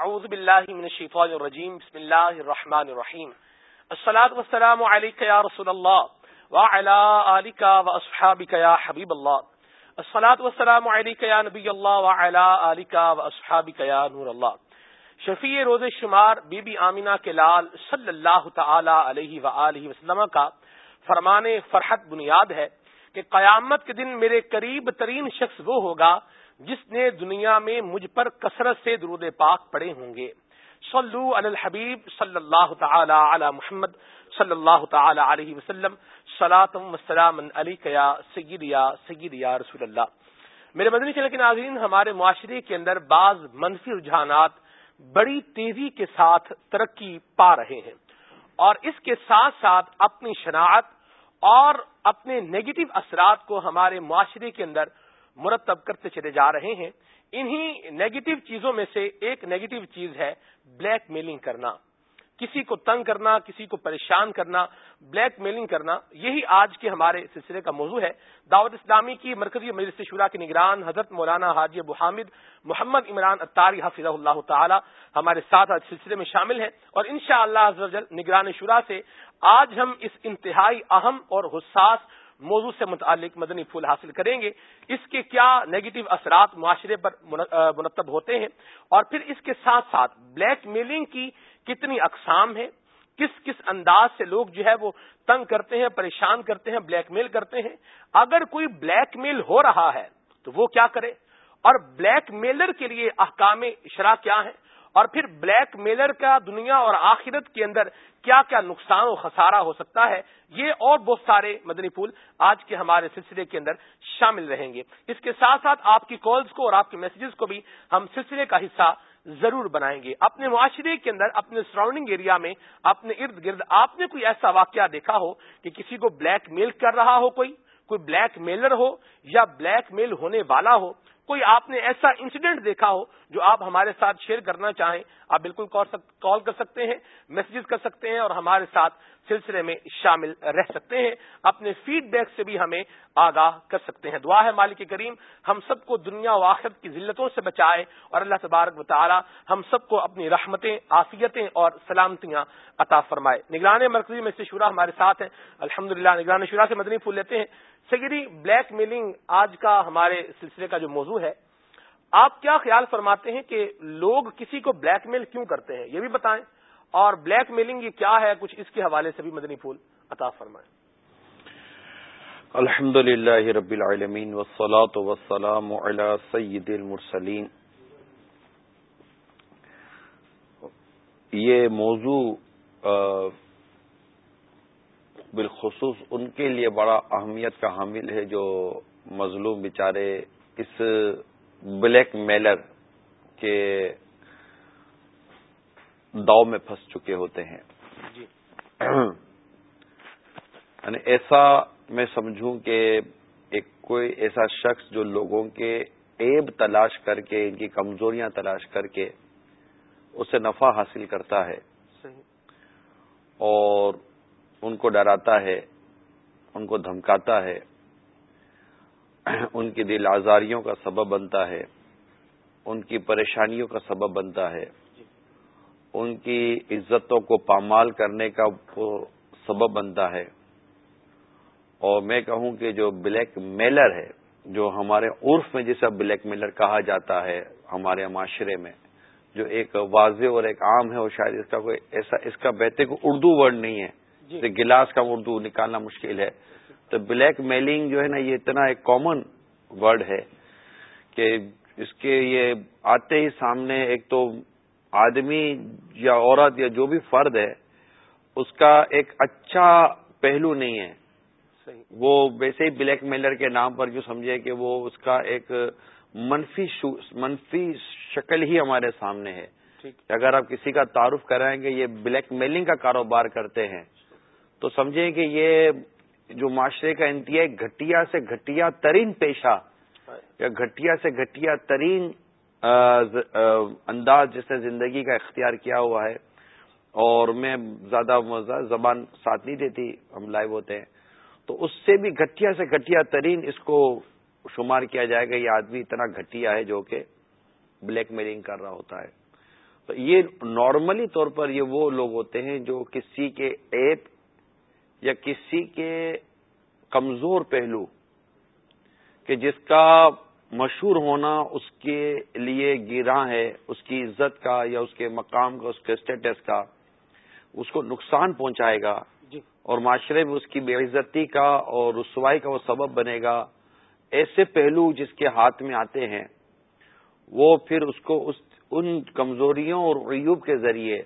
اعوذ باللہ من الشیطان الرجیم، بسم اللہ الرحمن الرحیم. الصلاة والسلام علیکہ یا رسول اللہ وعلا آلکہ واصحابکہ یا حبیب اللہ. الصلاة والسلام علیکہ یا نبی اللہ وعلا آلکہ واصحابکہ یا نور اللہ. شفیع روز شمار بی بی آمینہ کے لال صلی اللہ تعالی علیہ وآلہ وسلم کا فرمان فرحت بنیاد ہے کہ قیامت کے دن میرے قریب ترین شخص وہ ہوگا جس نے دنیا میں مجھ پر کثرت سے درود پاک پڑے ہوں گے۔ صلو علی الحبیب صلی اللہ تعالی علی محمد صلی اللہ تعالی علیہ وسلم۔ سلاطم وسلام علی قیا سید یا سید یا رسول اللہ۔ میرے مدنی چلے کے ناظرین، ہمارے معاشرے کے اندر بعض منفی رجحانات بڑی تیزی کے ساتھ ترقی پا رہے ہیں۔ اور اس کے ساتھ ساتھ اپنی شناعت اور اپنے نیگیٹو اثرات کو ہمارے معاشرے کے اندر مرتب کرتے چلے جا رہے ہیں۔ انہی نیگیٹو چیزوں میں سے ایک نیگیٹو چیز ہے بلیک میلنگ کرنا۔ کسی کو تنگ کرنا، کسی کو پریشان کرنا بلیک میلنگ کرنا، یہی آج کے ہمارے سلسلے کا موضوع ہے۔ دعوت اسلامی کی مرکزی مجلس شورا کے نگران حضرت مولانا حاجی ابو حامد محمد عمران اتاری حفظ اللہ تعالی ہمارے ساتھ آج سلسلے میں شامل ہیں۔ اور ان شاء اللہ نگران شورا سے آج ہم اس انتہائی اہم اور حساس موضوع سے متعلق مدنی پھول حاصل کریں گے۔ اس کے کیا نیگیٹو اثرات معاشرے پر منتب ہوتے ہیں؟ اور پھر اس کے ساتھ ساتھ بلیک میلنگ کی کتنی اقسام ہیں؟ کس کس انداز سے لوگ جو ہے وہ تنگ کرتے ہیں، پریشان کرتے ہیں بلیک میل کرتے ہیں؟ اگر کوئی بلیک میل ہو رہا ہے تو وہ کیا کرے؟ اور بلیک میلر کے لیے احکام شرح کیا ہیں؟ اور پھر بلیک میلر کا دنیا اور آخرت کے اندر کیا کیا نقصان و خسارہ ہو سکتا ہے، یہ اور بہت سارے مدنی پھول آج کے ہمارے سلسلے کے اندر شامل رہیں گے۔ اس کے ساتھ ساتھ آپ کی کالز کو اور آپ کے میسجز کو بھی ہم سلسلے کا حصہ ضرور بنائیں گے۔ اپنے معاشرے کے اندر، اپنے سراؤنڈنگ ایریا میں اپنے ارد گرد آپ نے کوئی ایسا واقعہ دیکھا ہو کہ کسی کو بلیک میل کر رہا ہو کوئی کوئی بلیک میلر ہو یا بلیک میل ہونے والا ہو کوئی آپ نے ایسا انسیڈنٹ دیکھا ہو جو آپ ہمارے ساتھ شیئر کرنا چاہیں، آپ بالکل کال کر سکتے ہیں میسجز کر سکتے ہیں اور ہمارے ساتھ سلسلے میں شامل رہ سکتے ہیں۔ اپنے فیڈ بیک سے بھی ہمیں آگاہ کر سکتے ہیں۔ دعا ہے مالک کریم، ہم سب کو دنیا و آخر کی ذلتوں سے بچائے اور اللہ تبارک تعالی ہم سب کو اپنی رحمتیں آفیتیں اور سلامتیاں عطا فرمائے۔ نگران مرکزی میں سے شورا ہمارے ساتھ ہیں۔ الحمد للہ نگران شورا سے مدنی پھول لیتے ہیں۔ سگری، بلیک میلنگ آج کا ہمارے سلسلے کا جو موضوع ہے، آپ کیا خیال فرماتے ہیں کہ لوگ کسی کو بلیک میل کیوں کرتے ہیں؟ یہ بھی بتائیں۔ اور بلیک میلنگ یہ کیا ہے؟ کچھ اس کے حوالے سے بھی مدنی پھول عطا فرمائیں۔ الحمد للہ رب العالمین وسلاۃ وسلام علی سید المرسلین۔ یہ موضوع بالخصوص ان کے لیے بڑا اہمیت کا حامل ہے جو مظلوم بیچارے اس بلیک میلر کے داؤ میں پھنس چکے ہوتے ہیں۔ جی۔ یعنی ایسا میں سمجھوں کہ ایک کوئی ایسا شخص جو لوگوں کے عیب تلاش کر کے ان کی کمزوریاں تلاش کر کے اسے نفع حاصل کرتا ہے۔ اور ان کو ڈراتا ہے ان کو دھمکاتا ہے ان کی دل آزاریوں کا سبب بنتا ہے ان کی پریشانیوں کا سبب بنتا ہے۔ ان کی عزتوں کو پامال کرنے کا سبب بنتا ہے۔ اور میں کہوں کہ جو بلیک میلر ہے جو ہمارے عرف میں جسے بلیک میلر کہا جاتا ہے ہمارے معاشرے میں جو ایک واضح اور ایک عام ہے اور شاید اس کا کوئی ایسا اس کا بہتے کو اردو ورڈ نہیں ہے۔ جی۔ گلاس کا اردو نکالنا مشکل ہے۔ تو بلیک میلنگ جو ہے نا یہ اتنا ایک کامن ورڈ ہے کہ اس کے یہ آتے ہی سامنے ایک تو آدمی یا عورت یا جو بھی فرد ہے اس کا ایک اچھا پہلو نہیں ہے۔ وہ ویسے ہی بلیک میلر کے نام پر جو سمجھے کہ وہ اس کا ایک منفی منفی شکل ہی ہمارے سامنے ہے۔ اگر آپ کسی کا تعارف کرائیں گے یہ بلیک میلنگ کا کاروبار کرتے ہیں۔ تو سمجھیں کہ یہ جو معاشرے کا انتہائی گھٹیا سے گھٹیا ترین پیشہ یا گھٹیا سے گھٹیا ترین انداز جس نے زندگی کا اختیار کیا ہوا ہے، اور میں زیادہ زبان ساتھ نہیں دیتی، ہم لائیو ہوتے ہیں۔ تو اس سے بھی گھٹیا سے گھٹیا ترین اس کو شمار کیا جائے گا، یہ آدمی اتنا گھٹیا ہے جو کہ بلیک میلنگ کر رہا ہوتا ہے۔ تو یہ نارملی طور پر یہ وہ لوگ ہوتے ہیں جو کسی کے ایپ یا کسی کے کمزور پہلو کہ جس کا مشہور ہونا اس کے لیے گراں ہے اس کی عزت کا یا اس کے مقام کا اس کے اسٹیٹس کا اس کو نقصان پہنچائے گا جی۔ اور معاشرے میں اس کی بے عزتی کا اور رسوائی کا وہ سبب بنے گا ایسے پہلو جس کے ہاتھ میں آتے ہیں وہ پھر اس کو اس ان کمزوریوں اور عیوب کے ذریعے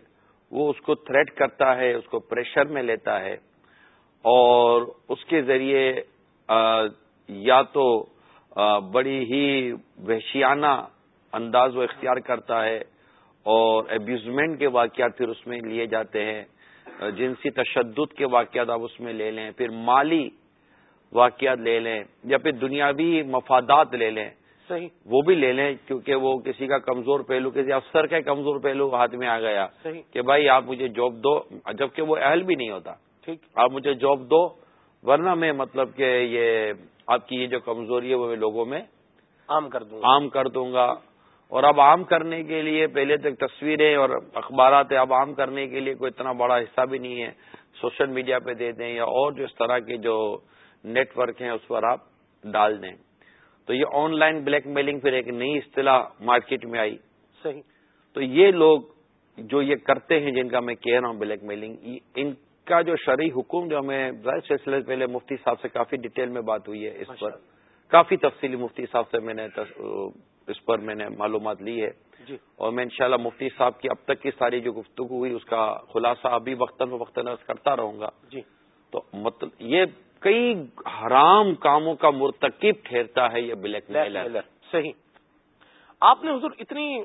وہ اس کو تھریٹ کرتا ہے اس کو پریشر میں لیتا ہے۔ اور اس کے ذریعے یا تو بڑی ہی وحشیانہ انداز و اختیار کرتا ہے اور ابیوزمنٹ کے واقعات پھر اس میں لیے جاتے ہیں۔ جنسی تشدد کے واقعات آپ اس میں لے لیں پھر مالی واقعات لے لیں یا پھر دنیاوی مفادات لے لیں۔ صحیح۔ وہ بھی لے لیں کیونکہ وہ کسی کا کمزور پہلو کسی افسر کا کمزور پہلو ہاتھ میں آ گیا صحیح۔ کہ بھائی آپ مجھے جاب دو جبکہ وہ اہل بھی نہیں ہوتا۔ ٹھیک آپ مجھے جاب دو ورنہ میں مطلب کہ یہ آپ کی یہ جو کمزوری ہے وہ میں لوگوں میں عام کر دوں عام کر دوں گا۔ اور اب عام کرنے کے لیے پہلے تک تصویریں اور اخبارات اب عام کرنے کے لیے کوئی اتنا بڑا حصہ بھی نہیں ہے۔ سوشل میڈیا پہ دے دیں یا اور جو اس طرح کے جو نیٹ ورک ہیں اس پر آپ ڈال دیں۔ تو یہ آن لائن بلیک میلنگ پھر ایک نئی اصطلاح مارکیٹ میں آئی۔ صحیح۔ تو یہ لوگ جو یہ کرتے ہیں جن کا میں کہہ رہا ہوں بلیک میلنگ ان کا جو شرعی حکم جو ہمیں سلسلے سے پہلے مفتی صاحب سے کافی ڈیٹیل میں بات ہوئی ہے اس پر۔ کافی تفصیلی مفتی صاحب سے میں نے اس پر میں نے معلومات لی ہے۔ جی۔ اور میں انشاءاللہ مفتی صاحب کی اب تک کی ساری جو گفتگو ہوئی اس کا خلاصہ ابھی وقتاً فوقتاً کرتا رہوں گا۔ جی۔ تو مطلب یہ کئی حرام کاموں کا مرتکب ٹھہرتا ہے یہ بلیک میلر صحیح۔ آپ نے حضور اتنی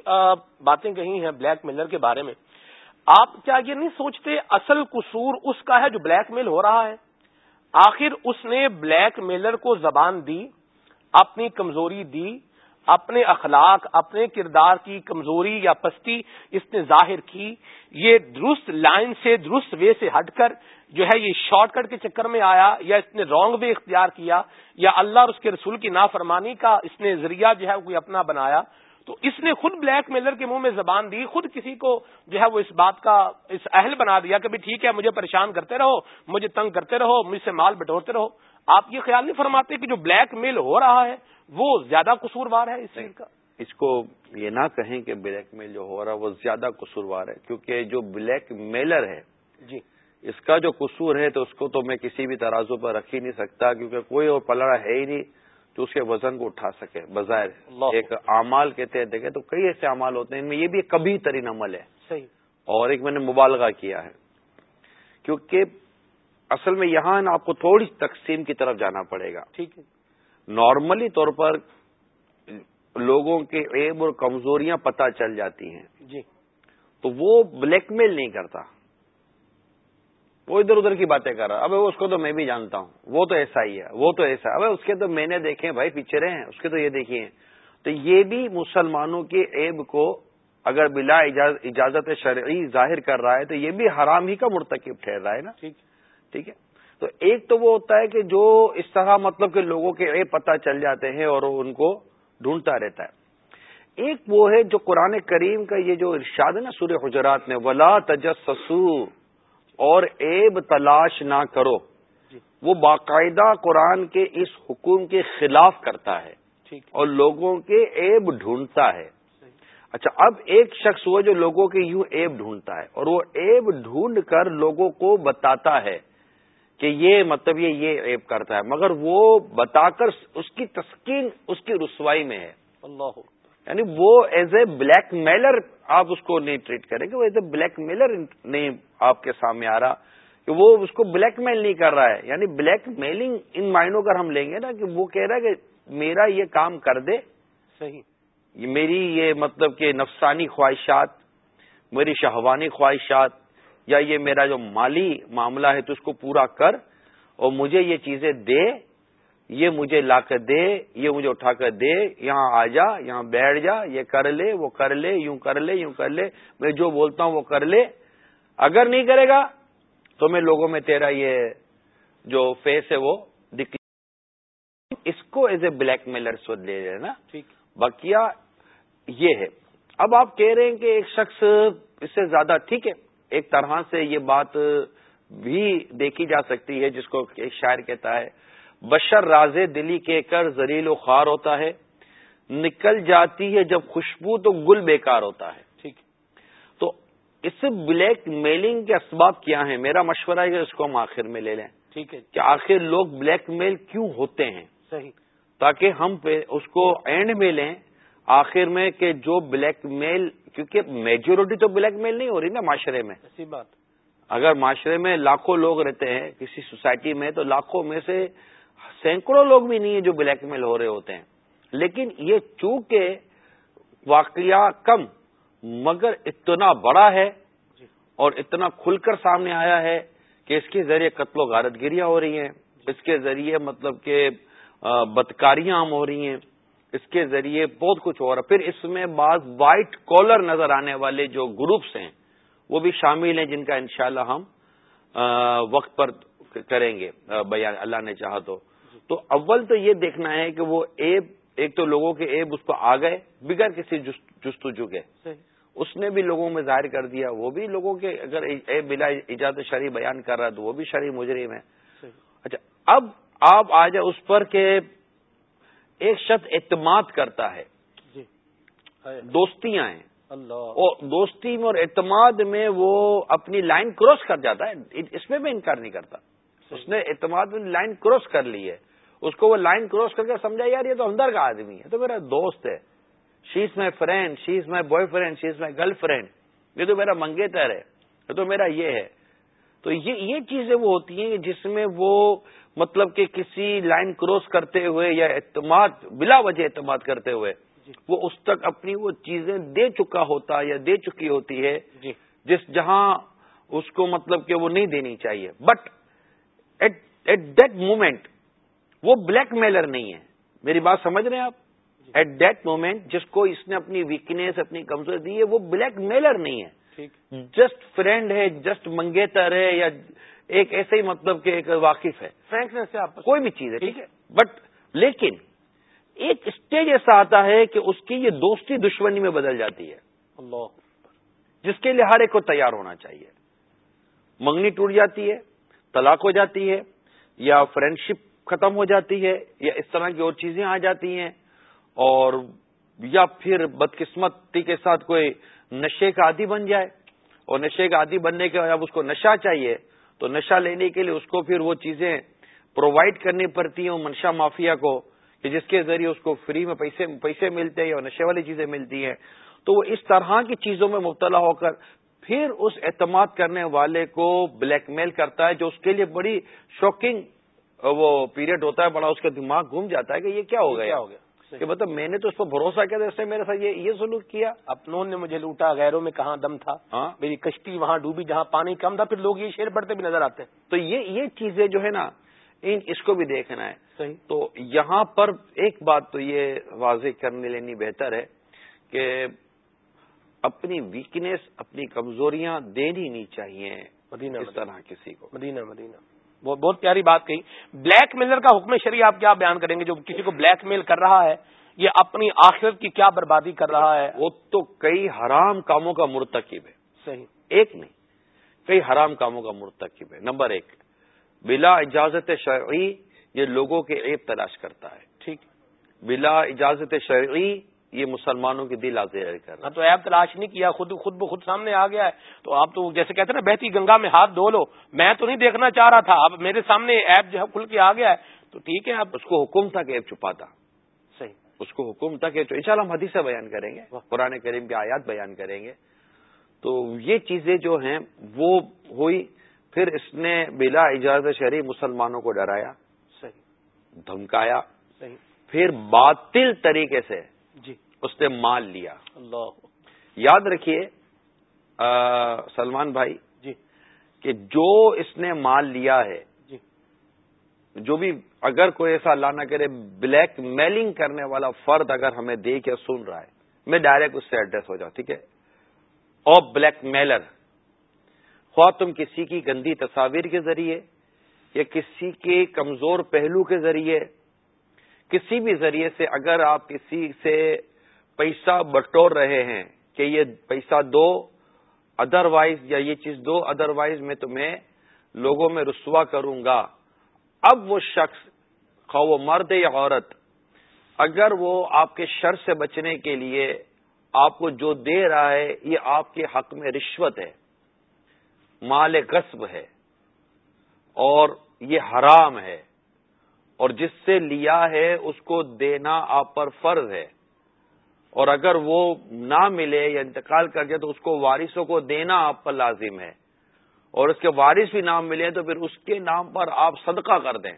باتیں کہی ہیں بلیک میلر کے بارے میں۔ آپ کیا یہ نہیں سوچتے اصل قصور اس کا ہے جو بلیک میل ہو رہا ہے؟ آخر اس نے بلیک میلر کو زبان دی، اپنی کمزوری دی، اپنے اخلاق، اپنے کردار کی کمزوری یا پستی اس نے ظاہر کی۔ یہ درست لائن سے، درست وے سے ہٹ کر جو ہے یہ شارٹ کٹ کے چکر میں آیا یا اس نے رانگ وے اختیار کیا یا اللہ اور اس کے رسول کی نافرمانی کا اس نے ذریعہ جو ہے کوئی اپنا بنایا۔ تو اس نے خود بلیک میلر کے منہ میں زبان دی خود کسی کو جو ہے وہ اس بات کا اس اہل بنا دیا کہ بھی ٹھیک ہے مجھے پریشان کرتے رہو مجھے تنگ کرتے رہو مجھ سے مال بٹورتے رہو۔ آپ یہ خیال نہیں فرماتے کہ جو بلیک میل ہو رہا ہے وہ زیادہ قصوروار ہے اس چیز کا؟ اس کو یہ نہ کہیں کہ بلیک میل جو ہو رہا ہے وہ زیادہ قصوروار ہے۔ کیونکہ جو بلیک میلر ہے جی۔ اس کا جو قصور ہے تو اس کو تو میں کسی بھی ترازو پر رکھ ہی نہیں سکتا کیونکہ کوئی اور پلڑا ہے ہی نہیں۔ جو اس کے وزن کو اٹھا سکے بظاہر ایک اعمال کے تحت دیکھے تو کئی ایسے اعمال ہوتے ہیں ان میں یہ بھی ایک کبھی ترین عمل ہے۔ صحیح۔ اور ایک میں نے مبالغہ کیا ہے۔ کیونکہ اصل میں یہاں نا آپ کو تھوڑی تقسیم کی طرف جانا پڑے گا۔ ٹھیک ہے۔ نارملی طور پر لوگوں کے عیب اور کمزوریاں پتہ چل جاتی ہیں۔ جی۔ تو وہ بلیک میل نہیں کرتا۔ وہ ادھر ادھر کی باتیں کر رہا اب اس کو تو میں بھی جانتا ہوں۔ وہ تو ایسا ہی ہے وہ تو ایسا اب اس کے تو میں نے دیکھے بھائی پکچریں ہیں۔ اس کے تو یہ دیکھیے تو یہ بھی مسلمانوں کے عیب کو اگر بلا اجازت شرعی ظاہر کر رہا ہے تو یہ بھی حرام ہی کا مرتکب ٹھہر رہا ہے نا؟ ٹھیک ٹھیک ہے؟ تو ایک تو وہ ہوتا ہے کہ جو اس طرح مطلب کہ لوگوں کے عیب پتہ چل جاتے ہیں اور ان کو ڈھونڈتا رہتا ہے۔ ایک وہ ہے جو قرآن کریم کا یہ جو ارشاد ہے نا سورہ حجرات میں ولا تجسسو اور عیب تلاش نہ کرو۔ جی۔ وہ باقاعدہ قرآن کے اس حکم کے خلاف کرتا ہے اور لوگوں کے عیب ڈھونڈتا ہے۔ اچھا اب ایک شخص وہ جو لوگوں کے یوں عیب ڈھونڈتا ہے اور وہ عیب ڈھونڈ کر لوگوں کو بتاتا ہے کہ یہ مطلب یہ یہ عیب کرتا ہے مگر وہ بتا کر اس کی تسکین اس کی رسوائی میں ہے۔ اللہ۔ یعنی وہ ایز اے بلیک میلر آپ اس کو نہیں ٹریٹ کریں گے وہ ایز اے بلیک میلر نہیں آپ کے سامنے آ رہا کہ وہ اس کو بلیک میل نہیں کر رہا ہے۔ یعنی بلیک میلنگ ان مائنوں کر ہم لیں گے نا کہ وہ کہہ رہا ہے کہ میرا یہ کام کر دے۔ صحیح۔ یہ میری یہ مطلب کہ نفسانی خواہشات میری شہوانی خواہشات یا یہ میرا جو مالی معاملہ ہے تو اس کو پورا کر اور مجھے یہ چیزیں دے۔ یہ مجھے لا کر دے یہ مجھے اٹھا کر دے یہاں آ جا یہاں بیٹھ جا یہ کر لے وہ کر لے یوں کر لے یوں کر لے میں جو بولتا ہوں وہ کر لے۔ اگر نہیں کرے گا تو میں لوگوں میں تیرا یہ جو فیس ہے وہ دکھ اس کو ایز اے بلیک میلر لے لینا بقیہ یہ ہے۔ اب آپ کہہ رہے ہیں کہ ایک شخص اس سے زیادہ ٹھیک ہے۔ ایک طرح سے یہ بات بھی دیکھی جا سکتی ہے جس کو ایک شاعر کہتا ہے۔ بشر راز دلی کے کر زریل و خوار ہوتا ہے۔ نکل جاتی ہے جب خوشبو تو گل بیکار ہوتا ہے۔ ٹھیک۔ تو اس بلیک میلنگ کے اسباب کیا ہیں؟ میرا مشورہ ہے کہ اس کو ہم آخر میں لے لیں۔ ٹھیک ہے۔ کہ آخر لوگ بلیک میل کیوں ہوتے ہیں؟ صحیح۔ تاکہ ہم اس کو اینڈ میں لیں۔ آخر میں کہ جو بلیک میل کیونکہ میجورٹی تو بلیک میل نہیں ہو رہی نا معاشرے میں۔ ایسی بات۔ اگر معاشرے میں لاکھوں لوگ رہتے ہیں کسی سوسائٹی میں تو لاکھوں میں سے سینکڑوں لوگ بھی نہیں ہیں جو بلیک میل ہو رہے ہوتے ہیں۔ لیکن یہ چونکہ واقعہ کم، مگر اتنا بڑا ہے اور اتنا کھل کر سامنے آیا ہے کہ اس کے ذریعے قتل و غارت گیریاں ہو رہی ہیں، اس کے ذریعے مطلب کہ بدکاریاں عام ہو رہی ہیں، اس کے ذریعے بہت کچھ ہو رہا پھر اس میں بعض وائٹ کالر نظر آنے والے جو گروپس ہیں، وہ بھی شامل ہیں جن کا انشاءاللہ ہم وقت پر کریں گے بیان۔ اللہ نے چاہا تو۔ تو اول تو یہ دیکھنا ہے کہ وہ ایب ایک تو لوگوں کے ایب اس پر آ گئے بغیر کسی جستجو کے اس نے بھی لوگوں میں ظاہر کر دیا وہ بھی لوگوں کے اگر ایب بلا ایجاد شرح بیان کر رہا تو وہ بھی شرح مجرم ہے۔ اچھا اب آپ آ جائے اس پر کہ ایک شخص اعتماد کرتا ہے۔ جی۔ دوستیاں ہیں۔ اللہ۔ اور دوستی میں اور اعتماد میں وہ اپنی لائن کراس کر جاتا ہے۔ اس میں بھی انکار نہیں کرتا۔ اس نے اعتماد میں لائن کراس کر لی ہے۔ اس کو وہ لائن کراس کر کے سمجھا یار یہ تو اندر کا آدمی ہے تو میرا دوست ہے۔ She is my friend she is my boyfriend she is my girlfriend یہ تو میرا منگیتر ہے یہ تو میرا یہ ہے۔ تو یہ یہ چیزیں وہ ہوتی ہیں جس میں وہ مطلب کہ کسی لائن کراس کرتے ہوئے یا اعتماد بلا وجہ اعتماد کرتے ہوئے جی۔ وہ اس تک اپنی وہ چیزیں دے چکا ہوتا یا دے چکی ہوتی ہے جی۔ جس جہاں اس کو مطلب کہ وہ نہیں دینی چاہیے۔ بٹ ایٹ دیٹ مومنٹ وہ بلیک میلر نہیں ہے۔ میری بات سمجھ رہے ہیں آپ؟ ایٹ دیٹ مومنٹ جس کو اس نے اپنی ویکنیس اپنی کمزوری دی ہے وہ بلیک میلر نہیں ہے۔ ٹھیک۔ جسٹ فرینڈ ہے جسٹ منگیتر ہے یا ایک ایسے ہی مطلب کہ ایک واقف ہے۔ فرینکنس سے آپ کوئی بھی چیز ہے ٹھیک ہے؟ بٹ لیکن ایک اسٹیج ایسا آتا ہے کہ اس کی یہ دوستی دشمنی میں بدل جاتی ہے۔ اللہ جس کے لیے ہر ایک کو تیار ہونا چاہیے۔ منگنی ٹوٹ جاتی ہے طلاق ہو جاتی ہے یا فرینڈ شپ ختم ہو جاتی ہے یا اس طرح کی اور چیزیں آ جاتی ہیں اور یا پھر بدقسمتی کے ساتھ کوئی نشے کا عادی بن جائے اور نشے کا عادی بننے کے بعد اس کو نشہ چاہیے، تو نشہ لینے کے لیے اس کو پھر وہ چیزیں پرووائڈ کرنی پڑتی ہیں منشا مافیا کو، کہ جس کے ذریعے اس کو فری میں پیسے پیسے ملتے ہیں اور نشے والی چیزیں ملتی ہیں۔ تو وہ اس طرح کی چیزوں میں مبتلا ہو کر پھر اس اعتماد کرنے والے کو بلیک میل کرتا ہے، جو اس کے لیے بڑی شاکنگ وہ پیریڈ ہوتا ہے بڑا اس کا دماغ گھوم جاتا ہے کہ یہ کیا ہو گیا؟ کیا ہو گیا؟ کہ مطلب میں نے تو اس پر بھروسہ کیا تھا اس نے میرے ساتھ یہ یہ سلوک کیا۔ اپنوں نے مجھے لوٹا غیروں میں کہاں دم تھا؟ ہاں؟ میری کشتی وہاں ڈوبی جہاں پانی کم تھا پھر لوگ یہ شیر پڑتے بھی نظر آتے ہیں۔ تو یہ یہ چیزیں جو ہے نا ان اس کو بھی دیکھنا ہے۔ تو یہاں پر ایک بات تو یہ واضح کرنے لینی بہتر ہے کہ اپنی ویکنیس اپنی کمزوریاں دینی نہیں چاہیے مدینہ اس طرح کسی کو۔ مدینہ مدینہ۔ بہت بہت پیاری بات کہی۔ بلیک میلر کا حکم شریع آپ کیا بیان کریں گے جو کسی کو بلیک میل کر رہا ہے؟ یہ اپنی آخرت کی کیا بربادی کر رہا ہے؟ وہ تو کئی حرام کاموں کا مرتکب ہے۔ صحیح۔ ایک نہیں کئی حرام کاموں کا مرتکب ہے۔ نمبر ایک بلا اجازت شرعی یہ لوگوں کے عیب تلاش کرتا ہے۔ ٹھیک۔ بلا اجازت شرعی یہ مسلمانوں کی دل آزیر کر رہا ہاں تو ایپ تلاش نہیں کیا خود خود بخود سامنے آ گیا ہے۔ تو آپ تو جیسے کہتے ہیں نا بہتی گنگا میں ہاتھ دھو لو۔ میں تو نہیں دیکھنا چاہ رہا تھا اب میرے سامنے ایپ جو ہے کھل کے آ گیا ہے۔ تو ٹھیک ہے اب اس کو حکم تھا کہ ایپ چھپاتا صحیح۔ اس کو حکم تھا کہ ان شاء اللہ ہم حدیث بیان کریں گے قرآن کریم کی آیات بیان کریں گے۔ تو یہ چیزیں جو ہیں وہ ہوئی۔ پھر اس نے بلا اجازت شہری مسلمانوں کو ڈرایا صحیح۔ دھمکایا۔ صحیح۔ پھر باطل طریقے سے اس نے مال لیا۔ اللہ۔ یاد رکھیے سلمان بھائی جی۔ کہ جو اس نے مال لیا ہے جی۔ جو بھی اگر کوئی ایسا اللہ نہ کرے بلیک میلنگ کرنے والا فرد اگر ہمیں دیکھ یا سن رہا ہے میں ڈائریکٹ اس سے ایڈریس ہو جاؤں ٹھیک ہے؟ اور بلیک میلر خواہ تم کسی کی گندی تصاویر کے ذریعے یا کسی کے کمزور پہلو کے ذریعے کسی بھی ذریعے سے اگر آپ کسی سے پیسہ بٹور رہے ہیں کہ یہ پیسہ دو ادر وائز یا یہ چیز دو ادر وائز میں تمہیں لوگوں میں رسوا کروں گا۔ اب وہ شخص، خواہ وہ مرد یا عورت، اگر وہ آپ کے شر سے بچنے کے لیے آپ کو جو دے رہا ہے، یہ آپ کے حق میں رشوت ہے، مال غصب ہے، اور یہ حرام ہے، اور جس سے لیا ہے، اس کو دینا آپ پر فرض ہے۔ اور اگر وہ نہ ملے یا انتقال کر جائے تو اس کو وارثوں کو دینا آپ پر لازم ہے۔ اور اس کے وارث بھی نام ملے تو پھر اس کے نام پر آپ صدقہ کر دیں۔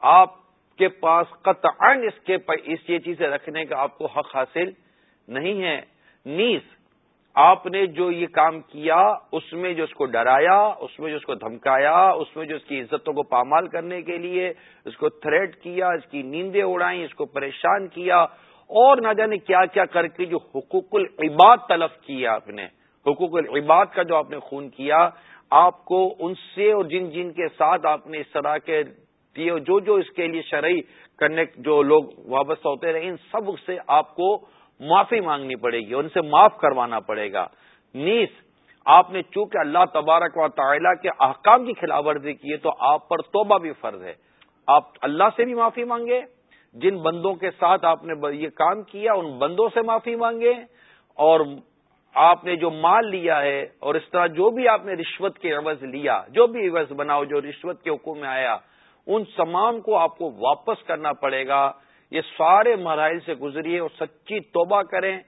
آپ کے پاس قطعا اس کے اس یہ چیزیں رکھنے کا آپ کو حق حاصل نہیں ہے۔ نیز، آپ نے جو یہ کام کیا، اس میں جو اس کو ڈرایا، اس میں جو اس کو دھمکایا، اس میں جو اس کی عزتوں کو پامال کرنے کے لیے، اس کو تھریٹ کیا، اس کی نیندیں اڑائیں، اس کو پریشان کیا اور نہ جانے کیا کیا کر کے جو حقوق العباد تلف کیا آپ نے۔ حقوق العباد کا جو آپ نے خون کیا، آپ کو ان سے اور جن جن کے ساتھ آپ نے اس طرح کے دیے، جو جو اس کے لیے شرعی کرنے جو لوگ وابستہ ہوتے رہے، ان سب سے آپ کو معافی مانگنی پڑے گی، ان سے معاف کروانا پڑے گا۔ نیس، آپ نے چونکہ اللہ تبارک و تعالیٰ کے احکام کی خلاف ورزی کی ہے، تو آپ پر توبہ بھی فرض ہے۔ آپ اللہ سے بھی معافی مانگے جن بندوں کے ساتھ آپ نے یہ کام کیا، ان بندوں سے معافی مانگے اور آپ نے جو مال لیا ہے اور اس طرح جو بھی آپ نے رشوت کے عوض لیا، جو بھی عوض بناؤ، جو رشوت کے حکم میں آیا، ان تمام کو آپ کو واپس کرنا پڑے گا۔ یہ سارے مراحل سے گزریے اور سچی توبہ کریں،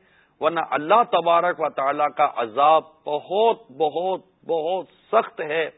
ورنہ اللہ تبارک و تعالی کا عذاب بہت بہت بہت سخت ہے،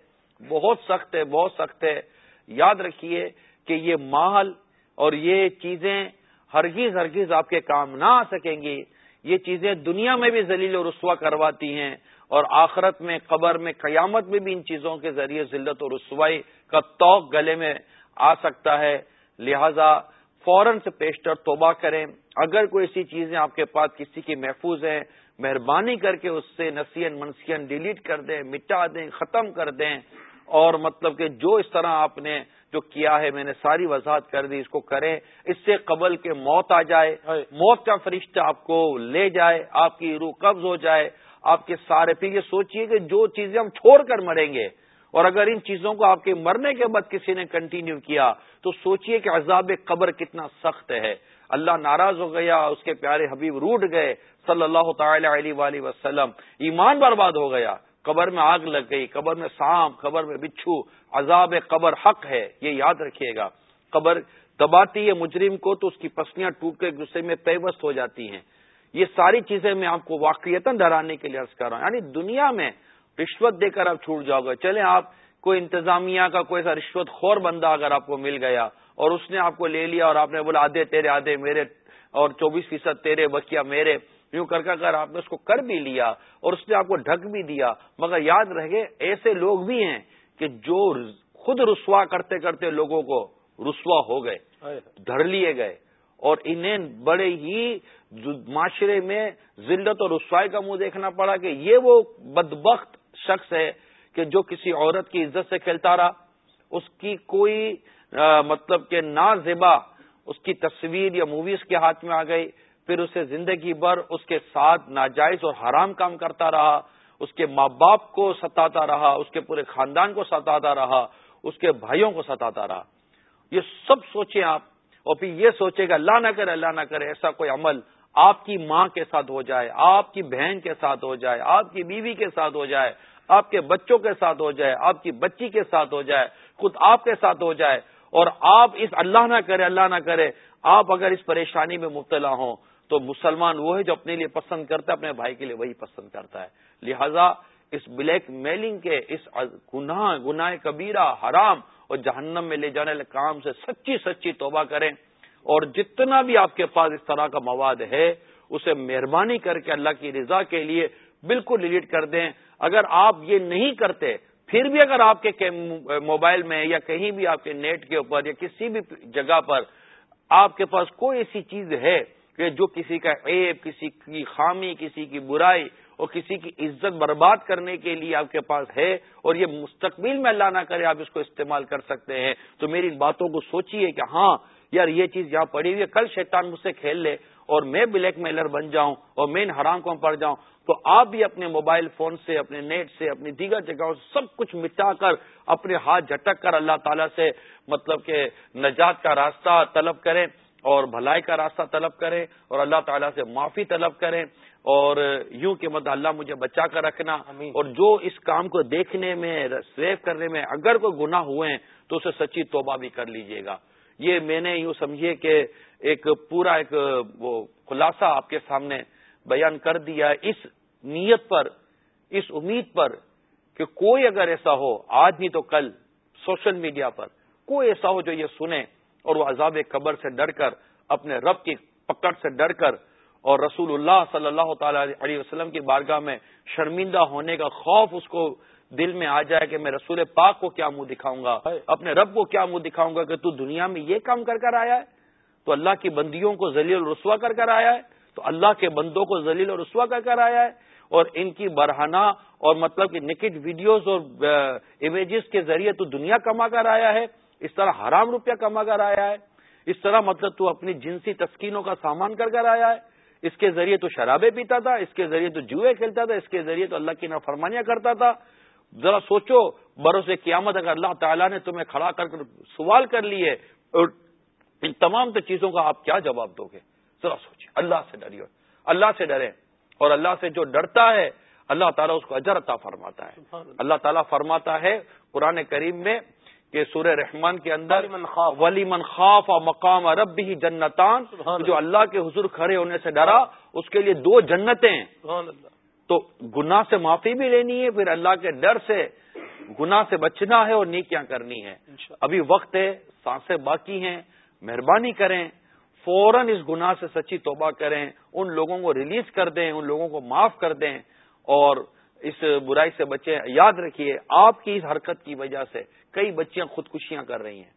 بہت سخت ہے، بہت سخت ہے۔ یاد رکھیے کہ یہ مال اور یہ چیزیں ہرگیز ہرگیز آپ کے کام نہ آ سکیں گی۔ یہ چیزیں دنیا میں بھی ذلیل و رسوا کرواتی ہیں اور آخرت میں، قبر میں، قیامت میں بھی ان چیزوں کے ذریعے ذلت و رسوائی کا توق گلے میں آ سکتا ہے۔ لہذا فوراً سے پیشتر توبہ کریں۔ اگر کوئی ایسی چیزیں آپ کے پاس کسی کی محفوظ ہیں، مہربانی کر کے اس سے نسین منسین ڈیلیٹ کر دیں، مٹا دیں، ختم کر دیں۔ اور مطلب کہ جو اس طرح آپ نے جو کیا ہے میں نے ساری وضاحت کر دی اس کو کریں۔ اس سے قبل کے موت آ جائے موت کا فرشتہ آپ کو لے جائے آپ کی روح قبض ہو جائے آپ کے سارے۔ پھر یہ سوچیے کہ جو چیزیں ہم چھوڑ کر مریں گے اور اگر ان چیزوں کو آپ کے مرنے کے بعد کسی نے کنٹینیو کیا تو سوچئے کہ عذاب قبر کتنا سخت ہے۔ اللہ ناراض ہو گیا اس کے پیارے حبیب روٹ گئے صلی اللہ تعالی علیہ وآلہ وسلم۔ ایمان برباد ہو گیا۔ قبر میں آگ لگ گئی قبر میں سانپ قبر میں بچھو۔ عذاب قبر حق ہے، یہ یاد رکھیے گا۔ قبر دباتی ہے مجرم کو تو اس کی پسلیاں ٹوٹ کے غصے میں پیوست ہو جاتی ہیں۔ یہ ساری چیزیں میں آپ کو واقعیت ڈرانے کے لیے عرض کر رہا ہوں۔ یعنی دنیا میں رشوت دے کر آپ چھوٹ جاؤ گے۔ چلیں آپ کوئی انتظامیہ کا کوئی ایسا رشوت خور بندہ اگر آپ کو مل گیا اور اس نے آپ کو لے لیا اور آپ نے بولا، آدھے تیرے، آدھے میرے اور چوبیس فیصد تیرے بکیا میرے۔ یوں کر کر کر آپ نے اس کو کر بھی لیا اور اس نے آپ کو ڈھک بھی دیا۔ مگر یاد رہے، ایسے لوگ بھی ہیں کہ جو خود رسوا کرتے کرتے لوگوں کو رسوا ہو گئے دھر لیے گئے۔ اور انہیں بڑے ہی معاشرے میں ذلت اور رسوائی کا منہ دیکھنا پڑا کہ یہ وہ بدبخت شخص ہے کہ جو کسی عورت کی عزت سے کھیلتا رہا۔ اس کی کوئی مطلب کہ نا زیبا اس کی تصویر یا موویز کے ہاتھ میں آ گئی پھر اسے زندگی بھر اس کے ساتھ ناجائز اور حرام کام کرتا رہا۔ اس کے ماں باپ کو ستاتا رہا، اس کے پورے خاندان کو ستاتا رہا، اس کے بھائیوں کو ستاتا رہا۔ یہ سب سوچیں آپ، اور پھر یہ سوچے گا، اللہ نہ کرے، اللہ نہ کرے، ایسا کوئی عمل آپ کی ماں کے ساتھ ہو جائے، آپ کی بہن کے ساتھ ہو جائے، آپ کی بیوی کے ساتھ ہو جائے، آپ کے بچوں کے ساتھ ہو جائے، آپ کی بچی کے ساتھ ہو جائے، خود آپ کے ساتھ ہو جائے، اور آپ اس اللہ نہ کرے، اللہ نہ کرے، آپ اگر اس پریشانی میں مبتلا ہوں تو مسلمان وہ ہے جو اپنے لیے پسند کرتا ہے، اپنے بھائی کے لیے وہی پسند کرتا ہے۔ لہذا اس بلیک میلنگ کے اس گناہ گناہ کبیرہ، حرام اور جہنم میں لے جانے والے کام سے سچی سچی توبہ کریں۔ اور جتنا بھی آپ کے پاس اس طرح کا مواد ہے، اسے مہربانی کر کے اللہ کی رضا کے لیے بالکل ڈیلیٹ کر دیں۔ اگر آپ یہ نہیں کرتے، پھر بھی اگر آپ کے موبائل میں یا کہیں بھی آپ کے نیٹ کے اوپر یا کسی بھی جگہ پر آپ کے پاس کوئی ایسی چیز ہے کہ جو کسی کا عیب، کسی کی خامی، کسی کی برائی اور کسی کی عزت برباد کرنے کے لیے آپ کے پاس ہے اور یہ مستقبل میں اللہ نہ کرے آپ اس کو استعمال کر سکتے ہیں، تو میری ان باتوں کو سوچیے کہ ہاں یار یہ چیز یہاں پڑی ہوئی ہے، کل شیطان مجھ سے کھیل لے اور میں بلیک میلر بن جاؤں اور میں ان حرام کو پڑ جاؤں، تو آپ بھی اپنے موبائل فون سے، اپنے نیٹ سے، اپنی دیگر جگہوں سے سب کچھ مٹا کر، اپنے ہاتھ جھٹک کر اللہ تعالیٰ سے مطلب کہ نجات کا راستہ طلب کریں۔ اور بھلائی کا راستہ طلب کریں اور اللہ تعالیٰ سے معافی طلب کریں اور یوں کہ مطلب اللہ مجھے بچا کر رکھنا اور جو اس کام کو دیکھنے میں سیو کرنے میں اگر کوئی گناہ ہوئے ہیں تو اسے سچی توبہ بھی کر لیجیے گا۔ یہ میں نے یوں سمجھیے کہ ایک پورا ایک وہ خلاصہ آپ کے سامنے بیان کر دیا۔ اس نیت پر اس امید پر کہ کوئی اگر ایسا ہو آج نہیں تو کل سوشل میڈیا پر کوئی ایسا ہو جو یہ سنے۔ اور وہ عذاب قبر سے ڈر کر اپنے رب کی پکڑ سے ڈر کر اور رسول اللہ صلی اللہ تعالی علیہ وسلم کی بارگاہ میں شرمندہ ہونے کا خوف اس کو دل میں آ جائے کہ میں رسول پاک کو کیا منہ دکھاؤں گا اپنے رب کو کیا منہ دکھاؤں گا کہ تو دنیا میں یہ کام کر کر آیا ہے؟ تو اللہ کی بندیوں کو ذلیل رسوا کر کر آیا ہے؟ تو اللہ کے بندوں کو ذلیل اور رسوا کر کر آیا ہے؟ اور ان کی برہانہ اور مطلب کہ نکٹ ویڈیوز اور امیجز کے ذریعے تو دنیا کما کر آیا ہے؟ اس طرح حرام روپیہ کما کر آیا ہے اس طرح مطلب تو اپنی جنسی تسکینوں کا سامان کر کر آیا ہے۔ اس کے ذریعے تو شرابیں پیتا تھا اس کے ذریعے تو جوئے کھیلتا تھا اس کے ذریعے تو اللہ کی نافرمانیاں کرتا تھا۔ ذرا سوچو بروس قیامت اگر اللہ تعالیٰ نے تمہیں کھڑا کر سوال کر لیے اور ان تمام تو چیزوں کا آپ کیا جواب دو گے؟ ذرا سوچیں اللہ سے ڈریے اللہ سے ڈرے اور اللہ سے جو ڈرتا ہے اللہ تعالیٰ اس کو اجر عطا فرماتا ہے۔ اللہ تعالیٰ فرماتا ہے قرآن کریم میں کہ سورہ رحمان کے اندر ولی من خوف اور مقام ارب بھی جنتان جو اللہ. کے حضور کھڑے ہونے سے ڈرا اس کے لیے دو جنتیں تو گناہ سے معافی بھی لینی ہے پھر اللہ کے ڈر سے گناہ سے بچنا ہے اور نیکیاں کرنی ہے ابھی وقت ہے سانسیں باقی ہیں مہربانی کریں فوراً اس گناہ سے سچی توبہ کریں ان لوگوں کو ریلیز کر دیں ان لوگوں کو معاف کر دیں اور اس برائی سے بچے یاد رکھیے، آپ کی اس حرکت کی وجہ سے کئی بچیاں خودکشیاں کر رہی ہیں۔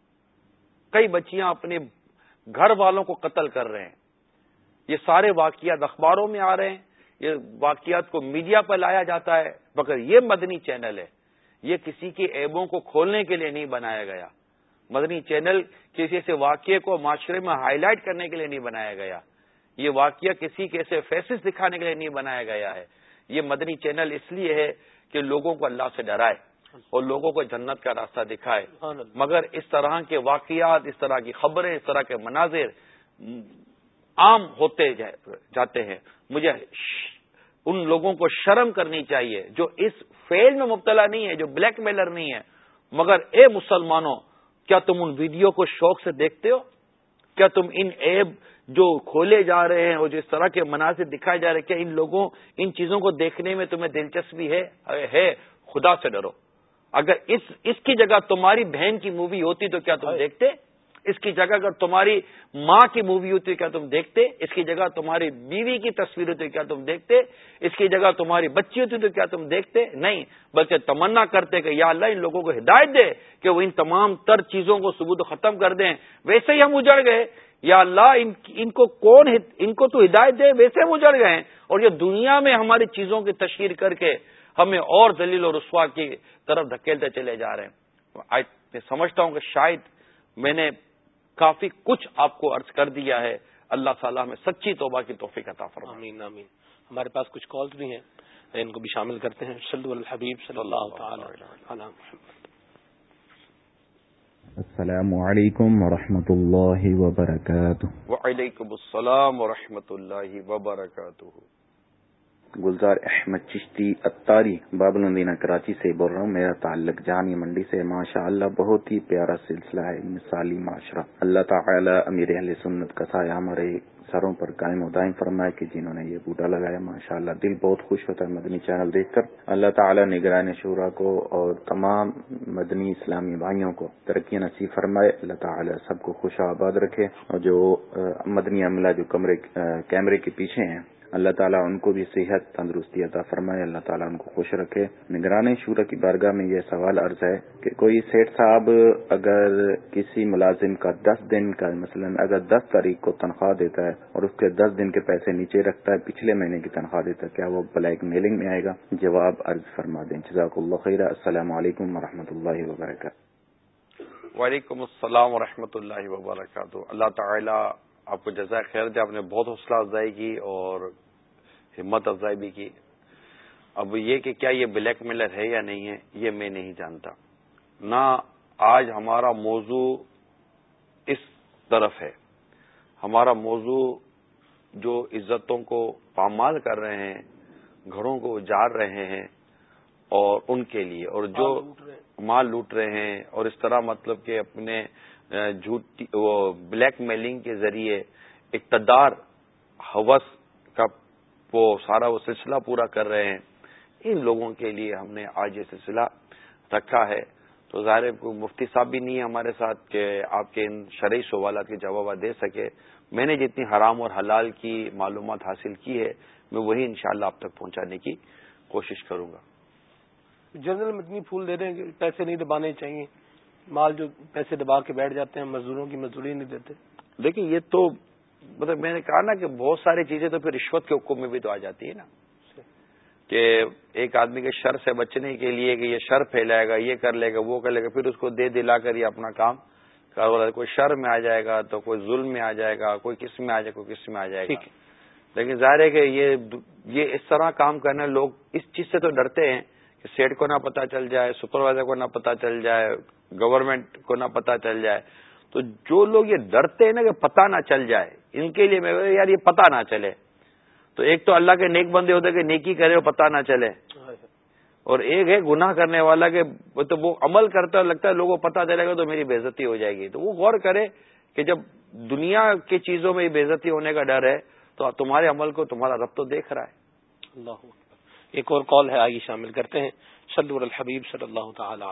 کئی بچیاں اپنے گھر والوں کو قتل کر رہے ہیں۔ یہ سارے واقعات اخباروں میں آ رہے ہیں۔ یہ واقعات کو میڈیا پر لایا جاتا ہے۔ مگر یہ مدنی چینل ہے۔ یہ کسی کے ایبوں کو کھولنے کے لیے نہیں بنایا گیا۔ مدنی چینل کسی ایسے واقعے کو معاشرے میں ہائی لائٹ کرنے کے لیے نہیں بنایا گیا۔ یہ واقعہ کسی کے ایسے فیسز دکھانے کے لیے نہیں بنایا گیا ہے۔ یہ مدنی چینل اس لیے ہے کہ لوگوں کو اللہ سے ڈرائے اور لوگوں کو جنت کا راستہ دکھائے۔ مگر اس طرح کے واقعات اس طرح کی خبریں اس طرح کے مناظر عام ہوتے جاتے ہیں۔ مجھے ان لوگوں کو شرم کرنی چاہیے جو اس فیل میں مبتلا نہیں ہے جو بلیک میلر نہیں ہے مگر اے مسلمانوں کیا تم ان ویڈیو کو شوق سے دیکھتے ہو؟ کیا تم ان ایب جو کھولے جا رہے ہیں اور جو اس طرح کے مناظر دکھائے جا رہے ہیں کیا ان لوگوں ان چیزوں کو دیکھنے میں تمہیں دلچسپی ہے؟ خدا سے ڈرو۔ اگر اس اس کی جگہ تمہاری بہن کی مووی ہوتی تو کیا تم دیکھتے؟ اس کی جگہ اگر تمہاری ماں کی مووی ہوتی کیا تم دیکھتے؟ اس کی جگہ تمہاری بیوی کی تصویر ہوتی کیا تم دیکھتے؟ اس کی جگہ تمہاری بچی ہوتی تو کیا تم دیکھتے؟ نہیں بلکہ تمنا کرتے کہ یا اللہ ان لوگوں کو ہدایت دے کہ وہ ان تمام تر چیزوں کو ثبوت ختم کر دیں۔ ویسے ہی ہم اجڑ گئے۔ یا اللہ، ان ان کو کون ان کو تو ہدایت دے، ویسے ہم اجڑ گئے ہیں۔ اور یہ دنیا میں ہماری چیزوں کی تشہیر کر کے ہمیں اور دلیل اور رسوا کی طرف دھکیلتے چلے جا رہے ہیں۔ میں سمجھتا ہوں کہ شاید میں نے کافی کچھ آپ کو ارض کر دیا ہے۔ اللہ تعالیٰ میں سچی توبہ کی توفیق عطا آمین آمین۔ ہمارے پاس کچھ کالز بھی ہیں، ان کو بھی شامل کرتے ہیں۔ صلی الحبیب صلی اللہ تعالی السلام علیکم ورحمۃ اللہ وبرکاتہ وعلیکم السلام ورحمۃ اللہ وبرکاتہ گلزار احمد چشتی اتاری باب المدینہ کراچی سے بول رہا ہوں، میرا تعلق جانی منڈی سے ماشاء اللہ بہت ہی پیارا سلسلہ ہے، مثالی معاشرہ۔ اللہ تعالی امیر اہل سنت کا سایہ ہمارے سروں پر قائم و دائم فرمائے کہ جنہوں نے یہ بوٹا لگایا ماشاء اللہ دل بہت خوش ہوتا ہے مدنی چینل دیکھ کر۔ اللہ تعالی نگران شورا کو اور تمام مدنی اسلامی بھائیوں کو ترقی نصیب فرمائے۔ اللہ تعالی سب کو خوش آباد رکھے۔ اور جو مدنی عملہ، جو کمرے، کیمرے کے پیچھے ہیں اللہ تعالیٰ ان کو بھی صحت تندرستی عطا فرمائے، اللہ تعالیٰ ان کو خوش رکھے۔ نگران شورا کی بارگاہ میں یہ سوال عرض ہے کہ کوئی سیٹ صاحب اگر کسی ملازم کا دس دن کا مثلا اگر دس تاریخ کو تنخواہ دیتا ہے اور اس کے دس دن کے پیسے نیچے رکھتا ہے، پچھلے مہینے کی تنخواہ دیتا ہے، کیا وہ بلیک میلنگ میں آئے گا؟ جواب عرض فرما دیں۔ جزاک اللہ خیر۔ السلام علیکم و اللہ وبرکاتہ۔ وعلیکم السلام و اللہ وبرکاتہ۔ اللہ تعالیٰ آپ کو جزائے خیر دے، آپ نے بہت حوصلہ افزائی کی اور ہمت افزائی بھی کی۔ اب یہ کہ کیا یہ بلیک میلر ہے یا نہیں ہے یہ میں نہیں جانتا۔ نہ آج ہمارا موضوع اس طرف ہے۔ ہمارا موضوع جو عزتوں کو پامال کر رہے ہیں گھروں کو اجاڑ رہے ہیں اور ان کے لیے اور جو مال لوٹ رہے ہیں۔ اور اس طرح مطلب کہ اپنے جھوٹی وہ بلیک میلنگ کے ذریعے اقتدار حوث وہ سارا وہ سلسلہ پورا کر رہے ہیں ان لوگوں کے لیے ہم نے آج یہ سلسلہ رکھا ہے۔ تو ظاہر مفتی صاحب بھی نہیں ہے ہمارے ساتھ کہ آپ کے ان شرعی سوالات کے جواب دے سکے۔ میں نے جتنی حرام اور حلال کی معلومات حاصل کی ہے میں وہی انشاءاللہ شاء آپ تک پہنچانے کی کوشش کروں گا۔ جنرل میں اتنی پھول دے رہے ہیں پیسے نہیں دبانے چاہیے۔ مال جو پیسے دبا کے بیٹھ جاتے ہیں مزدوروں کی مزدوری نہیں دیتے۔ دیکھیں یہ تو مطلب میں نے کہا نا کہ بہت ساری چیزیں تو پھر رشوت کے حکم میں بھی تو آ جاتی ہے نا۔ کہ ایک آدمی کے شر سے بچنے کے لیے کہ یہ شر پھیلائے گا یہ کر لے گا وہ کر لے گا پھر اس کو دے دلا کر یہ اپنا کام۔ کوئی شر میں آ جائے گا تو کوئی ظلم میں آ جائے گا کوئی کس میں آ جائے گا کوئی کس میں آ جائے گا۔ لیکن ظاہر ہے کہ یہ یہ اس طرح کام کرنے لوگ اس چیز سے تو ڈرتے ہیں کہ سیٹ کو نہ پتا چل جائے سپروائزر کو نہ پتا چل جائے گورنمنٹ کو نہ پتا چل جائے۔ تو جو لوگ یہ ڈرتے ہیں نا کہ پتا نہ چل جائے ان کے لیے میں یار یہ پتا نہ چلے۔ تو ایک تو اللہ کے نیک بندے ہوتے کہ نیکی کرے وہ پتا نہ چلے۔ اور ایک ہے گناہ کرنے والا کہ تو وہ عمل کرتا ہے، لگتا ہے لوگوں کو پتا چلے گا تو میری بےزتی ہو جائے گی۔ تو وہ غور کرے کہ جب دنیا کی چیزوں میں بےزتی ہونے کا ڈر ہے، تو تمہارے عمل کو تمہارا رب تو دیکھ رہا ہے۔ اللہ ایک اور کال ہے آئیے شامل کرتے ہیں۔ صلی الحبیب صلی اللہ تعالی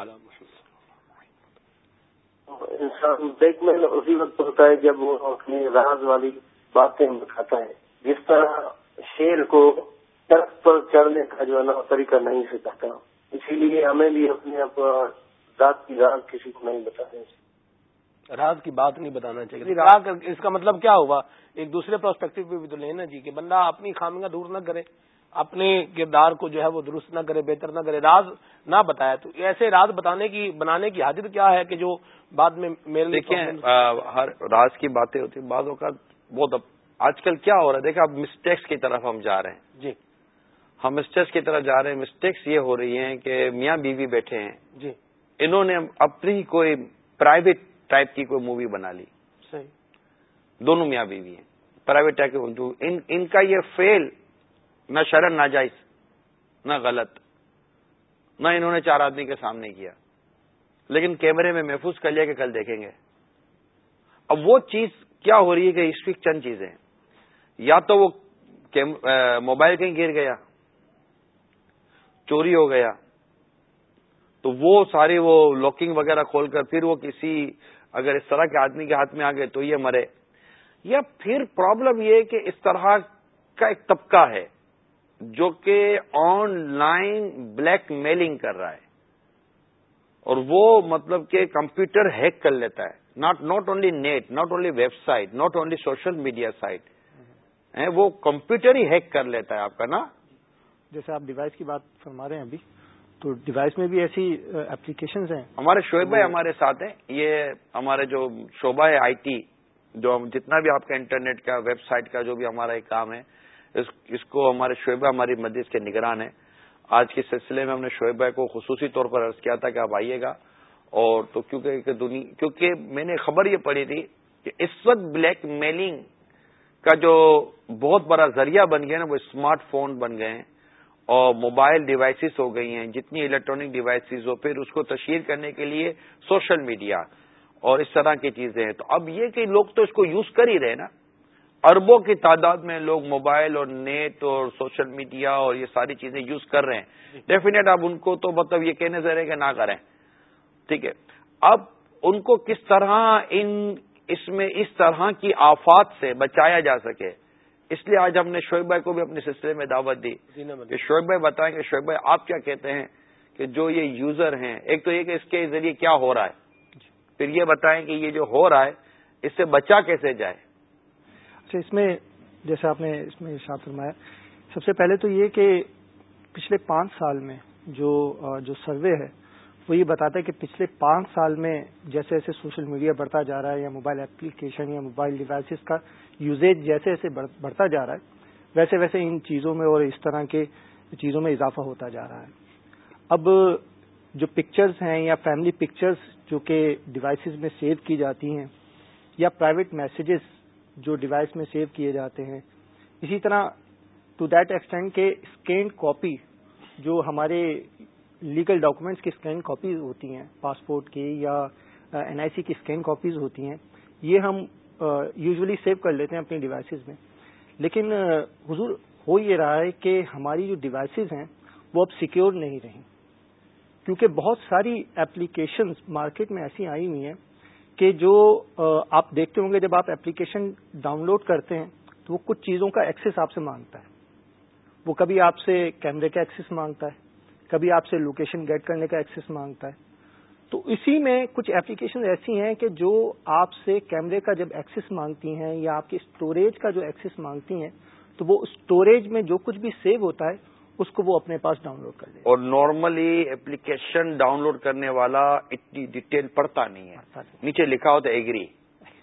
انسان دیکھ میں اسی وقت ہوتا ہے جب وہ اپنی راز والی باتیں بتاتا ہے۔ جس طرح شیر کو درخت پر چڑھنے کا جو ہے نا طریقہ نہیں سکھاتا۔ اسی لیے ہمیں بھی اپنے ذات کی راز کسی کو نہیں بتانے راز کی بات نہیں بتانا چاہیے۔ اس کا مطلب کیا ہوا؟ ایک دوسرے پروسپیکٹو پہ بھی تو لینا جی کہ بندہ اپنی خامیاں دور نہ کرے۔ اپنے کردار کو جو ہے وہ درست نہ کرے بہتر نہ کرے راز نہ بتایا تو ایسے راز بتانے کی بنانے کی حاضر کیا ہے کہ جو بعد میں میرے دیکھیں ہر راز کی باتیں ہوتی بعض اوقات بہت آج کل کیا ہو رہا ہے؟ دیکھیں اب مسٹیکس کی طرف ہم جا رہے ہیں۔ جی۔ ہم مسٹیکس کی طرف جا رہے ہیں۔ مسٹیکس یہ ہو رہی ہیں کہ میاں بیوی بیٹھے ہیں۔ جی۔ انہوں نے اپنی کوئی پرائیویٹ ٹائپ کی کوئی مووی بنا لی۔ صحیح۔ دونوں میاں بیوی ہیں۔ پرائیویٹ ٹائپ کی۔ ان کا یہ فیل نہ شرن ناجائز نہ غلط، نہ انہوں نے چار آدمی کے سامنے کیا۔ لیکن کیمرے میں محفوظ کر لیا کہ کل دیکھیں گے۔ اب وہ چیز کیا ہو رہی ہے کہ اس ویک چند چیزیں۔ یا تو وہ موبائل کہیں گر گیا، چوری ہو گیا، تو وہ ساری وہ لاکنگ وغیرہ کھول کر پھر وہ کسی اگر اس طرح کے آدمی کے ہاتھ میں آ گئے تو یہ مرے۔ یا پھر پرابلم یہ کہ اس طرح کا ایک طبقہ ہے۔ جو کہ آن لائن بلیک میلنگ کر رہا ہے اور وہ مطلب کہ کمپیوٹر ہیک کر لیتا ہے۔ Not not only net not only website not only social media site وہ کمپیوٹر ہی ہیک کر لیتا ہے آپ کا نا؟ جیسے آپ ڈیوائس کی بات فرما رہے ہیں ابھی تو ڈیوائس میں بھی ایسی اپلیکیشن ہیں۔ ہمارے شعبہ ہمارے ساتھ ہیں۔ یہ ہمارے جو شعبہ ہے آئی ٹی جو جتنا بھی آپ کا انٹرنیٹ کا ویب سائٹ کا جو بھی ہمارا ایک کام ہے اس اس کو ہمارے شعبہ، ہماری مجلس کے نگران ہیں۔ آج کے سلسلے میں ہم نے شعبہ کو خصوصی طور پر عرض کیا تھا کہ آپ آئیے گا۔ اور تو کیونکہ کیونکہ میں نے خبر یہ پڑھی تھی کہ اس وقت بلیک میلنگ کا جو بہت بڑا ذریعہ بن گیا نا، وہ اسمارٹ فون بن گئے ہیں اور موبائل ڈیوائسز ہو گئی ہیں، جتنی الیکٹرانک ڈیوائسز ہو، پھر اس کو تشہیر کرنے کے لیے سوشل میڈیا اور اس طرح کی چیزیں ہیں۔ تو اب یہ کہ لوگ تو اس کو یوز کر ہی رہے نا۔ اربوں کی تعداد میں لوگ موبائل اور نیٹ اور سوشل میڈیا اور یہ ساری چیزیں یوز کر رہے ہیں۔ ڈیفینیٹ اب ان کو تو مطلب یہ کہنے سے رہے کہ نہ کریں۔ ٹھیک ہے۔ اب ان کو کس طرح ان اس میں اس طرح کی آفات سے بچایا جا سکے۔ اس لیے آج ہم نے شعیب بھائی کو بھی اپنے سلسلے میں دعوت دی جی کہ شعیب بھائی بتائیں کہ شعیب بھائی آپ کیا کہتے ہیں کہ جو یہ یوزر ہیں ایک تو یہ کہ اس کے ذریعے کیا ہو رہا ہے۔ پھر یہ بتائیں کہ یہ جو ہو رہا ہے اس سے بچا کیسے جائے؟ اچھا اس میں جیسے آپ نے اس میں ارشاد فرمایا، سب سے پہلے تو یہ کہ پچھلے پانچ سال میں جو جو سروے ہے، وہ یہ بتاتا ہے کہ پچھلے پانچ سال میں جیسے جیسے سوشل میڈیا بڑھتا جا رہا ہے یا موبائل اپلیکیشن یا موبائل ڈیوائسز کا یوزیج جیسے جیسے بڑھتا جا رہا ہے، ویسے ویسے ان چیزوں میں اور اس طرح کے چیزوں میں اضافہ ہوتا جا رہا ہے۔ اب جو پکچرز ہیں یا فیملی پکچرز جو کہ ڈیوائسز میں سیو کی جاتی ہیں یا پرائیویٹ میسیجز جو ڈیوائس میں سیو کیے جاتے ہیں۔ اسی طرح ٹو دیٹ ایکسٹینڈ کے اسکینڈ کاپی جو ہمارے لیگل ڈاکومنٹس کی اسکین کاپیز ہوتی ہیں پاسپورٹ کی یا این آئی سی کی اسکین کاپیز ہوتی ہیں، یہ ہم یوزلی سیو کر لیتے ہیں اپنی ڈیوائسز میں۔ لیکن حضور ہو یہ رہا ہے کہ ہماری جو ڈیوائسز ہیں وہ اب سیکیور نہیں رہیں۔ کیونکہ بہت ساری ایپلیکیشنز مارکیٹ میں ایسی آئی ہوئی ہیں کہ جو آپ دیکھتے ہوں گے جب آپ ایپلیکیشن ڈاؤن لوڈ کرتے ہیں تو وہ کچھ چیزوں کا ایکسس آپ سے مانگتا ہے۔ وہ کبھی آپ سے کیمرے کا ایکسس مانگتا ہے، کبھی آپ سے لوکیشن گیٹ کرنے کا ایکسس مانگتا ہے۔ تو اسی میں کچھ ایپلیکیشن ایسی ہیں کہ جو آپ سے کیمرے کا جب ایکسس مانگتی ہیں یا آپ کی اسٹوریج کا جو ایکسس مانگتی ہیں، تو وہ اسٹوریج میں جو کچھ بھی سیو ہوتا ہے اس کو وہ اپنے پاس ڈاؤن لوڈ کر دیں اور نارملی ایپلیکیشن ڈاؤن لوڈ کرنے والا اتنی ڈیٹیل پڑھتا نہیں ہے۔ نیچے لکھا ہوتا ہے ایگری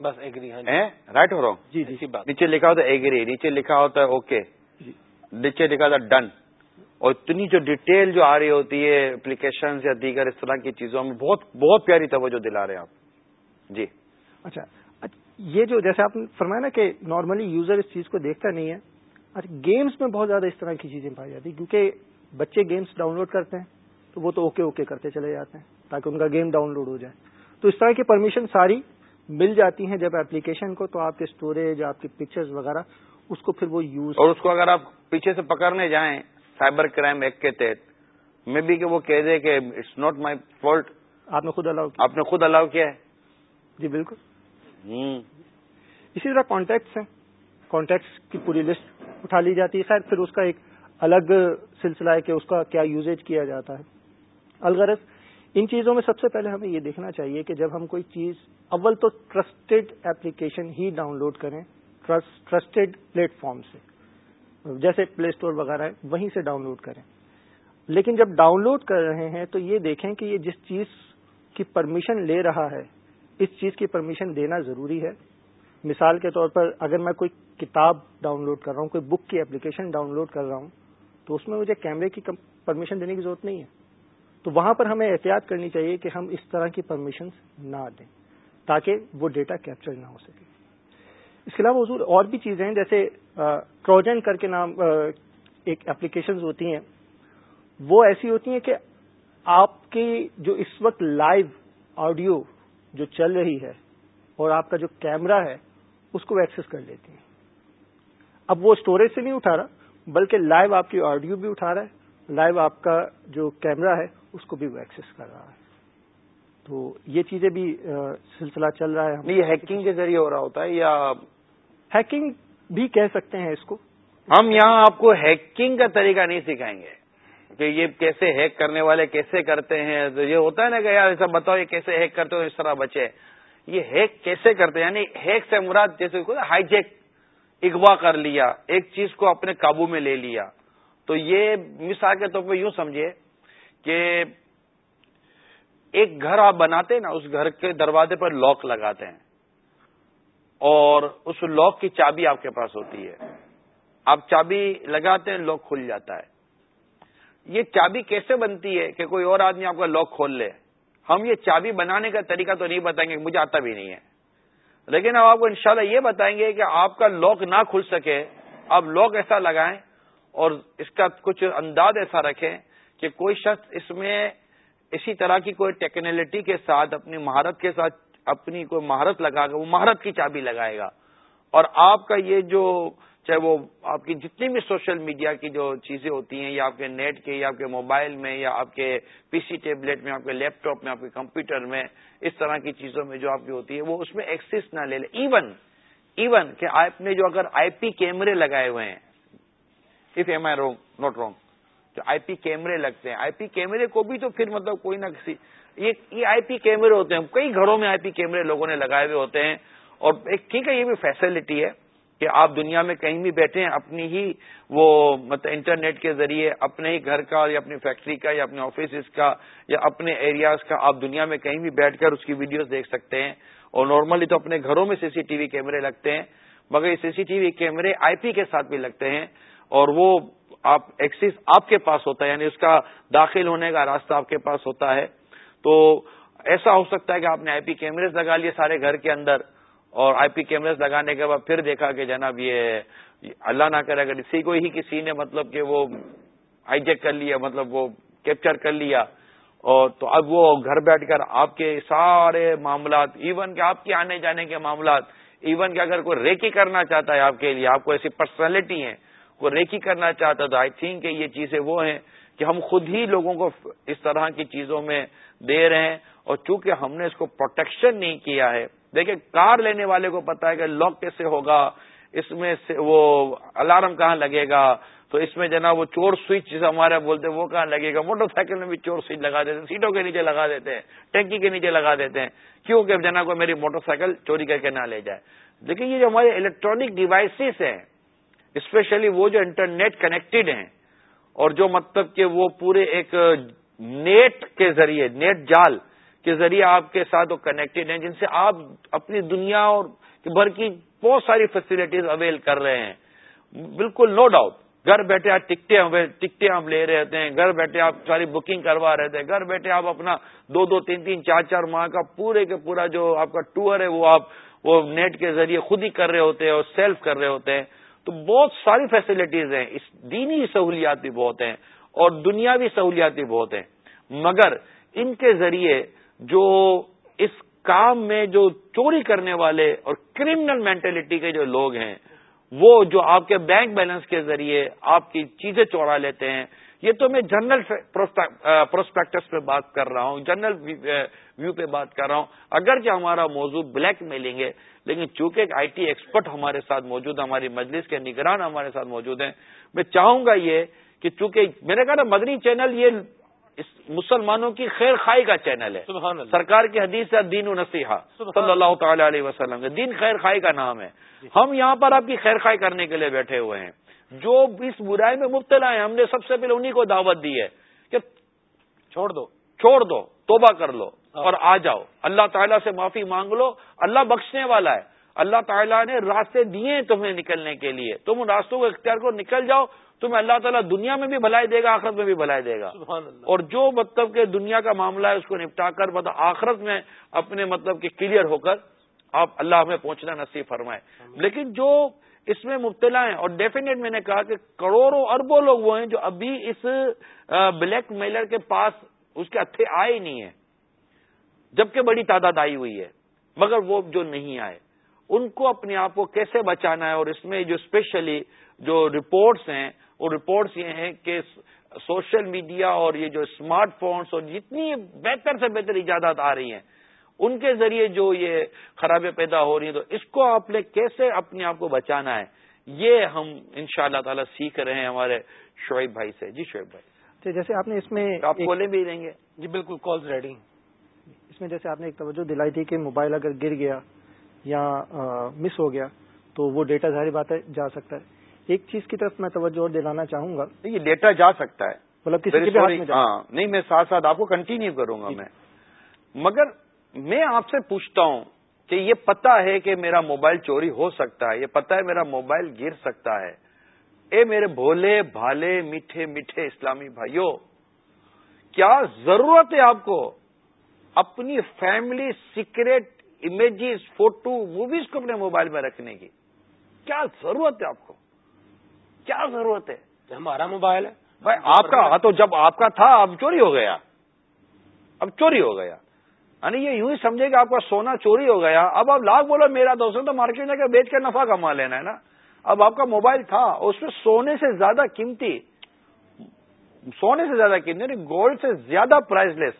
بس ایگری رائٹ ہو رہا ہوں جی جی۔ نیچے لکھا ہوتا ہے ایگری نیچے لکھا ہوتا ہے اوکے جی۔ نیچے لکھا ہوتا ہے ڈن اور اتنی جو ڈیٹیل جو آ رہی ہوتی ہے اپلیکیشن یا دیگر اس طرح کی چیزوں میں بہت بہت پیاری توجہ دلا رہے ہیں آپ۔ جی۔ اچھا یہ جو جیسے آپ نے فرمایا نا کہ نارملی یوزر اس چیز کو دیکھتا نہیں ہے اچھا گیمز میں بہت زیادہ اس طرح کی چیزیں پائی جاتی کیونکہ بچے گیمز ڈاؤن لوڈ کرتے ہیں تو وہ تو اوکے اوکے کرتے چلے جاتے ہیں تاکہ ان کا گیم ڈاؤن لوڈ ہو جائے۔ تو اس طرح کی پرمیشن ساری مل جاتی ہیں جب اپلیکیشن کو تو آپ کے اسٹوریج آپ کی پکچرز وغیرہ اس کو پھر وہ یوز اور اس کو اگر آپ پیچھے سے پکڑنے جائیں سائبر کرائم ایکٹ کے تحت میں بھی کہ وہ کہہ دے کہ اٹس ناٹ مائی فالٹ آپ نے خود الاؤ آپ نے خود الاؤ کیا ہے۔ جی بالکل۔ اسی طرح کانٹیکٹس ہیں۔ کانٹیکٹس کی پوری لسٹ اٹھا لی جاتی ہے۔ خیر، پھر اس کا ایک الگ سلسلہ ہے کہ اس کا کیا یوزیج کیا جاتا ہے۔ الغرض، ان چیزوں میں سب سے پہلے ہمیں یہ دیکھنا چاہیے کہ جب ہم کوئی چیز اول تو ٹرسٹڈ ایپلیکیشن ہی ڈاؤن لوڈ کریں ٹرسٹڈ پلیٹ فارم سے، جیسے پلے اسٹور وغیرہ ہے، وہیں سے ڈاؤن لوڈ کریں۔ لیکن جب ڈاؤن لوڈ کر رہے ہیں تو یہ دیکھیں کہ یہ جس چیز کی پرمیشن لے رہا ہے، اس چیز کی پرمیشن دینا ضروری ہے۔ مثال کے طور پر اگر میں کوئی کتاب ڈاؤن لوڈ کر رہا ہوں، کوئی بک کی اپلیکیشن ڈاؤن لوڈ کر رہا ہوں، تو اس میں مجھے کیمرے کی پرمیشن دینے کی ضرورت نہیں ہے۔ تو وہاں پر ہمیں احتیاط کرنی چاہیے کہ ہم اس طرح کی پرمیشن نہ دیں، تاکہ وہ ڈیٹا کیپچر نہ ہو سکے۔ اس کے علاوہ حضور اور بھی چیزیں ہیں، جیسے ٹروجن کر کے نام ایک اپلیکیشنز ہوتی ہیں۔ وہ ایسی ہوتی ہیں کہ آپ کی جو اس وقت لائیو آڈیو جو چل رہی ہے اور آپ کا جو کیمرہ ہے اس کو ایکسس کر لیتی ہیں۔ اب وہ اسٹوریج سے نہیں اٹھا رہا بلکہ لائیو آپ کی آڈیو بھی اٹھا رہا ہے لائیو آپ کا جو کیمرہ ہے اس کو بھی وہ ایکسس کر رہا ہے۔ تو یہ چیزیں بھی سلسلہ چل رہا ہے۔ یہ ہیکنگ کے ذریعے ہو رہا ہوتا ہے یا ہیکنگ بھی کہہ سکتے ہیں اس کو۔ ہم یہاں آپ کو ہیکنگ کا طریقہ نہیں سکھائیں گے کہ یہ کیسے ہیک کرنے والے کیسے کرتے ہیں۔ تو یہ ہوتا ہے نا کہ یار ایسا بتاؤ یہ کیسے ہیک کرتے ہو اس طرح بچے۔ یہ ہیک کیسے کرتے ہیں؟ یعنی ہیک سے مراد جیسے ہائی جیک اغوا کر لیا، ایک چیز کو اپنے قابو میں لے لیا۔ تو یہ مثال کے طور پہ یوں سمجھیے کہ ایک گھر آپ بناتے نا، اس گھر کے دروازے پر لاک لگاتے ہیں۔ اور اس لاک کی چابی آپ کے پاس ہوتی ہے۔ آپ چابی لگاتے ہیں، لاک کھل جاتا ہے۔ یہ چابی کیسے بنتی ہے کہ کوئی اور آدمی آپ کا لاک کھول لے؟ ہم یہ چابی بنانے کا طریقہ تو نہیں بتائیں گے، مجھے آتا بھی نہیں ہے۔ لیکن ہم آپ کو انشاءاللہ یہ بتائیں گے کہ آپ کا لاک نہ کھل سکے آپ لاک ایسا لگائیں اور اس کا کچھ انداز ایسا رکھیں کہ کوئی شخص اس میں اسی طرح کی کوئی ٹیکنالوجی کے ساتھ، اپنی مہارت کے ساتھ اپنی کوئی مہارت لگا کر وہ مہارت کی چابی لگائے گا۔ اور آپ کا یہ جو چاہے وہ آپ کی جتنی بھی سوشل میڈیا کی جو چیزیں ہوتی ہیں، یا آپ کے نیٹ کے، یا آپ کے موبائل میں، یا آپ کے پی سی ٹیبلٹ میں، آپ کے لیپ ٹاپ میں، آپ کے کمپیوٹر میں، اس طرح کی چیزوں میں جو آپ کی ہوتی ہے، وہ اس میں ایکسس نہ لے لے۔ ایون ایون کہ آپ نے جو اگر آئی پی کیمرے لگائے ہوئے ہیں if am I wrong not wrong جو آئی پی کیمرے لگتے ہیں۔ آئی پی کیمرے کو بھی تو پھر مطلب کوئی نہ کسی، یہ آئی پی کیمرے ہوتے ہیں۔ کئی گھروں میں آئی پی کیمرے لوگوں نے لگائے ہوئے ہوتے ہیں اور ایک ٹھیک ہے، یہ بھی فیسلٹی ہے۔ کہ آپ دنیا میں کہیں بھی بیٹھے ہیں، اپنی ہی وہ مطلب انٹرنیٹ کے ذریعے اپنے ہی گھر کا یا اپنی فیکٹری کا یا اپنے آفیسز کا یا اپنے ایریاز کا آپ دنیا میں کہیں بھی بیٹھ کر اس کی ویڈیوز دیکھ سکتے ہیں۔ اور نارملی تو اپنے گھروں میں سی سی ٹی وی کیمرے لگتے ہیں، مگر یہ سی سی ٹی وی کیمرے آئی پی کے ساتھ بھی لگتے ہیں۔ اور وہ آپ ایکسس آپ کے پاس ہوتا ہے یعنی اس کا داخل ہونے کا راستہ آپ کے پاس ہوتا ہے۔ تو ایسا ہو سکتا ہے کہ آپ نے آئی پی کیمرے لگا لیے سارے گھر کے اندر۔ اور آئی پی کیمرے لگانے کے بعد پھر دیکھا کہ جناب یہ اللہ نہ کرے، اگر اسی کو ہی کسی نے مطلب کہ وہ ہائی جیک کر لیا مطلب وہ کیپچر کر لیا، اور تو اب وہ گھر بیٹھ کر آپ کے سارے معاملات ایون کہ آپ کے آنے جانے کے معاملات ایون کہ اگر کوئی ریکی کرنا چاہتا ہے آپ کے لیے، آپ کو ایسی پرسنالٹی ہیں، کوئی ریکی کرنا چاہتا ہے، تو آئی تھنک کہ یہ چیزیں وہ ہیں کہ ہم خود ہی لوگوں کو اس طرح کی چیزوں میں دے رہے ہیں، اور چونکہ ہم نے اس کو پروٹیکشن نہیں کیا ہے دیکھیں، کار لینے والے کو پتا ہے کہ لاک کیسے ہوگا، اس میں وہ الارم کہاں لگے گا؟ تو اس میں جناب وہ چور سوئچ جسے ہمارے بولتے ہیں، وہ کہاں لگے گا؟ موٹر سائیکل میں بھی چور سوئچ لگا دیتے ہیں، سیٹوں کے نیچے لگا دیتے ہیں، ٹینکی کے نیچے لگا دیتے ہیں۔ کیوں کہ جناب کو میری موٹر سائیکل چوری کر کے نہ لے جائے۔ لیکن یہ جو ہمارے الیکٹرانک ڈیوائسز ہیں اسپیشلی وہ جو انٹرنیٹ کنیکٹڈ ہیں، اور جو مطلب کہ وہ پورے ایک نیٹ کے ذریعے نیٹ جال کے ذریعے آپ کے ساتھ وہ کنیکٹڈ ہیں جن سے آپ اپنی دنیا اور بھر کی بہت ساری فیسلٹیز اویل کر رہے ہیں۔ بالکل نو ڈاؤٹ گھر بیٹھے آپ ٹکٹیں ٹکٹیں آپ لے رہے ہیں، گھر بیٹھے آپ ساری بکنگ کروا رہے تھے گھر بیٹھے آپ اپنا دو دو، تین تین، چار چار ماہ کا پورے کے پورا جو آپ کا ٹور ہے وہ آپ وہ نیٹ کے ذریعے خود ہی کر رہے ہوتے ہیں اور سیلف کر رہے ہوتے ہیں۔ تو بہت ساری فیسلٹیز ہیں۔ اس دینی سہولیات بھی بہت ہیں اور دنیاوی سہولیات بھی بہت ہیں۔ مگر ان کے ذریعے جو اس کام میں جو چوری کرنے والے اور کرمنل مینٹلٹی کے جو لوگ ہیں، وہ جو آپ کے بینک بیلنس کے ذریعے آپ کی چیزیں چورا لیتے ہیں، یہ تو میں جنرل پروسپیکٹس پہ بات کر رہا ہوں جنرل ویو پہ بات کر رہا ہوں۔ اگرچہ ہمارا موضوع بلیک میلیں گے، لیکن چونکہ ایک آئی ٹی ایکسپرٹ ہمارے ساتھ موجود ہے ہماری مجلس کے نگران ہمارے ساتھ موجود ہیں، میں چاہوں گا یہ کہ چونکہ میرے کہا نا مدنی چینل یہ اس مسلمانوں کی خیر خائی کا چینل ہے۔ سرکار کی حدیث ہے دین و نصیحہ۔ صلی اللہ تعالی علیہ وسلم دین خیر خائی کا نام ہے۔ جی۔ ہم یہاں پر آپ کی خیر خائی کرنے کے لیے بیٹھے ہوئے ہیں۔ جو اس برائی میں مبتلا ہیں ہم نے سب سے پہلے انہیں کو دعوت دی ہے کہ چھوڑ دو۔ چھوڑ دو توبہ کر لو ہاں۔ اور آ جاؤ۔ اللہ تعالیٰ سے معافی مانگ لو۔ اللہ بخشنے والا ہے۔ اللہ تعالیٰ نے راستے دیے تمہیں نکلنے کے لیے۔ تم راستوں کو اختیار کو نکل جاؤ۔ تمہیں اللہ تعالیٰ دنیا میں بھی بھلائی دے گا آخرت میں بھی بھلائی دے گا۔ اور جو مطلب کہ دنیا کا معاملہ ہے اس کو نپٹا کر مطلب آخرت میں اپنے مطلب کہ کلیئر ہو کر آپ اللہ ہمیں پہنچنا نصیب فرمائے لیکن جو اس میں مبتلا ہیں اور ڈیفینیٹ میں نے کہا کہ کروڑوں اربوں لوگ وہ ہیں جو ابھی اس بلیک میلر کے پاس اس کے ہتھے آئے ہی نہیں ہیں۔ جبکہ بڑی تعداد آئی ہوئی ہے مگر وہ جو نہیں آئے۔ ان کو اپنے آپ کو کیسے بچانا ہے؟ اور اس میں جو اسپیشلی جو رپورٹس ہیں وہ رپورٹس یہ ہیں کہ سوشل میڈیا اور یہ جو اسمارٹ فونس اور جتنی بہتر سے بہتر ایجادات آ رہی ہیں ان کے ذریعے جو یہ خرابیاں پیدا ہو رہی ہیں تو اس کو آپ نے کیسے اپنے آپ کو بچانا ہے؟ یہ ہم ان شاء اللہ تعالی سیکھ رہے ہیں ہمارے شعیب بھائی سے۔ جی شعیب بھائی۔ جیسے آپ نے اس میں آپ کولے بھی لیں گے؟ جی بالکل کال ریڈی اس میں جیسے آپ نے ایک توجہ دلائی تھی کہ موبائل اگر گر گیا یا مس ہو گیا تو وہ ڈیٹا ظاہری بات ہے جا سکتا ہے۔ ایک چیز کی طرف میں توجہ دلانا چاہوں گا۔ یہ ڈیٹا جا سکتا ہے۔ مطلب کسی ہاں نہیں میں ساتھ ساتھ آپ کو کنٹینیو کروں گا۔ میں۔ مگر میں آپ سے پوچھتا ہوں کہ یہ پتا ہے کہ میرا موبائل چوری ہو سکتا ہے یہ پتا ہے میرا موبائل گر سکتا ہے۔ اے میرے بھولے بھالے میٹھے میٹھے اسلامی بھائیوں کیا ضرورت ہے آپ کو اپنی family secret images photo movies کو اپنے موبائل میں رکھنے کی؟ کیا ضرورت ہے آپ کو؟ کیا ضرورت ہے؟ ہمارا موبائل ہے بھائی آپ کا تو جب آپ کا تھا اب چوری ہو گیا۔ اب چوری ہو گیا۔ یعنی یہ یوں ہی سمجھے کہ آپ کا سونا چوری ہو گیا۔ اب آپ لاکھ بولو میرا دوستوں تو مارکیٹ میں بیچ کر نفع کما لینا ہے نا۔ اب آپ کا موبائل تھا اس میں سونے سے زیادہ قیمتی سونے سے زیادہ قیمتی یعنی گولڈ سے زیادہ پرائز لیس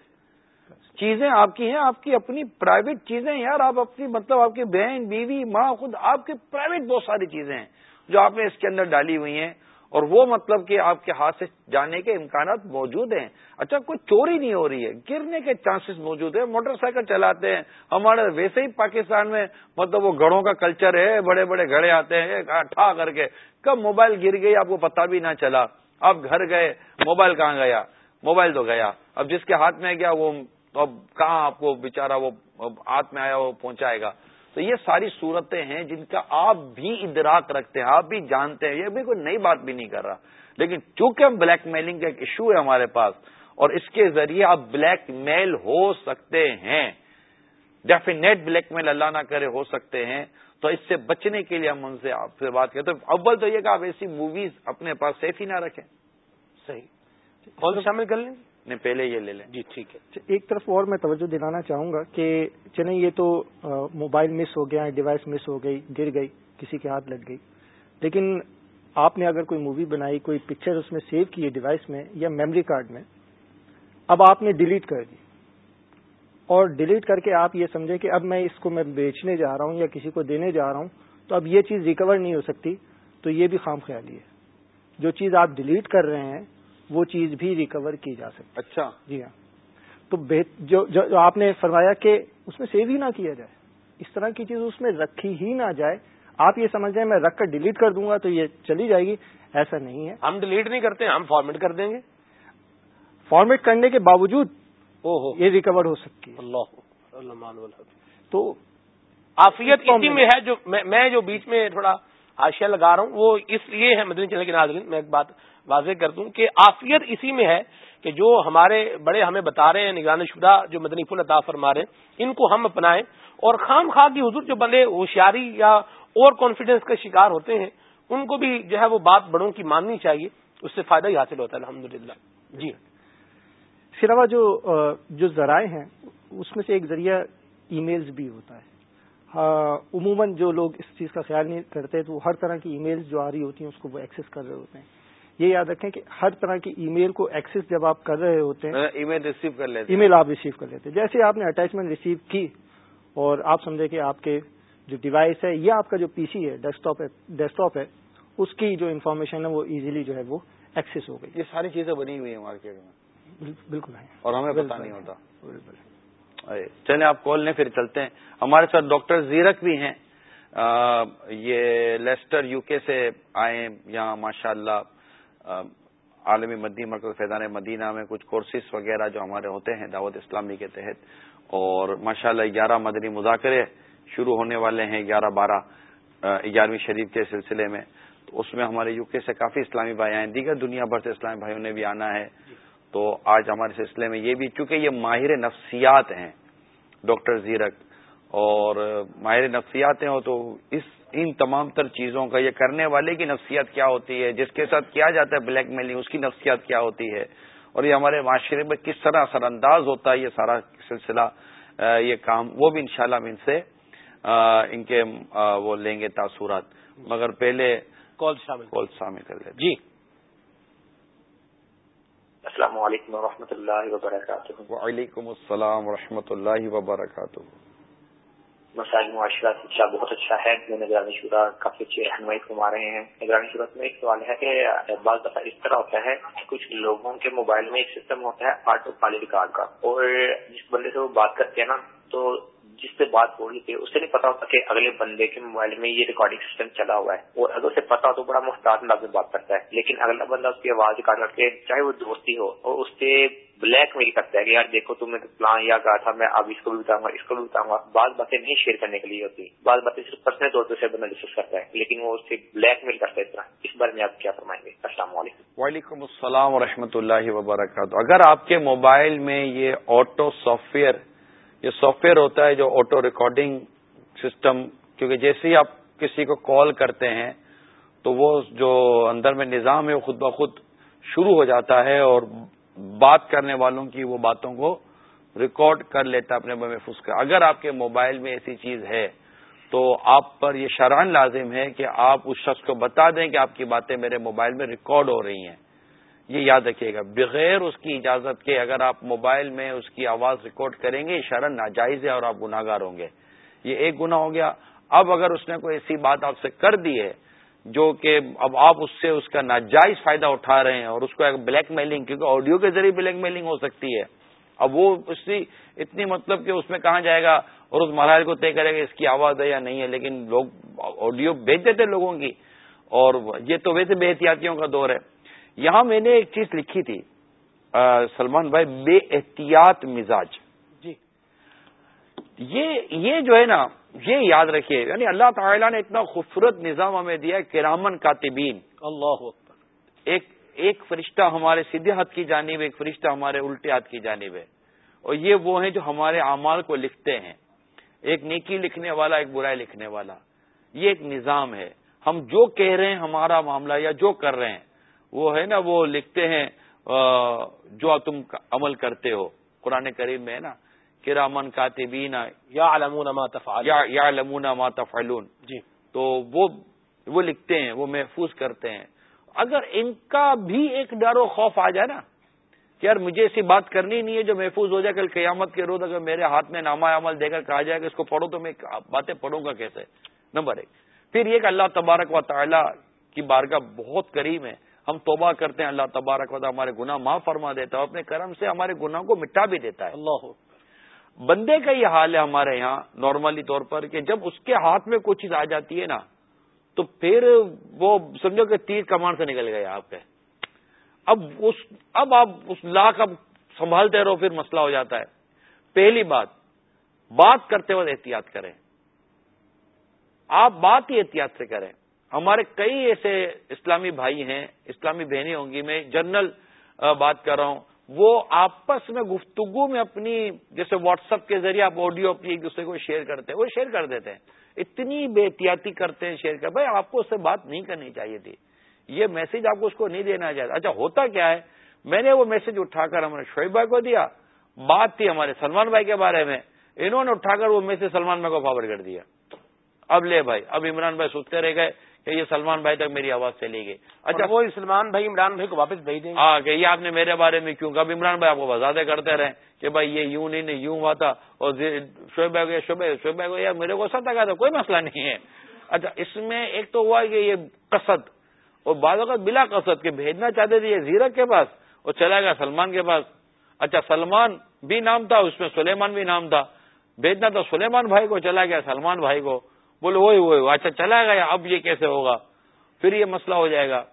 چیزیں آپ کی ہیں۔ آپ کی اپنی پرائیویٹ چیزیں یار آپ اپنی مطلب آپ کی بہن بیوی ماں خود آپ کی پرائیویٹ بہت ساری چیزیں ہیں۔ جو آپ نے اس کے اندر ڈالی ہوئی ہیں اور وہ مطلب کہ آپ کے ہاتھ سے جانے کے امکانات موجود ہیں۔ اچھا کوئی چوری نہیں ہو رہی ہے۔ گرنے کے چانسز موجود ہیں۔ موٹر سائیکل چلاتے ہیں۔ ہمارے ویسے ہی پاکستان میں مطلب وہ گھڑوں کا کلچر ہے، بڑے بڑے گھڑے آتے ہیں ہاں، ٹھا کر کے۔ کب موبائل گر گئی، آپ کو پتا بھی نہ چلا۔ آپ گھر گئے موبائل کہاں گیا؟ موبائل تو گیا۔ اب جس کے ہاتھ میں گیا، وہ اب کہاں آپ کو بےچارا وہ ہاتھ میں آیا، وہ پہنچائے گا۔ تو یہ ساری صورتیں ہیں جن کا آپ بھی ادراک رکھتے ہیں آپ بھی جانتے ہیں یہ بھی کوئی نئی بات بھی نہیں کر رہا۔ لیکن چونکہ ہم بلیک میلنگ کا ایک ایشو ہے ہمارے پاس اور اس کے ذریعے آپ بلیک میل ہو سکتے ہیں ڈیفینیٹ بلیک میل اللہ نہ کرے ہو سکتے ہیں تو اس سے بچنے کے لیے ہم ان سے آپ سے بات کریں۔ تو اول تو یہ کہ آپ ایسی موویز اپنے پاس سیف ہی نہ رکھیں۔ صحیح۔ شامل کر لیں۔ نہیں پہلے یہ لے لیں۔ جی ٹھیک ہے۔ ایک طرف اور میں توجہ دلانا چاہوں گا کہ چلیں یہ تو موبائل مس ہو گیا ڈیوائس مس ہو گئی گر گئی کسی کے ہاتھ لگ گئی۔ لیکن آپ نے اگر کوئی مووی بنائی کوئی پکچر اس میں سیو کی ہے ڈیوائس میں یا میموری کارڈ میں اب آپ نے ڈیلیٹ کر دی۔ اور ڈیلیٹ کر کے آپ یہ سمجھیں کہ اب میں اس کو میں بیچنے جا رہا ہوں یا کسی کو دینے جا رہا ہوں تو اب یہ چیز ریکور نہیں ہو سکتی تو یہ بھی خام خیالی ہے۔ جو چیز آپ ڈیلیٹ کر رہے ہیں وہ چیز بھی ریکور کی جا سکتی اچھا۔ جی ہاں۔ تو جو, جو آپ نے فرمایا کہ اس میں سیو ہی نہ کیا جائے۔ اس طرح کی چیز اس میں رکھی ہی نہ جائے۔ آپ یہ سمجھ جائیں میں رکھ کر ڈیلیٹ کر دوں گا تو یہ چلی جائے گی۔ ایسا نہیں ہے۔ ہم ڈیلیٹ نہیں کرتے ہم فارمیٹ کر دیں گے۔ فارمیٹ کرنے کے باوجود یہ ریکور ہو سکتی ہے۔ اللہ اللہ تو آفیت اسی میں ہے جو میں جو بیچ میں تھوڑا آشیا لگا رہا ہوں وہ اس لیے ہے مدنی چلے کے ناظرین۔ میں ایک بات واضح کر دوں کہ آفیت اسی میں ہے کہ جو ہمارے بڑے ہمیں بتا رہے ہیں، نگران شدہ جو مدنی پھول عطا فرما رہے ہیں، ان کو ہم اپنائیں۔ اور خام خواہ کی حضور جو بندے ہوشیاری یا اور کانفیڈینس کا شکار ہوتے ہیں، ان کو بھی جو ہے وہ بات بڑوں کی ماننی چاہیے۔ اس سے فائدہ ہی حاصل ہوتا ہے الحمد جی۔ اس کے علاوہ جو جو ذرائع ہیں، اس میں سے ایک ذریعہ ای میلز بھی ہوتا ہے۔ عموماً جو لوگ اس چیز کا خیال نہیں کرتے، تو ہر طرح کی ای میلز جو آ رہی ہوتی ہیں، اس کو وہ ایکسس کر رہے ہوتے ہیں۔ یہ یاد رکھیں کہ ہر طرح کی ای میل کو ایکسس جب آپ کر رہے ہوتے ہیں ای میل ریسیو کر لیتے ای میل آپ ریسیو کر لیتے جیسے آپ نے اٹیچمنٹ ریسیو کی اور آپ سمجھے کہ آپ کے جو ڈیوائس ہے یا آپ کا جو پی سی ہے ڈیسک ٹاپ ہے ڈیسک ٹاپ ہے اس کی جو انفارمیشن ہے وہ ایزیلی جو ہے وہ ایکسس ہو گئی۔ یہ ساری چیزیں بنی ہوئی ہیں مارکیٹ میں۔ بالکل اور ہمیں پتا نہیں ہوتا۔ چلیں آپ کال لیں پھر چلتے ہیں۔ ہمارے ساتھ ڈاکٹر زیرک بھی ہیں۔ یہ لیسٹر یو کے سے آئے یہاں ماشاء اللہ عالمی مدی مرکز فیضان مدینہ میں کچھ کورسز وغیرہ جو ہمارے ہوتے ہیں دعوت اسلامی کے تحت اور ماشاءاللہ گیارہ مدنی مذاکرے شروع ہونے والے ہیں گیارہ بارہ گیارہویں شریف کے سلسلے میں۔ تو اس میں ہمارے یو کے سے کافی اسلامی بھائی آئے دیگر دنیا بھر سے اسلامی بھائیوں نے بھی آنا ہے۔ تو آج ہمارے سلسلے میں یہ بھی چونکہ یہ ماہر نفسیات ہیں ڈاکٹر زیرک اور ماہر نفسیات ہیں تو اس ان تمام تر چیزوں کا یہ کرنے والے کی نفسیات کیا ہوتی ہے؟ جس کے ساتھ کیا جاتا ہے بلیک میلنگ اس کی نفسیات کیا ہوتی ہے؟ اور یہ ہمارے معاشرے میں کس طرح اثر انداز ہوتا ہے یہ سارا سلسلہ یہ کام وہ بھی انشاءاللہ شاء ان سے ان کے وہ لیں گے تاثرات۔ مگر پہلے کال شامل کال شامل کر لیں جی۔ السلام علیکم و اللہ وبرکاتہ۔ وعلیکم السلام و اللہ وبرکاتہ۔ مسائل معاشرات اچھا بہت اچھا ہے میں نگرانی شدہ کافی اچھے رہنمائی فرما رہے ہیں۔ نگرانی شدہ میں ایک سوال ہے کہ بعض دفعہ اس طرح ہوتا ہے کچھ لوگوں کے موبائل میں ایک سسٹم ہوتا ہے آٹو پالی ریکارڈ کا۔ اور جس بندے سے وہ بات کرتے ہیں نا، تو جس سے بات ہو رہی تھی، اسے نہیں پتا ہوتا کہ اگلے بندے کے موبائل میں یہ ریکارڈنگ سسٹم چلا ہوا ہے۔ اور اگر اسے پتا تو بڑا محتاط انداز میں بات کرتا ہے، لیکن اگلا بندہ اس کی آواز ریکارڈ کر کے چاہے وہ دوستی ہو اور اس سے بلیک میل کرتا ہے کہ یار دیکھو تم نے پلان یا کہا تھا، میں اب اس کو بھی بتاؤں گا، اس کو بھی بتاؤں گا۔ بعض باتیں نہیں شیئر کرنے کے لیے ہوتی، بعض باتیں صرف پرسنل طور پر بندہ ڈسکس کرتا ہے، لیکن وہ اس سے بلیک میل کرتا ہے اس طرح اس بارے میں آپ کیا فرمائیں گے؟ السلام علیکم۔ وعلیکم السلام و اللہ وبرکاتہ۔ اگر آپ کے موبائل میں یہ آٹو سافٹ ویئر یہ سافٹ ویئر ہوتا ہے جو آٹو ریکارڈنگ سسٹم کیونکہ جیسے ہی آپ کسی کو کال کرتے ہیں، تو وہ جو اندر میں نظام ہے، وہ خود بخود شروع ہو جاتا ہے اور بات کرنے والوں کی وہ باتوں کو ریکارڈ کر لیتا اپنے محفوظ کر۔ اگر آپ کے موبائل میں ایسی چیز ہے تو آپ پر یہ شران لازم ہے کہ آپ اس شخص کو بتا دیں کہ آپ کی باتیں میرے موبائل میں ریکارڈ ہو رہی ہیں۔ یہ یاد رکھیے گا۔ بغیر اس کی اجازت کے اگر آپ موبائل میں اس کی آواز ریکارڈ کریں گے، یہ شرن ناجائز ہے اور آپ گناگار ہوں گے۔ یہ ایک گنا ہو گیا۔ اب اگر اس نے کوئی ایسی بات آپ سے کر دی ہے جو کہ اب آپ اس سے اس کا ناجائز فائدہ اٹھا رہے ہیں اور اس کو ایک بلیک میلنگ کیونکہ آڈیو کے ذریعے بلیک میلنگ ہو سکتی ہے۔ اب وہ اس کی اتنی مطلب کہ اس میں کہاں جائے گا اور اس مرحلے کو طے کرے گا اس کی آواز ہے یا نہیں ہے لیکن لوگ آڈیو بھیج دیتے لوگوں کی۔ اور یہ تو ویسے بے احتیاطیوں کا دور ہے۔ یہاں میں نے ایک چیز لکھی تھی سلمان بھائی بے احتیاط مزاج۔ جی۔ یہ یہ جو ہے نا یہ یاد رکھیے یعنی اللہ تعالیٰ نے اتنا خوبصورت نظام ہمیں دیا کرامن کاتبین۔ اللہ ایک ایک فرشتہ ہمارے سیدھے ہاتھ کی جانب ایک فرشتہ ہمارے الٹے ہاتھ کی جانب ہے۔ اور یہ وہ ہیں جو ہمارے اعمال کو لکھتے ہیں۔ ایک نیکی لکھنے والا ایک برائی لکھنے والا۔ یہ ایک نظام ہے۔ ہم جو کہہ رہے ہیں ہمارا معاملہ یا جو کر رہے ہیں وہ ہے نا وہ لکھتے ہیں جو تم عمل کرتے ہو۔ قرآن کریم میں ہے نا کرامن کاتبین یا علمون ما تفعلون. یا علمون ما تفعلون. جی. تو وہ وہ لکھتے ہیں وہ محفوظ کرتے ہیں۔ اگر ان کا بھی ایک ڈر و خوف آ جائے نا کہ یار مجھے ایسی بات کرنی نہیں ہے جو محفوظ ہو جائے کل قیامت کے روز اگر میرے ہاتھ میں نامہ عمل دے کر کہا جائے کہ اس کو پڑھو تو میں باتیں پڑھوں گا کیسے؟ نمبر ایک۔ پھر یہ کہ اللہ تبارک و تعالی کی بارگاہ بہت کریم ہے۔ ہم توبہ کرتے ہیں اللہ تبارک و تعالی ہمارے گناہ معاف فرما دیتا ہے اپنے کرم سے ہمارے گناہ کو مٹا بھی دیتا ہے۔ اللہ بندے کا یہ حال ہے ہمارے یہاں نارملی طور پر کہ جب اس کے ہاتھ میں کوئی چیز آ جاتی ہے نا، تو پھر وہ سمجھو کہ تیر کمان سے نکل گئے آپ کے۔ اب اس، اب آپ اس لاکھ اب سنبھالتے رہو، پھر مسئلہ ہو جاتا ہے۔ پہلی بات بات کرتے وقت احتیاط کریں۔ آپ بات ہی احتیاط سے کریں۔ ہمارے کئی ایسے اسلامی بھائی ہیں، اسلامی بہنیں ہوں گی، میں جنرل بات کر رہا ہوں۔ وہ آپس میں گفتگو میں اپنی، جیسے واٹس ایپ کے ذریعے آپ آڈیو اپنی ایک دوسرے کو شیئر کرتے ہیں، وہ شیئر کر دیتے ہیں۔ اتنی بے احتیاطی کرتے ہیں شیئر کر بھائی آپ کو اس سے بات نہیں کرنی چاہیے تھی۔ یہ میسج آپ کو اس کو نہیں دینا چاہیے۔ اچھا ہوتا کیا ہے؟ میں نے وہ میسج اٹھا کر ہمارے شعیب بھائی کو دیا۔ بات تھی ہمارے سلمان بھائی کے بارے میں۔ انہوں نے اٹھا کر وہ میسج سلمان بھائی کو فارورڈ کر دیا۔ اب لے بھائی، اب عمران بھائی سوچتے رہ گئے۔ کہ یہ سلمان بھائی تک میری آواز چلی گئی۔ اچھا وہ سلمان بھائی عمران بھائی کو واپس بھیج دیں ہاں کہ یہ آپ نے میرے بارے میں کیوں کب عمران بھائی آپ کو وضاحت کرتے رہے کہ بھائی یہ یوں نہیں نہیں یوں ہوا تھا۔ اور شعیب بھائی شعیب شعیب بھائی کو یار میرے کو سب تک تھا کوئی مسئلہ نہیں ہے۔ اچھا اس میں ایک تو ہوا کہ یہ قصد اور بعض اوقات بلا قصد کے بھیجنا چاہتے تھے یہ زیرک کے پاس اور چلا گیا سلمان کے پاس۔ اچھا سلمان بھی نام تھا اس میں سلیمان بھی نام تھا۔ بھیجنا تو سلیمان بھائی کو چلا گیا سلمان بھائی کو۔ بولے وہی وہی اچھا چلا گیا، اب یہ کیسے ہوگا؟ پھر یہ مسئلہ ہو جائے گا۔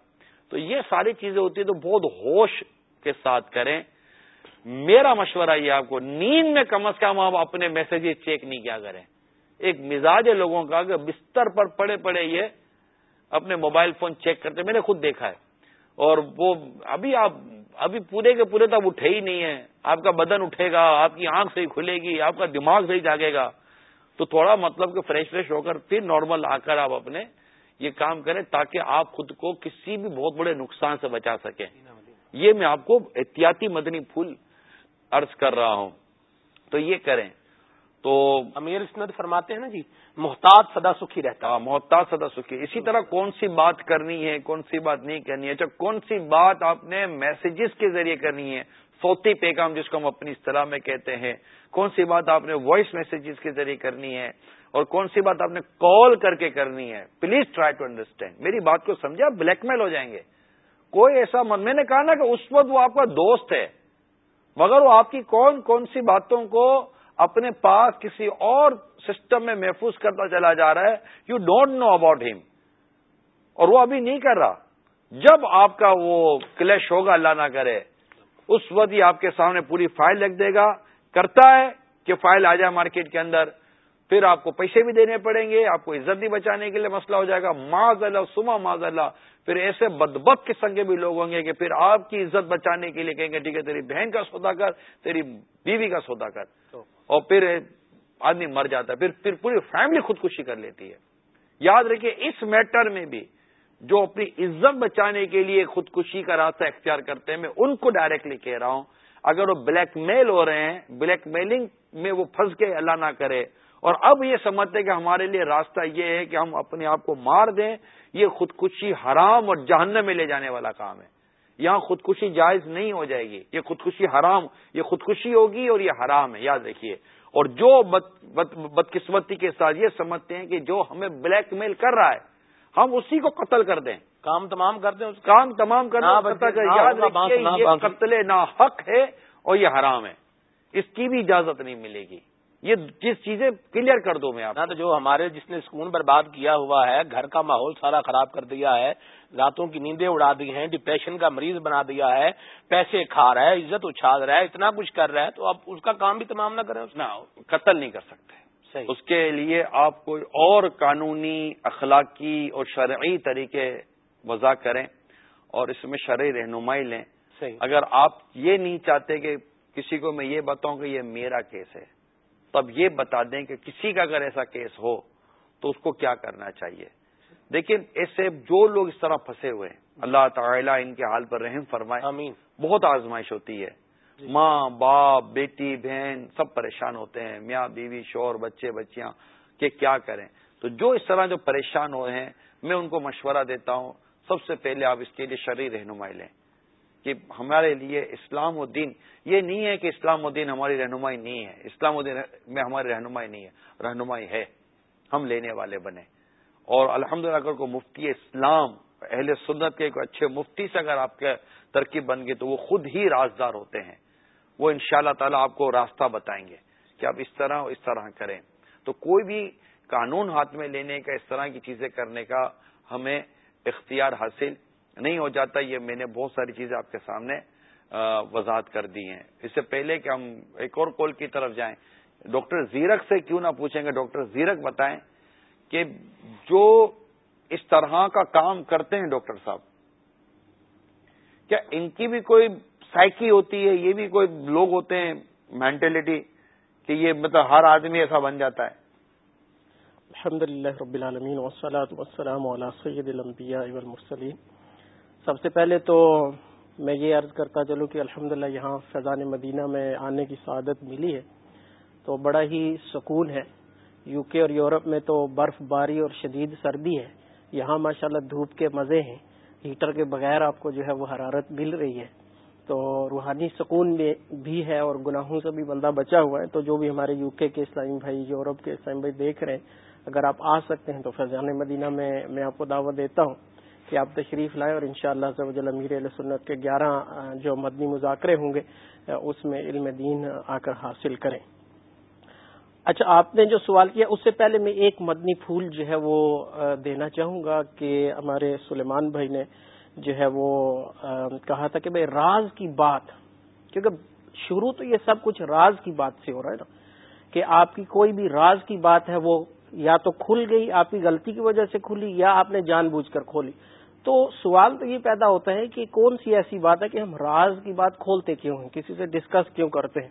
تو یہ ساری چیزیں ہوتی ہیں تو بہت ہوش کے ساتھ کریں۔ میرا مشورہ یہ آپ کو، نیند میں کم از کم آپ اپنے میسجز چیک نہیں کیا کریں۔ ایک مزاج ہے لوگوں کا کہ بستر پر پڑے پڑے یہ اپنے موبائل فون چیک کرتے، میں نے خود دیکھا ہے۔ اور وہ ابھی آپ، ابھی پورے کے پورے تب اٹھے ہی نہیں ہیں۔ آپ کا بدن اٹھے گا، آپ کی آنکھ صحیح کھلے گی، آپ کا دماغ صحیح جاگے گا۔ تو تھوڑا مطلب کہ فریش فریش ہو کر پھر نارمل آ کر آپ اپنے یہ کام کریں تاکہ آپ خود کو کسی بھی بہت بڑے نقصان سے بچا سکیں۔ یہ میں آپ کو احتیاطی مدنی پھول عرض کر رہا ہوں۔ تو یہ کریں۔ تو امیر اسمد فرماتے ہیں نا جی محتاط سدا سکھی رہتا ہاں محتاط سدا سکھی۔ اسی طرح کون سی بات کرنی ہے کون سی بات نہیں کرنی ہے؟ اچھا کون سی بات آپ نے میسجز کے ذریعے کرنی ہے؟ صوتی پیغام جس کو ہم اپنی اصطلاح میں کہتے ہیں، کون سی بات آپ نے وائس میسجز کے ذریعے کرنی ہے اور کون سی بات آپ نے کال کر کے کرنی ہے؟ پلیز ٹرائی ٹو انڈرسٹینڈ میری بات کو سمجھا بلیک میل ہو جائیں گے۔ کوئی ایسا من، میں نے کہا نا کہ اس وقت وہ آپ کا دوست ہے، مگر وہ آپ کی کون کون سی باتوں کو اپنے پاس کسی اور سسٹم میں محفوظ کرتا چلا جا رہا ہے۔ یو ڈونٹ نو اباؤٹ ہم اور وہ ابھی نہیں کر رہا۔ جب آپ کا وہ کلیش ہوگا، اللہ نہ کرے۔ اس وقت ہی آپ کے سامنے پوری فائل لکھ دے گا۔ کرتا ہے کہ فائل آ جائے مارکیٹ کے اندر۔ پھر آپ کو پیسے بھی دینے پڑیں گے آپ کو عزت بھی بچانے کے لیے مسئلہ ہو جائے گا۔ ماض اللہ سما ماض اللہ پھر ایسے بدبت قسم کے بھی لوگ ہوں گے کہ پھر آپ کی عزت بچانے کے لیے کہیں گے ٹھیک ہے تیری بہن کا سودا کر تیری بیوی کا سودا کر۔ اور پھر آدمی مر جاتا ہے۔ پھر پھر پوری فیملی خودکشی کر لیتی ہے۔ یاد رکھیے اس میٹر میں بھی جو اپنی عزت بچانے کے لیے خودکشی کا راستہ اختیار کرتے ہیں، میں ان کو ڈائریکٹلی کہہ رہا ہوں۔ اگر وہ بلیک میل ہو رہے ہیں بلیک میلنگ میں وہ پھنس کے اللہ نہ کرے۔ اور اب یہ سمجھتے کہ ہمارے لیے راستہ یہ ہے کہ ہم اپنے آپ کو مار دیں، یہ خودکشی حرام اور جہنم میں لے جانے والا کام ہے۔ یہاں خودکشی جائز نہیں ہو جائے گی۔ یہ خودکشی حرام، یہ خودکشی ہوگی اور یہ حرام ہے، یاد رکھیے۔ اور جو بدقسمتی کے ساتھ یہ سمجھتے ہیں کہ جو ہمیں بلیک میل کر رہا ہے ہم اسی کو قتل کر دیں۔ کام تمام کر دیں کام تمام کرنا قتل نہ حق ہے اور یہ حرام ہے۔ اس کی بھی اجازت نہیں ملے گی۔ یہ جس چیزیں کلیئر کر دو میں آپ تو جو ہمارے جس نے سکون برباد کیا ہوا ہے گھر کا ماحول سارا خراب کر دیا ہے راتوں کی نیندیں اڑا دی ہیں ڈپریشن کا مریض بنا دیا ہے پیسے کھا رہا ہے عزت اچھال رہا ہے اتنا کچھ کر رہا ہے تو اب اس کا کام بھی تمام نہ کریں نہ قتل نہیں کر سکتے۔ اس کے لیے آپ کوئی اور قانونی اخلاقی اور شرعی طریقے وضع کریں اور اس میں شرعی رہنمائی لیں۔ صحیح. اگر آپ یہ نہیں چاہتے کہ کسی کو میں یہ بتاؤں کہ یہ میرا کیس ہے تب یہ بتا دیں کہ کسی کا اگر ایسا کیس ہو تو اس کو کیا کرنا چاہیے۔ لیکن ایسے جو لوگ اس طرح پھنسے ہوئے ہیں اللہ تعالیٰ ان کے حال پر رحم فرمائے۔ آمین۔ بہت آزمائش ہوتی ہے۔ جی۔ ماں، باپ، بیٹی، بہن سب پریشان ہوتے ہیں۔ میاں، بیوی شور بچے، بچیاں، کہ کیا کریں؟ تو جو اس طرح جو پریشان ہوئے ہیں، میں ان کو مشورہ دیتا ہوں۔ سب سے پہلے آپ اس کے لیے شرعی رہنمائی لیں کہ ہمارے لیے اسلام و دین، یہ نہیں ہے کہ اسلام و دین ہماری رہنمائی نہیں ہے۔ اسلام و دین میں ہماری رہنمائی نہیں ہے۔ رہنمائی ہے۔ ہم لینے والے بنے اور الحمد للہ اگر کوئی مفتی اسلام، اہل سنت کے کوئی اچھے مفتی سے اگر آپ کے ترکیب بن گئی، تو وہ خود ہی رازدار ہوتے ہیں۔ وہ ان شاء اللہ تعالیٰ آپ کو راستہ بتائیں گے کہ آپ اس طرح اس طرح کریں۔ تو کوئی بھی قانون ہاتھ میں لینے کا، اس طرح کی چیزیں کرنے کا ہمیں اختیار حاصل نہیں ہو جاتا۔ یہ میں نے بہت ساری چیزیں آپ کے سامنے وضاحت کر دی ہیں۔ اس سے پہلے کہ ہم ایک اور کول کی طرف جائیں، ڈاکٹر زیرک سے کیوں نہ پوچھیں گے؟ ڈاکٹر زیرک بتائیں کہ جو اس طرح کا کام کرتے ہیں ڈاکٹر صاحب، کیا ان کی بھی کوئی سائیکی ہوتی ہے، یہ بھی کوئی لوگ ہوتے ہیں مینٹلٹی کہ یہ مطلب ہر آدمی ایسا بن جاتا ہے۔ الحمد للہ رب العالمین وسلاۃ وسلام علیہ سید الانبیاء والمرسلین۔ سب سے پہلے تو میں یہ عرض کرتا چلوں کہ الحمد یہاں فیضان مدینہ میں آنے کی سعادت ملی ہے۔ تو بڑا ہی سکون ہے۔ یو کے اور یورپ میں تو برف باری اور شدید سردی ہے۔ یہاں ماشاءاللہ دھوپ کے مزے ہیں۔ ہیٹر کے بغیر آپ کو جو ہے وہ حرارت مل رہی ہے۔ تو روحانی سکون بھی ہے اور گناہوں سے بھی بندہ بچا ہوا ہے، تو جو بھی ہمارے یو کے اسلامی بھائی، یورپ کے اسلامی بھائی دیکھ رہے ہیں، اگر آپ آ سکتے ہیں تو فیضان مدینہ میں میں آپ کو دعوت دیتا ہوں کہ آپ تشریف لائیں اور ان شاء اللہ امیر علیہ سنت کے گیارہ، جو مدنی مذاکرے ہوں گے، اس میں علم دین آ کر حاصل کریں۔ اچھا آپ نے جو سوال کیا، اس سے پہلے میں ایک مدنی پھول جو ہے وہ دینا چاہوں گا کہ ہمارے سلیمان بھائی نے جو ہے وہ کہا تھا کہ بھائی راز کی بات، کیونکہ شروع تو یہ سب کچھ راز کی بات سے ہو رہا ہے نا، کہ آپ کی کوئی بھی راز کی بات ہے وہ یا تو کھل گئی آپ کی غلطی کی وجہ سے کھلی، یا آپ نے جان بوجھ کر کھولی۔ تو سوال تو یہ پیدا ہوتا ہے کہ کون سی ایسی بات ہے کہ ہم راز کی بات کھولتے کیوں ہیں، کسی سے ڈسکس کیوں کرتے ہیں؟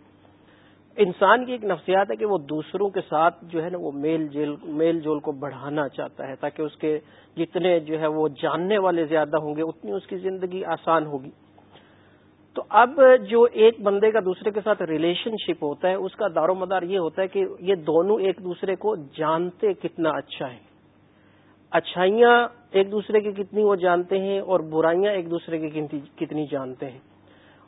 انسان کی ایک نفسیات ہے کہ وہ دوسروں کے ساتھ جو ہے نا وہ میل جیل، میل جول کو بڑھانا چاہتا ہے تاکہ اس کے جتنے جو ہے وہ جاننے والے زیادہ ہوں گے، اتنی اس کی زندگی آسان ہوگی۔ تو اب جو ایک بندے کا دوسرے کے ساتھ ریلیشن شپ ہوتا ہے، اس کا دار و مدار یہ ہوتا ہے کہ یہ دونوں ایک دوسرے کو جانتے کتنا اچھا ہے۔ اچھائیاں ایک دوسرے کی کتنی وہ جانتے ہیں اور برائیاں ایک دوسرے کی کتنی جانتے ہیں۔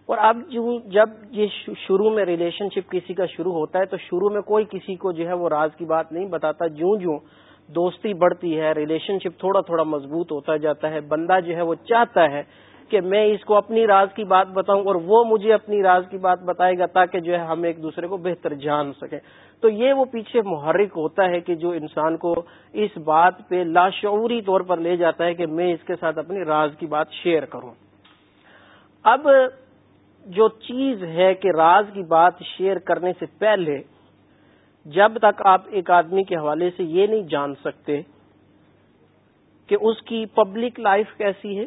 اور اب جب یہ شروع میں ریلیشن شپ کسی کا شروع ہوتا ہے تو شروع میں کوئی کسی کو جو ہے وہ راز کی بات نہیں بتاتا۔ جوں جوں دوستی بڑھتی ہے، ریلیشن شپ تھوڑا تھوڑا مضبوط ہوتا جاتا ہے، بندہ جو ہے وہ چاہتا ہے کہ میں اس کو اپنی راز کی بات بتاؤں اور وہ مجھے اپنی راز کی بات بتائے گا تاکہ جو ہے ہم ایک دوسرے کو بہتر جان سکیں۔ تو یہ وہ پیچھے محرک ہوتا ہے کہ جو انسان کو اس بات پہ لاشعوری طور پر لے جاتا ہے کہ میں اس کے ساتھ اپنی راز کی بات شیئر کروں۔ اب جو چیز ہے کہ راز کی بات شیئر کرنے سے پہلے جب تک آپ ایک آدمی کے حوالے سے یہ نہیں جان سکتے کہ اس کی پبلک لائف کیسی ہے،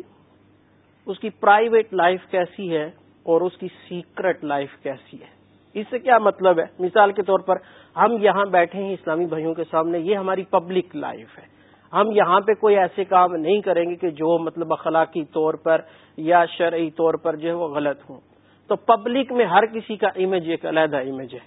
اس کی پرائیویٹ لائف کیسی ہے اور اس کی سیکرٹ لائف کیسی ہے۔ اس سے کیا مطلب ہے؟ مثال کے طور پر ہم یہاں بیٹھے ہیں اسلامی بھائیوں کے سامنے، یہ ہماری پبلک لائف ہے۔ ہم یہاں پہ کوئی ایسے کام نہیں کریں گے کہ جو مطلب اخلاقی طور پر یا شرعی طور پر جو ہے وہ غلط ہوں۔ تو پبلک میں ہر کسی کا امیج ایک علیحدہ امیج ہے۔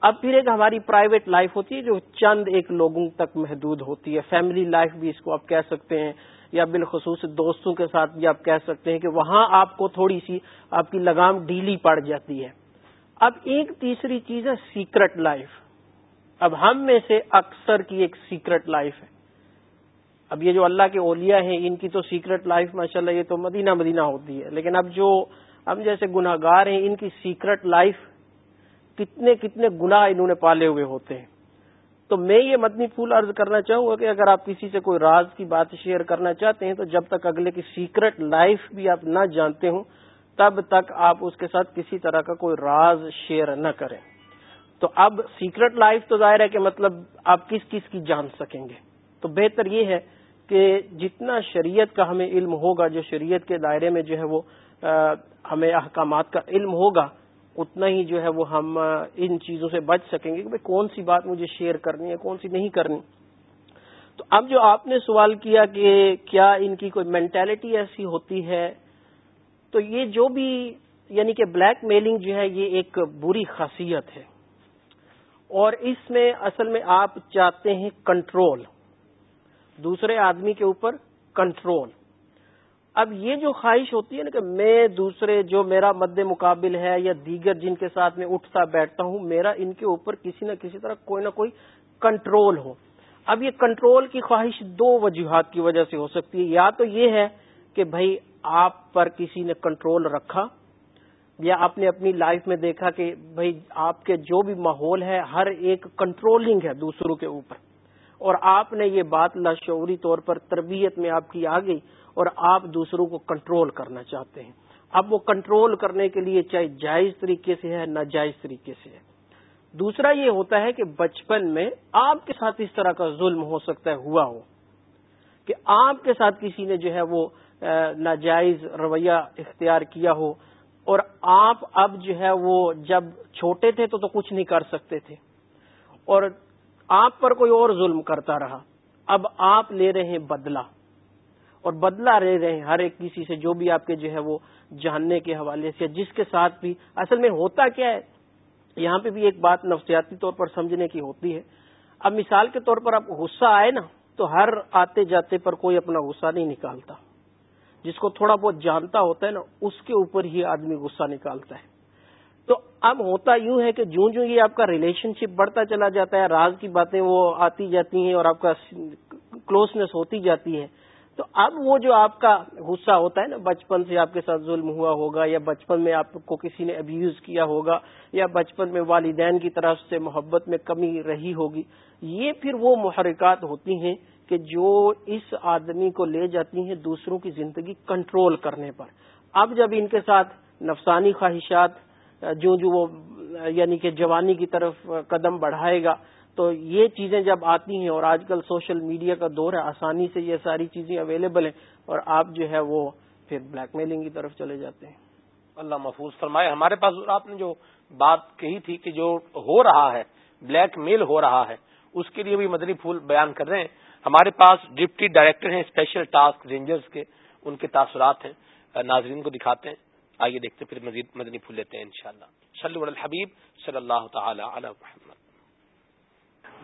اب پھر ایک ہماری پرائیویٹ لائف ہوتی ہے جو چند ایک لوگوں تک محدود ہوتی ہے۔ فیملی لائف بھی اس کو آپ کہہ سکتے ہیں یا بالخصوص دوستوں کے ساتھ بھی آپ کہہ سکتے ہیں کہ وہاں آپ کو تھوڑی سی آپ کی لگام ڈھیلی پڑ جاتی ہے۔ اب ایک تیسری چیز ہے سیکرٹ لائف اب ہم میں سے اکثر کی ایک سیکرٹ لائف ہے۔ اب یہ جو اللہ کے اولیاء ہیں، ان کی تو سیکرٹ لائف ماشاءاللہ یہ تو مدینہ مدینہ ہوتی ہے۔ لیکن اب جو ہم جیسے گناگار ہیں، ان کی سیکرٹ لائف کتنے کتنے گناہ انہوں نے پالے ہوئے ہوتے ہیں۔ تو میں یہ مدنی پھول عرض کرنا چاہوں گا کہ اگر آپ کسی سے کوئی راز کی بات شیئر کرنا چاہتے ہیں، تو جب تک اگلے کی سیکرٹ لائف بھی آپ نہ جانتے ہوں، تب تک آپ اس کے ساتھ کسی طرح کا کوئی راز شیئر نہ کریں۔ تو اب سیکرٹ لائف تو ظاہر ہے کہ مطلب آپ کس کس کی جان سکیں گے۔ تو بہتر یہ ہے کہ جتنا شریعت کا ہمیں علم ہوگا، جو شریعت کے دائرے میں جو ہے وہ ہمیں احکامات کا علم ہوگا، اتنا ہی جو ہے وہ ہم ان چیزوں سے بچ سکیں گے کہ کون سی بات مجھے شیئر کرنی ہے، کون سی نہیں کرنی۔ تو اب جو آپ نے سوال کیا کہ کیا ان کی کوئی مینٹلٹی ایسی ہوتی ہے، تو یہ جو بھی یعنی کہ بلیک میلنگ جو ہے، یہ ایک بری خاصیت ہے۔ اور اس میں اصل میں آپ چاہتے ہیں کنٹرول دوسرے آدمی کے اوپر کنٹرول اب یہ جو خواہش ہوتی ہے نا کہ میں دوسرے جو میرا مد مقابل ہے یا دیگر جن کے ساتھ میں اٹھتا بیٹھتا ہوں، میرا ان کے اوپر کسی نہ کسی طرح کوئی نہ کوئی کنٹرول ہو۔ اب یہ کنٹرول کی خواہش دو وجوہات کی وجہ سے ہو سکتی ہے۔ یا تو یہ ہے کہ بھائی آپ پر کسی نے کنٹرول رکھا یا آپ نے اپنی لائف میں دیکھا کہ بھائی آپ کے جو بھی ماحول ہے، ہر ایک کنٹرولنگ ہے دوسروں کے اوپر۔ اور آپ نے یہ بات لاشعوری طور پر تربیت میں آپ کی آ گئی۔ اور آپ دوسروں کو کنٹرول کرنا چاہتے ہیں۔ اب وہ کنٹرول کرنے کے لیے چاہے جائز طریقے سے ہے، ناجائز طریقے سے ہے۔ دوسرا یہ ہوتا ہے کہ بچپن میں آپ کے ساتھ اس طرح کا ظلم ہو سکتا ہے، ہوا ہو کہ آپ کے ساتھ کسی نے جو ہے وہ ناجائز رویہ اختیار کیا ہو اور آپ اب جو ہے وہ جب چھوٹے تھے تو تو کچھ نہیں کر سکتے تھے۔ اور آپ پر کوئی اور ظلم کرتا رہا۔ اب آپ لے رہے ہیں بدلہ۔ اور بدلہ لے رہے ہیں ہر ایک کسی سے، جو بھی آپ کے جو ہے وہ جاننے کے حوالے سے، جس کے ساتھ بھی اصل میں ہوتا کیا ہے، یہاں پہ بھی ایک بات نفسیاتی طور پر سمجھنے کی ہوتی ہے۔ اب مثال کے طور پر آپ غصہ آئے نا، تو ہر آتے جاتے پر کوئی اپنا غصہ نہیں نکالتا۔ جس کو تھوڑا بہت جانتا ہوتا ہے نا، اس کے اوپر ہی آدمی غصہ نکالتا ہے۔ تو اب ہوتا یوں ہے کہ جوں جوں یہ آپ کا ریلیشن شپ بڑھتا چلا جاتا ہے، راز کی باتیں وہ آتی جاتی ہیں اور آپ کا کلوزنس ہوتی جاتی ہے تو اب وہ جو آپ کا غصہ ہوتا ہے نا، بچپن سے آپ کے ساتھ ظلم ہوا ہوگا یا بچپن میں آپ کو کسی نے ابیوز کیا ہوگا یا بچپن میں والدین کی طرف سے محبت میں کمی رہی ہوگی، یہ پھر وہ محرکات ہوتی ہیں کہ جو اس آدمی کو لے جاتی ہیں دوسروں کی زندگی کنٹرول کرنے پر۔ اب جب ان کے ساتھ نفسانی خواہشات، جو جو وہ یعنی کہ جوانی کی طرف قدم بڑھائے گا تو یہ چیزیں جب آتی ہیں اور آج کل سوشل میڈیا کا دور ہے، آسانی سے یہ ساری چیزیں اویلیبل ہیں اور آپ جو ہے وہ پھر بلیک میلنگ کی طرف چلے جاتے ہیں۔ اللہ محفوظ فرمائے۔ ہمارے پاس آپ نے جو بات کہی تھی کہ جو ہو رہا ہے بلیک میل ہو رہا ہے، اس کے لیے بھی مدنی پھول بیان کر رہے ہیں۔ ہمارے پاس ڈپٹی ڈائریکٹر ہیں اسپیشل ٹاسک رینجرز کے، ان کے تاثرات ہیں۔ ناظرین کو دکھاتے ہیں۔ آئیے دیکھتے پھر مزید مدنی پھول لیتے ہیں انشاءاللہ۔ شاء اللہ الحبیب، صلی اللہ تعالی علی محمد۔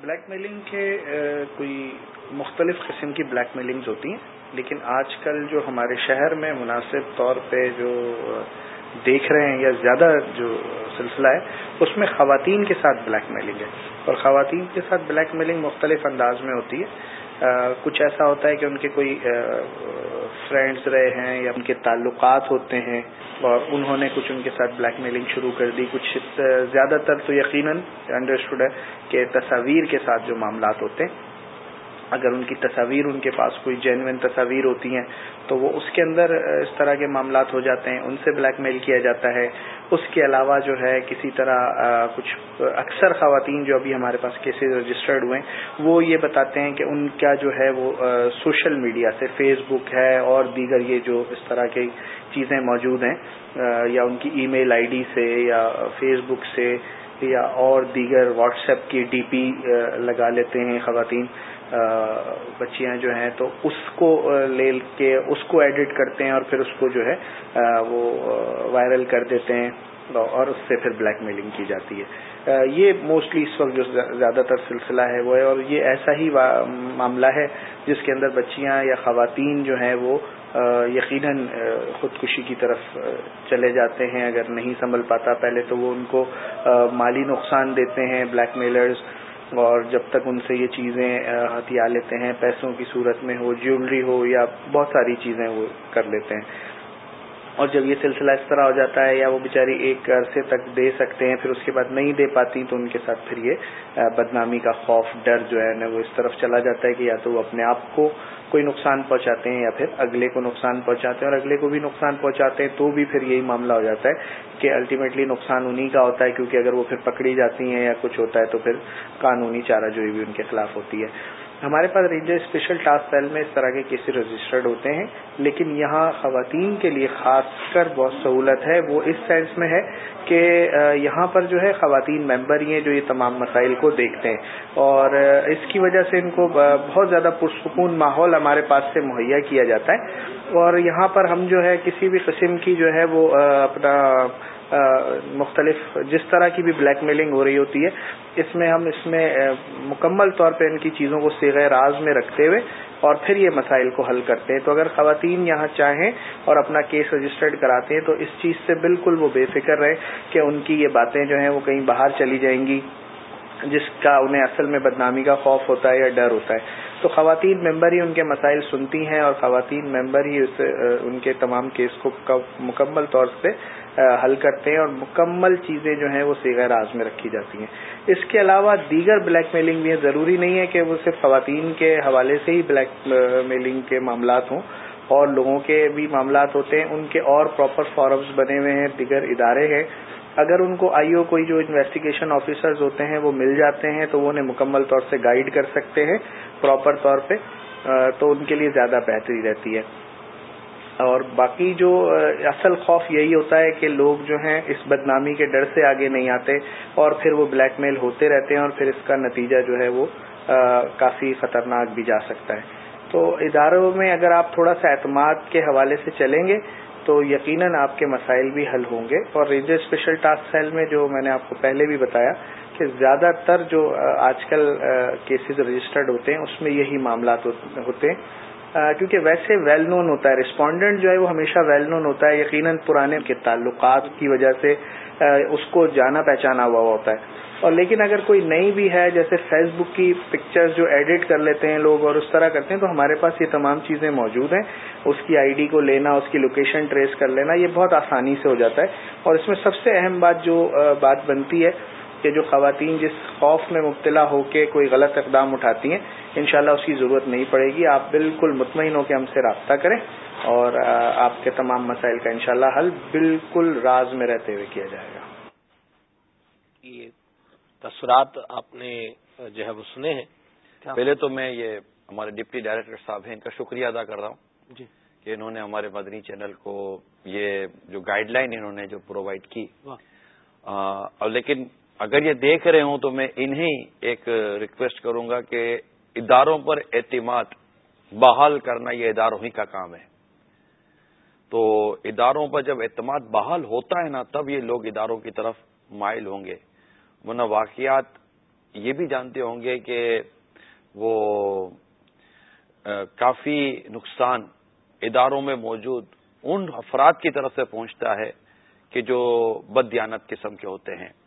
بلیک میلنگ کے کوئی مختلف قسم کی بلیک میلنگز ہوتی ہیں، لیکن آج کل جو ہمارے شہر میں مناسب طور پہ جو دیکھ رہے ہیں یا زیادہ جو سلسلہ ہے، اس میں خواتین کے ساتھ بلیک میلنگ ہے۔ اور خواتین کے ساتھ بلیک میلنگ مختلف انداز میں ہوتی ہے۔ کچھ ایسا ہوتا ہے کہ ان کے کوئی فرینڈز رہے ہیں یا ان کے تعلقات ہوتے ہیں اور انہوں نے کچھ ان کے ساتھ بلیک میلنگ شروع کر دی، کچھ زیادہ تر تو یقیناً انڈرسٹوڈ ہے کہ تصاویر کے ساتھ جو معاملات ہوتے ہیں اگر ان کی تصاویر ان کے پاس کوئی جینوئن تصاویر ہوتی ہیں، تو وہ اس کے اندر اس طرح کے معاملات ہو جاتے ہیں، ان سے بلیک میل کیا جاتا ہے۔ اس کے علاوہ جو ہے، کسی طرح کچھ اکثر خواتین جو ابھی ہمارے پاس کیسز رجسٹرڈ ہوئے ہیں، وہ یہ بتاتے ہیں کہ ان کا جو ہے وہ سوشل میڈیا سے فیس بک ہے اور دیگر یہ جو اس طرح کی چیزیں موجود ہیں یا ان کی ای میل آئی ڈی سے، یا فیس بک سے، یا اور دیگر واٹس ایپ کی ڈی پی لگا لیتے ہیں خواتین۔ بچیاں جو ہیں تو اس کو لے کے اس کو ایڈٹ کرتے ہیں اور پھر اس کو جو ہے وہ وائرل کر دیتے ہیں اور اس سے پھر بلیک میلنگ کی جاتی ہے۔ یہ موسٹلی اس وقت جو زیادہ تر سلسلہ ہے، وہ ہے اور یہ ایسا ہی معاملہ ہے جس کے اندر بچیاں یا خواتین جو ہیں وہ یقیناً خودکشی کی طرف چلے جاتے ہیں۔ اگر نہیں سنبھل پاتا پہلے تو وہ ان کو مالی نقصان دیتے ہیں، بلیک میلرز اور جب تک ان سے یہ چیزیں ہتھیار لیتے ہیں، پیسوں کی صورت میں ہو، جیولری ہو، یا بہت ساری چیزیں وہ کر لیتے ہیں۔ اور جب یہ سلسلہ اس طرح ہو جاتا ہے، یا وہ بیچاری ایک عرصے تک دے سکتے ہیں، پھر اس کے بعد نہیں دے پاتی، تو ان کے ساتھ پھر یہ بدنامی کا خوف، ڈر جو ہے نا وہ اس طرف چلا جاتا ہے کہ یا تو وہ اپنے آپ کو کوئی نقصان پہنچاتے ہیں یا پھر اگلے کو نقصان پہنچاتے ہیں اور اگلے کو بھی نقصان پہنچاتے ہیں تو بھی پھر یہی معاملہ ہو جاتا ہے کہ الٹیمیٹلی نقصان انہیں کا ہوتا ہے کیونکہ اگر وہ پھر پکڑی جاتی ہیں یا کچھ ہوتا ہے تو پھر قانونی چارہ جوئی بھی ان کے خلاف ہوتی ہے۔ ہمارے پاس رینجر اسپیشل ٹاسک سیل میں اس طرح کے کیسز رجسٹرڈ ہوتے ہیں، لیکن یہاں خواتین کے لیے خاص کر بہت سہولت ہے، وہ اس سینس میں ہے کہ یہاں پر جو ہے خواتین ممبر ہی ہیں جو یہ تمام مسائل کو دیکھتے ہیں۔ اور اس کی وجہ سے ان کو بہت زیادہ پرسکون ماحول ہمارے پاس سے مہیا کیا جاتا ہے۔ اور یہاں پر ہم جو ہے کسی بھی قسم کی جو ہے وہ اپنا مختلف جس طرح کی بھی بلیک میلنگ ہو رہی ہوتی ہے، اس میں ہم اس میں مکمل طور پہ ان کی چیزوں کو سیغ راز میں رکھتے ہوئے اور پھر یہ مسائل کو حل کرتے ہیں۔ تو اگر خواتین یہاں چاہیں اور اپنا کیس رجسٹرڈ کراتے ہیں، تو اس چیز سے بالکل وہ بے فکر رہے کہ ان کی یہ باتیں جو ہیں وہ کہیں باہر چلی جائیں گی، جس کا انہیں اصل میں بدنامی کا خوف ہوتا ہے یا ڈر ہوتا ہے۔ تو خواتین ممبر ہی ان کے مسائل سنتی ہیں اور خواتین ممبر ہی ان کے تمام کیس کو مکمل طور سے حل کرتے ہیں اور مکمل چیزیں جو ہیں وہ سیغیر راز میں رکھی جاتی ہیں۔ اس کے علاوہ دیگر بلیک میلنگ بھی ضروری نہیں ہے کہ وہ صرف خواتین کے حوالے سے ہی بلیک میلنگ کے معاملات ہوں۔ اور لوگوں کے بھی معاملات ہوتے ہیں۔ ان کے اور پراپر فارمز بنے ہوئے ہیں، دیگر ادارے ہیں۔ اگر ان کو آئی او کوئی جو انویسٹیگیشن آفیسرز ہوتے ہیں وہ مل جاتے ہیں تو وہ انہیں مکمل طور سے گائیڈ کر سکتے ہیں پراپر طور پہ تو ان کے لیے زیادہ بہتری رہتی ہے۔ اور باقی جو اصل خوف یہی ہوتا ہے کہ لوگ جو ہیں اس بدنامی کے ڈر سے آگے نہیں آتے اور پھر وہ بلیک میل ہوتے رہتے ہیں اور پھر اس کا نتیجہ جو ہے وہ کافی خطرناک بھی جا سکتا ہے۔ تو اداروں میں اگر آپ تھوڑا سا اعتماد کے حوالے سے چلیں گے تو یقیناً آپ کے مسائل بھی حل ہوں گے۔ اور رینجر اسپیشل ٹاسک سیل میں جو میں نے آپ کو پہلے بھی بتایا کہ زیادہ تر جو آج کل کیسز رجسٹرڈ ہوتے ہیں اس میں یہی معاملات ہوتے ہیں۔ کیونکہ ویسے ویل نون ہوتا ہے رسپونڈنٹ جو ہے وہ ہمیشہ ویل نون ہوتا ہے، یقیناً پرانے کے تعلقات کی وجہ سے اس کو جانا پہچانا ہوا ہوتا ہے۔ اور لیکن اگر کوئی نئی بھی ہے، جیسے فیس بک کی پکچرز جو ایڈٹ کر لیتے ہیں لوگ اور اس طرح کرتے ہیں، تو ہمارے پاس یہ تمام چیزیں موجود ہیں۔ اس کی آئی ڈی کو لینا، اس کی لوکیشن ٹریس کر لینا، یہ بہت آسانی سے ہو جاتا ہے۔ اور اس میں سب سے اہم بات جو بات بنتی ہے کہ جو خواتین جس خوف میں مبتلا ہو کے کوئی غلط اقدام اٹھاتی ہیں انشاءاللہ اس کی ضرورت نہیں پڑے گی۔ آپ بالکل مطمئن ہو کے ہم سے رابطہ کریں اور آپ کے تمام مسائل کا انشاءاللہ حل بالکل راز میں رہتے ہوئے کیا جائے گا۔ یہ تصورات آپ نے جو ہے وہ سنے ہیں۔ پہلے تو میں یہ ہمارے ڈپٹی ڈائریکٹر صاحب ہیں ان کا شکریہ ادا کر رہا ہوں جی۔ کہ انہوں نے ہمارے مدنی چینل کو یہ جو گائیڈ لائن انہوں نے جو پرووائڈ کی۔ اور لیکن اگر یہ دیکھ رہے ہوں تو میں انہیں ایک ریکویسٹ کروں گا کہ اداروں پر اعتماد بحال کرنا یہ اداروں ہی کا کام ہے۔ تو اداروں پر جب اعتماد بحال ہوتا ہے نا، تب یہ لوگ اداروں کی طرف مائل ہوں گے۔ ورنہ واقعات یہ بھی جانتے ہوں گے کہ وہ کافی نقصان اداروں میں موجود ان افراد کی طرف سے پہنچتا ہے کہ جو بدیانت قسم کے ہوتے ہیں۔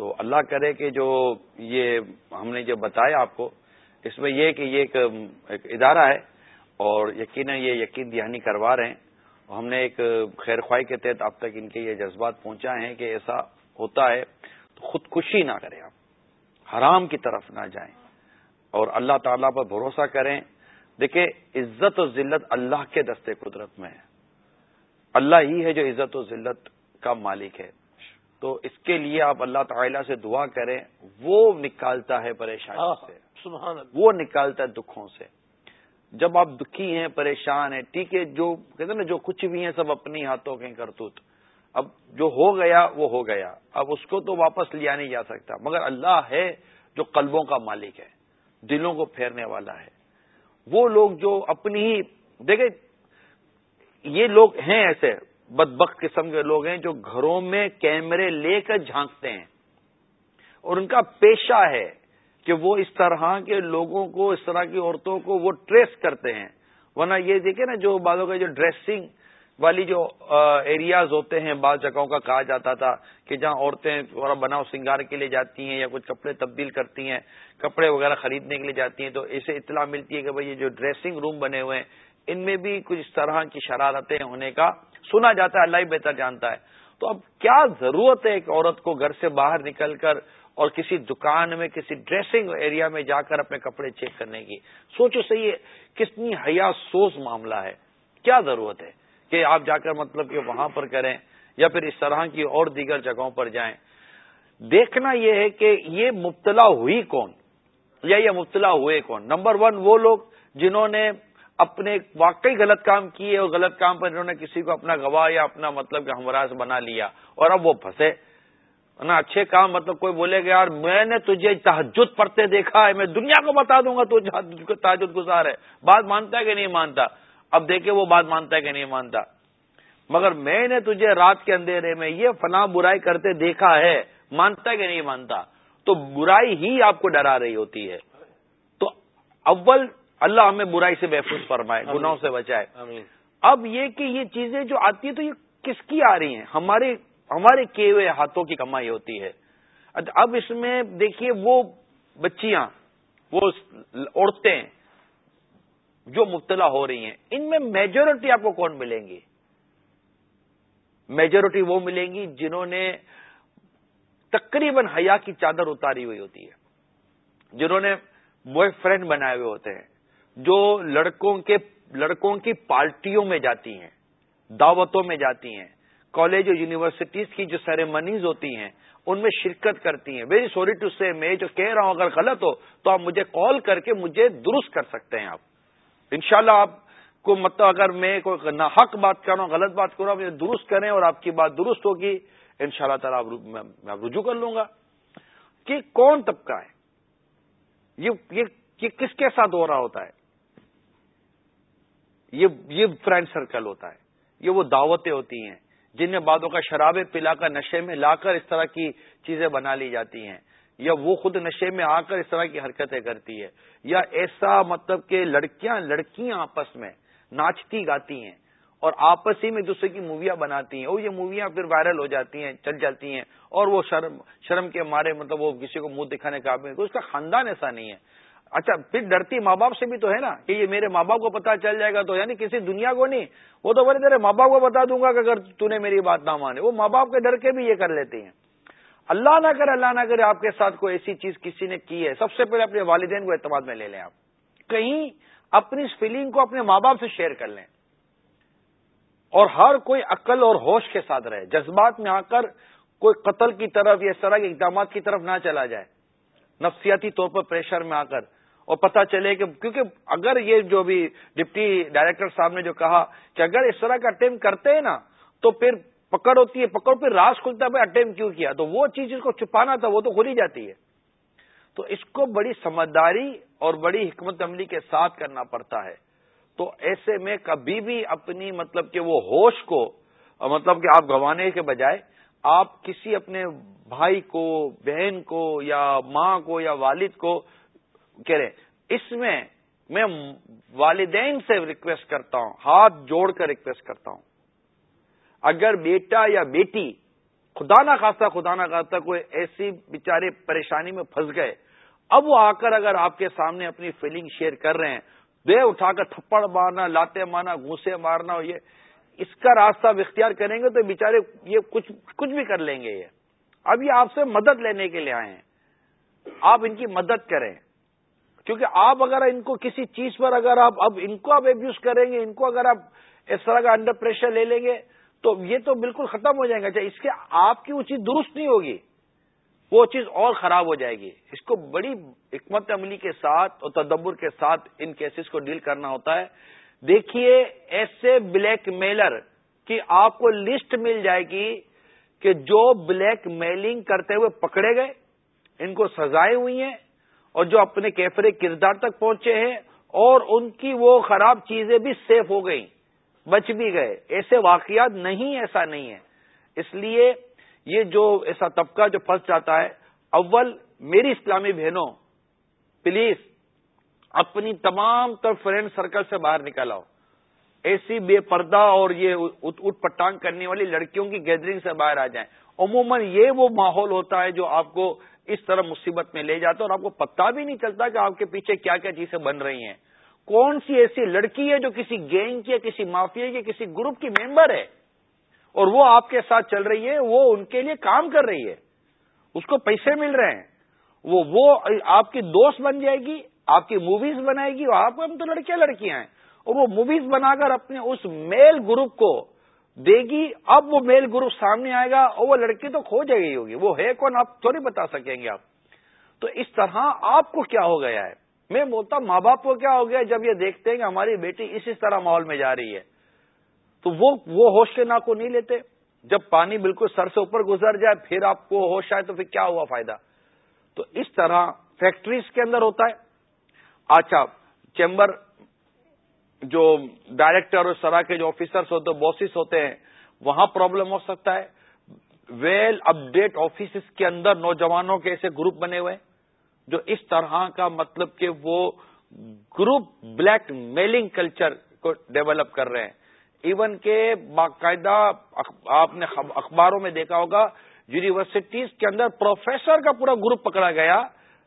تو اللہ کرے کہ جو یہ ہم نے جو بتایا آپ کو، اس میں یہ کہ یہ ایک ادارہ ہے اور یقیناً یہ یقین دہانی کروا رہے ہیں۔ اور ہم نے ایک خیر خواہ کے تحت اب تک ان کے یہ جذبات پہنچائے ہیں کہ ایسا ہوتا ہے۔ تو خودکشی نہ کریں آپ، حرام کی طرف نہ جائیں۔ اور اللہ تعالیٰ پر بھروسہ کریں۔ دیکھیں، عزت و ذلت اللہ کے دستے قدرت میں ہے۔ اللہ ہی ہے جو عزت و ذلت کا مالک ہے۔ تو اس کے لیے آپ اللہ تعالیٰ سے دعا کریں وہ نکالتا ہے پریشانی سے۔ سبحان وہ نکالتا ہے دکھوں سے۔ جب آپ دکھی ہیں پریشان ہیں ٹھیک ہے جو کہتے ہیں نا جو کچھ بھی ہیں سب اپنی ہاتھوں کے کرتوت۔ اب جو ہو گیا وہ ہو گیا۔ اب اس کو تو واپس لیا نہیں جا سکتا۔ مگر اللہ ہے جو قلبوں کا مالک ہے دلوں کو پھیرنے والا ہے۔ وہ لوگ جو اپنی ہی دیکھیں یہ لوگ ہیں ایسے۔ بدبخت قسم کے لوگ ہیں جو گھروں میں کیمرے لے کر جھانکتے ہیں۔ اور ان کا پیشہ ہے کہ وہ اس طرح کے لوگوں کو، اس طرح کی عورتوں کو وہ ٹریس کرتے ہیں۔ ورنہ یہ دیکھیں نا جو بعضوں کا جو ڈریسنگ والی جو ایریاز ہوتے ہیں، بعض جگہوں کا کہا جاتا تھا کہ جہاں عورتیں تھوڑا بناؤ، سنگار کے لیے جاتی ہیں یا کچھ کپڑے تبدیل کرتی ہیں، کپڑے وغیرہ خریدنے کے لیے جاتی ہیں، تو اسے اطلاع ملتی ہے کہ بھائی یہ جو ڈریسنگ روم بنے ہوئے ہیں ان میں بھی کچھ اس طرح کی شرارتیں ہونے کا سنا جاتا ہے، اللہ ہی بہتر جانتا ہے۔ تو اب کیا ضرورت ہے ایک عورت کو گھر سے باہر نکل کر اور کسی دکان میں، کسی ڈریسنگ ایریا میں جا کر اپنے کپڑے چیک کرنے کی؟ سوچو صحیح ہے، کتنی حیا سوز معاملہ ہے۔ کیا ضرورت ہے کہ آپ جا کر مطلب کہ وہاں پر کریں یا پھر اس طرح کی اور دیگر جگہوں پر جائیں؟ دیکھنا یہ ہے کہ یہ مبتلا ہوئی کون؟ یا یہ مبتلا ہوئے کون؟ نمبر ون وہ لوگ جنہوں نے اپنے واقعی غلط کام کیے اور غلط کام پر انہوں نے کسی کو اپنا گواہ یا اپنا مطلب کہ ہمراز بنا لیا اور اب وہ پھنسے۔ نا اچھے کام مطلب کوئی بولے گا، یار میں نے تجھے تحجد پڑھتے دیکھا ہے، میں دنیا کو بتا دوں گا تو تحجد گزار ہے۔ بات مانتا ہے کہ نہیں مانتا؟ اب دیکھیں وہ بات مانتا ہے کہ نہیں مانتا۔ مگر میں نے تجھے رات کے اندھیرے میں یہ فنا برائی کرتے دیکھا ہے، مانتا ہے کہ نہیں مانتا؟ تو برائی ہی آپ کو ڈرا رہی ہوتی ہے۔ تو اول اللہ ہمیں برائی سے محفوظ فرمائے گناہوں سے بچائے۔ اب یہ کہ یہ چیزیں جو آتی ہیں تو یہ کس کی آ رہی ہیں؟ ہمارے ہمارے کیے ہوئے ہاتھوں کی کمائی ہوتی ہے۔ اب اس میں دیکھیے وہ بچیاں وہ عورتیں جو مبتلا ہو رہی ہیں ان میں میجورٹی آپ کو کون ملیں گی میجورٹی وہ ملیں گی جنہوں نے تقریباً حیا کی چادر اتاری ہوئی ہوتی ہے جنہوں نے بوائے فرینڈ بنائے ہوئے ہوتے ہیں۔ جو لڑکوں کے لڑکوں کی پارٹیوں میں جاتی ہیں، دعوتوں میں جاتی ہیں، کالج اور یونیورسٹیز کی جو سیریمنیز ہوتی ہیں، ان میں شرکت کرتی ہیں۔ ویری سوری ٹو سے میں جو کہہ رہا ہوں، اگر غلط ہو، تو آپ مجھے کال کر کے مجھے درست کر سکتے ہیں آپ۔ انشاءاللہ آپ کو مطلب اگر میں کوئی نہ حق بات کر رہا ہوں، غلط بات کر رہا ہوں، مجھے درست کریں اور آپ کی بات درست ہوگی ان شاء اللہ تعالیٰ میں رجوع کر لوں گا۔ کہ کون طبقہ ہے؟ یہ کس کے ساتھ ہو رہا ہوتا ہے؟ یہ فرینڈ سرکل ہوتا ہے۔ یہ وہ دعوتیں ہوتی ہیں جن میں بعدوں کا شرابیں پلا کر نشے میں لا کر اس طرح کی چیزیں بنا لی جاتی ہیں۔ یا وہ خود نشے میں آ کر اس طرح کی حرکتیں کرتی ہے۔ یا ایسا مطلب کہ لڑکیاں لڑکیاں آپس میں ناچتی گاتی ہیں اور آپس ہی میں دوسرے کی موویاں بناتی ہیں۔ اور یہ موویاں پھر وائرل ہو جاتی ہیں، چل جاتی ہیں اور وہ شرم شرم کے مارے مطلب وہ کسی کو منہ دکھانے کا اس کا خاندان ایسا نہیں ہے۔ اچھا پھر ڈرتی ماں باپ سے بھی تو ہے نا کہ یہ میرے ماں باپ کو پتا چل جائے گا تو یعنی کسی دنیا کو نہیں، وہ تو بڑے تیرے ماں باپ کو بتا دوں گا کہ اگر تو نے میری بات نہ مانے۔ وہ ماں باپ کے ڈر کے بھی یہ کر لیتے ہیں۔ اللہ نہ کرے، اللہ نہ کرے، آپ کے ساتھ کوئی ایسی چیز کسی نے کی ہے، سب سے پہلے اپنے والدین کو اعتماد میں لے لیں آپ۔ کہیں اپنی اس فیلنگ کو اپنے ماں باپ سے شیئر کر لیں۔ اور ہر کوئی عقل اور ہوش کے ساتھ رہے، جذبات میں آ کر کوئی قتل کی طرف یا اس طرح کے اقدامات کی طرف نہ چلا جائے۔ نفسیاتی طور پر پریشر میں آ کر۔ اور پتا چلے کہ کیونکہ اگر یہ جو بھی ڈپٹی ڈائریکٹر صاحب نے جو کہا کہ اگر اس طرح کا اٹمپ کرتے ہیں نا، تو پھر پکڑ ہوتی ہے، پکڑ پھر راس کھلتا ہے اٹمپ کیوں کیا؟ تو وہ چیز جس کو چھپانا تھا، وہ تو کھلی جاتی ہے۔ تو اس کو بڑی سمجھداری اور بڑی حکمت عملی کے ساتھ کرنا پڑتا ہے۔ تو ایسے میں کبھی بھی اپنی مطلب کہ وہ ہوش کو مطلب کہ آپ گوانے کے بجائے آپ کسی اپنے بھائی کو، بہن کو یا ماں کو یا والد کو کہہ رہے اس میں میں والدین سے ریکویسٹ کرتا ہوں، ہاتھ جوڑ کر ریکویسٹ کرتا ہوں۔ اگر بیٹا یا بیٹی خدا نہ خاصا خدا نہ خاصا کوئی ایسی بیچارے پریشانی میں پھنس گئے، اب وہ آ کر اگر آپ کے سامنے اپنی فیلنگ شیئر کر رہے ہیں، دے اٹھا کر تھپڑ مارنا، لاتے مارنا گھوسے مارنا، یہ اس کا راستہ اختیار کریں گے تو بےچارے یہ کچھ کچھ بھی کر لیں گے یہ۔ اب یہ آپ سے مدد لینے کے لیے آئے ہیں۔ آپ ان کی مدد کریں۔ کیونکہ آپ اگر ان کو کسی چیز پر اگر آپ اب ان کو آپ ابیوز کریں گے، ان کو اگر آپ اس طرح کا انڈر پریشر لے لیں گے، تو یہ تو بالکل ختم ہو جائے گا۔ چاہے اس کے آپ کی وہ چیز درست نہیں ہوگی، وہ چیز اور خراب ہو جائے گی۔ اس کو بڑی حکمت عملی کے ساتھ اور تدبر کے ساتھ ان کیسز کو ڈیل کرنا ہوتا ہے۔ دیکھیے، ایسے بلیک میلر کی آپ کو لسٹ مل جائے گی کہ جو بلیک میلنگ کرتے ہوئے پکڑے گئے، ان کو سزائیں ہوئی ہیں اور جو اپنے کیفرے کردار تک پہنچے ہیں اور ان کی وہ خراب چیزیں بھی سیف ہو گئیں، بچ بھی گئے۔ ایسے واقعات نہیں، ایسا نہیں ہے۔ اس لیے یہ جو ایسا طبقہ جو پھنس جاتا ہے، اول میری اسلامی بہنوں، پلیز اپنی تمام تر فرینڈ سرکل سے باہر نکل آؤ۔ ایسی بے پردہ اور یہ اٹھ پٹانگ کرنے والی لڑکیوں کی گیدرنگ سے باہر آ جائیں۔ عموماً یہ وہ ماحول ہوتا ہے جو آپ کو اس طرح مصیبت میں لے جاتا اور آپ کو پتہ بھی نہیں چلتا کہ آپ کے پیچھے کیا کیا چیزیں بن رہی ہیں۔ کون سی ایسی لڑکی ہے جو کسی گینگ کی کسی مافیا کی کسی گروپ کی ممبر ہے؟ اور وہ آپ کے ساتھ چل رہی ہے، وہ ان کے لیے کام کر رہی ہے۔ اس کو پیسے مل رہے ہیں۔ وہ وہ آپ کی دوست بن جائے گی، آپ کی موویز بنائے گی اور آپ ہم تو لڑکیاں لڑکیاں ہیں۔ اور وہ موویز بنا کر اپنے اس میل گروپ کو دے گی، اب وہ میل گروپ سامنے آئے گا اور وہ لڑکی تو کھو جائے گی ہوگی۔ وہ ہے کون؟ آپ تھوڑی بتا سکیں گے آپ۔ تو اس طرح آپ کو کیا ہو گیا ہے؟ میں بولتا ماں باپ کو کیا ہو گیا جب یہ دیکھتے ہیں کہ ہماری بیٹی اس اس طرح ماحول میں جا رہی ہے، تو وہ وہ ہوش کے نا کو نہیں لیتے۔ جب پانی بالکل سر سے اوپر گزر جائے، پھر آپ کو ہوش آئے تو پھر کیا ہوا فائدہ؟ تو اس طرح فیکٹریز کے اندر ہوتا ہے۔ اچھا چیمبر جو ڈائریکٹر اور سرا کے جو آفیسرس ہوتے باسز ہوتے ہیں، وہاں پرابلم ہو سکتا ہے۔ ویل اپ ڈیٹ آفیسز کے اندر نوجوانوں کے ایسے گروپ بنے ہوئے جو اس طرح کا مطلب کہ وہ گروپ بلیک میلنگ کلچر کو ڈیولپ کر رہے ہیں۔ ایون کہ باقاعدہ آپ نے اخباروں میں دیکھا ہوگا یونیورسٹیز کے اندر پروفیسر کا پورا گروپ پکڑا گیا،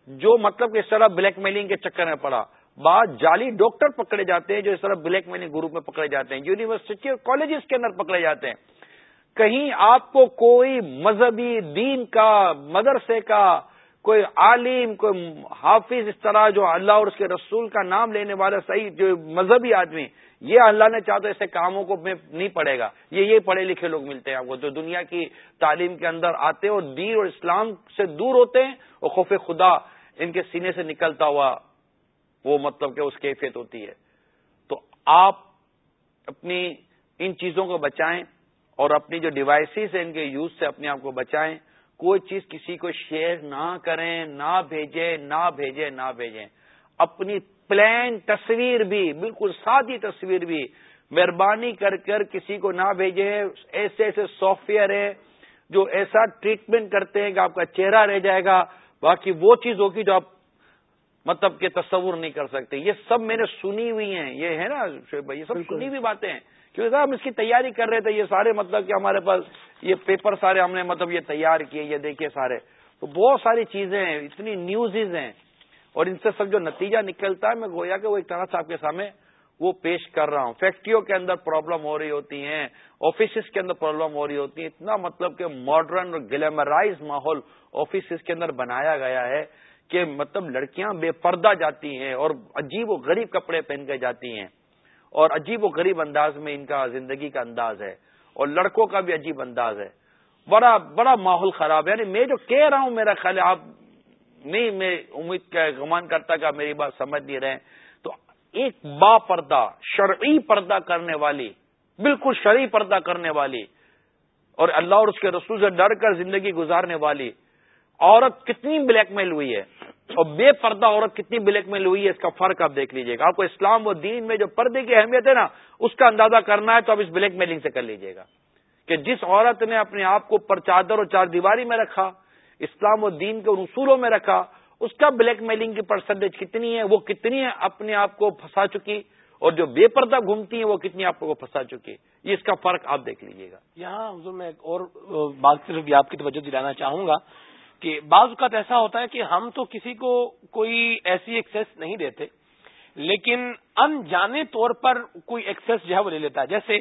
جو مطلب کہ اس طرح بلیک میلنگ کے چکر میں پڑا۔ بعض جعلی ڈاکٹر پکڑے جاتے ہیں جو اس طرح بلیک میلنگ گروپ میں پکڑے جاتے ہیں، یونیورسٹی اور کالجز کے اندر پکڑے جاتے ہیں۔ کہیں آپ کو کوئی مذہبی دین کا، مدرسے کا، کوئی عالم، کوئی حافظ اس طرح جو اللہ اور اس کے رسول کا نام لینے والا صحیح جو مذہبی آدمی، یہ اللہ نے چاہتا ایسے کاموں کو نہیں پڑے گا۔ یہ یہ پڑھے لکھے لوگ ملتے ہیں آپ کو جو دنیا کی تعلیم کے اندر آتے ہیں اور دین اور اسلام سے دور ہوتے ہیں اور خوف خدا ان کے سینے سے نکلتا ہوا وہ مطلب کہ اس کیفیت ہوتی ہے۔ تو آپ اپنی ان چیزوں کو بچائیں اور اپنی جو ڈیوائسز ہیں ان کے یوز سے اپنے آپ کو بچائیں۔ کوئی چیز کسی کو شیئر نہ کریں، نہ بھیجیں نہ بھیجیں نہ بھیجیں۔ اپنی پلان تصویر بھی، بالکل سادی تصویر بھی مہربانی کر کر کسی کو نہ بھیجیں۔ ایسے ایسے سافٹ ویئر ہیں جو ایسا ٹریٹمنٹ کرتے ہیں کہ آپ کا چہرہ رہ جائے گا۔ باقی وہ چیز ہوگی جو آپ مطلب کہ تصور نہیں کر سکتے۔ یہ سب میں نے سنی ہوئی ہیں۔ یہ ہے نا شعیب بھائی یہ سب سنی ہوئی باتیں ہیں۔ کیونکہ صاحب ہم اس کی تیاری کر رہے تھے یہ سارے مطلب کہ ہمارے پاس یہ پیپر سارے ہم نے مطلب یہ تیار کیے یہ دیکھیے سارے۔ تو بہت ساری چیزیں ہیں اتنی نیوزز ہیں۔ اور ان سے سب جو نتیجہ نکلتا ہے میں گویا کہ وہ ایک طرح سے آپ کے سامنے وہ پیش کر رہا ہوں۔ فیکٹریوں کے اندر پرابلم ہو رہی ہوتی ہیں آفیسز کے اندر پرابلم ہو رہی ہوتی ہے اتنا مطلب کہ ماڈرن اور گلیمرائز ماحول آفیسز کے اندر بنایا گیا ہے۔ کہ مطلب لڑکیاں بے پردہ جاتی ہیں اور عجیب و غریب کپڑے پہن کے جاتی ہیں اور عجیب و غریب انداز میں ان کا زندگی کا انداز ہے اور لڑکوں کا بھی عجیب انداز ہے۔ بڑا بڑا ماحول خراب ہے۔ یعنی میں جو کہہ رہا ہوں، میرا خیال آپ نہیں، میں امید کا، گمان کرتا کہ آپ میری بات سمجھ نہیں رہے تو ایک با پردہ، شرعی پردہ کرنے والی، بالکل شرعی پردہ کرنے والی اور اللہ اور اس کے رسول سے ڈر کر زندگی گزارنے والی، عورت کتنی بلیک میل ہوئی ہے۔ اور بے پردہ عورت کتنی بلیک میل ہوئی ہے، اس کا فرق آپ دیکھ لیجیے گا۔ آپ کو اسلام و دین میں جو پردے کی اہمیت ہے نا، اس کا اندازہ کرنا ہے تو آپ اس بلیک میلنگ سے کر لیجیے گا۔ کہ جس عورت نے اپنے آپ کو پر چادر اور چار دیواری میں رکھا، اسلام و دین کے اصولوں میں رکھا، اس کا بلیک میلنگ کی پرسنٹیج کتنی ہے، وہ کتنی ہے، اپنے آپ کو پھنسا چکی، اور جو بے پردہ گھومتی ہیں، وہ کتنی آپ کو پھنسا چکی۔ یہ اس کا فرق آپ دیکھ لیجیے گا۔ یہاں حضور میں ایک اور بات صرف آپ کی توجہ دلانا چاہوں گا کہ بعض اوقات ایسا ہوتا ہے کہ ہم تو کسی کو کوئی ایسی ایکسیس نہیں دیتے، لیکن انجانے طور پر کوئی ایکسیس جو ہے وہ لے لیتا ہے۔ جیسے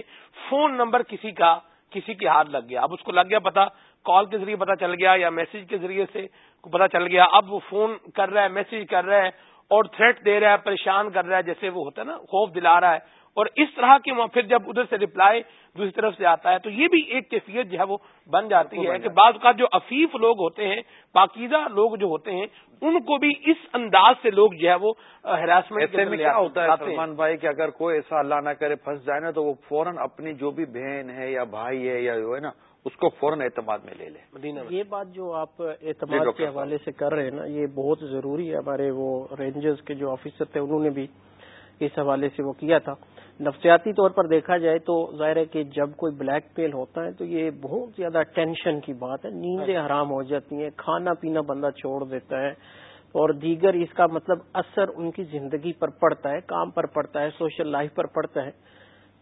فون نمبر کسی کا، کسی کے ہاتھ لگ گیا۔ اب اس کو لگ گیا پتا کال کے ذریعے پتا چل گیا یا میسج کے ذریعے سے پتا چل گیا۔ اب وہ فون کر رہا ہے میسج کر رہا ہے اور تھریٹ دے رہا ہے، پریشان کر رہا ہے، جیسے وہ ہوتا ہے نا، خوف دلا رہا ہے۔ اور اس طرح کے پھر جب ادھر سے ریپلائی دوسری طرف سے آتا ہے تو یہ بھی ایک کیفیت جو ہے وہ بن جاتی ہے کہ بعض کا جو افیف لوگ ہوتے ہیں پاکیزہ لوگ جو ہوتے ہیں ان کو بھی اس انداز سے لوگ جو ہے وہ ہراسمنٹ کیا ہوتا ہے سلمان بھائی کہ اگر کوئی ایسا اللہ نہ کرے پھنس جائے نا تو وہ فوراً اپنی جو بھی بہن ہے یا بھائی ہے یا جو ہے نا اس کو فوراً اعتماد میں لے لیں یہ بات جو آپ اعتماد کے حوالے سے کر رہے ہیں نا یہ بہت ضروری ہے۔ ہمارے وہ رینجرز کے جو آفیسر تھے انہوں نے بھی اس حوالے سے وہ کیا تھا۔ نفسیاتی طور پر دیکھا جائے تو ظاہر ہے کہ جب کوئی بلیک میل ہوتا ہے تو یہ بہت زیادہ ٹینشن کی بات ہے۔ نیندیں حرام ہو جاتی ہیں کھانا پینا بندہ چھوڑ دیتا ہے اور دیگر اس کا مطلب اثر ان کی زندگی پر پڑتا ہے کام پر پڑتا ہے سوشل لائف پر پڑتا ہے۔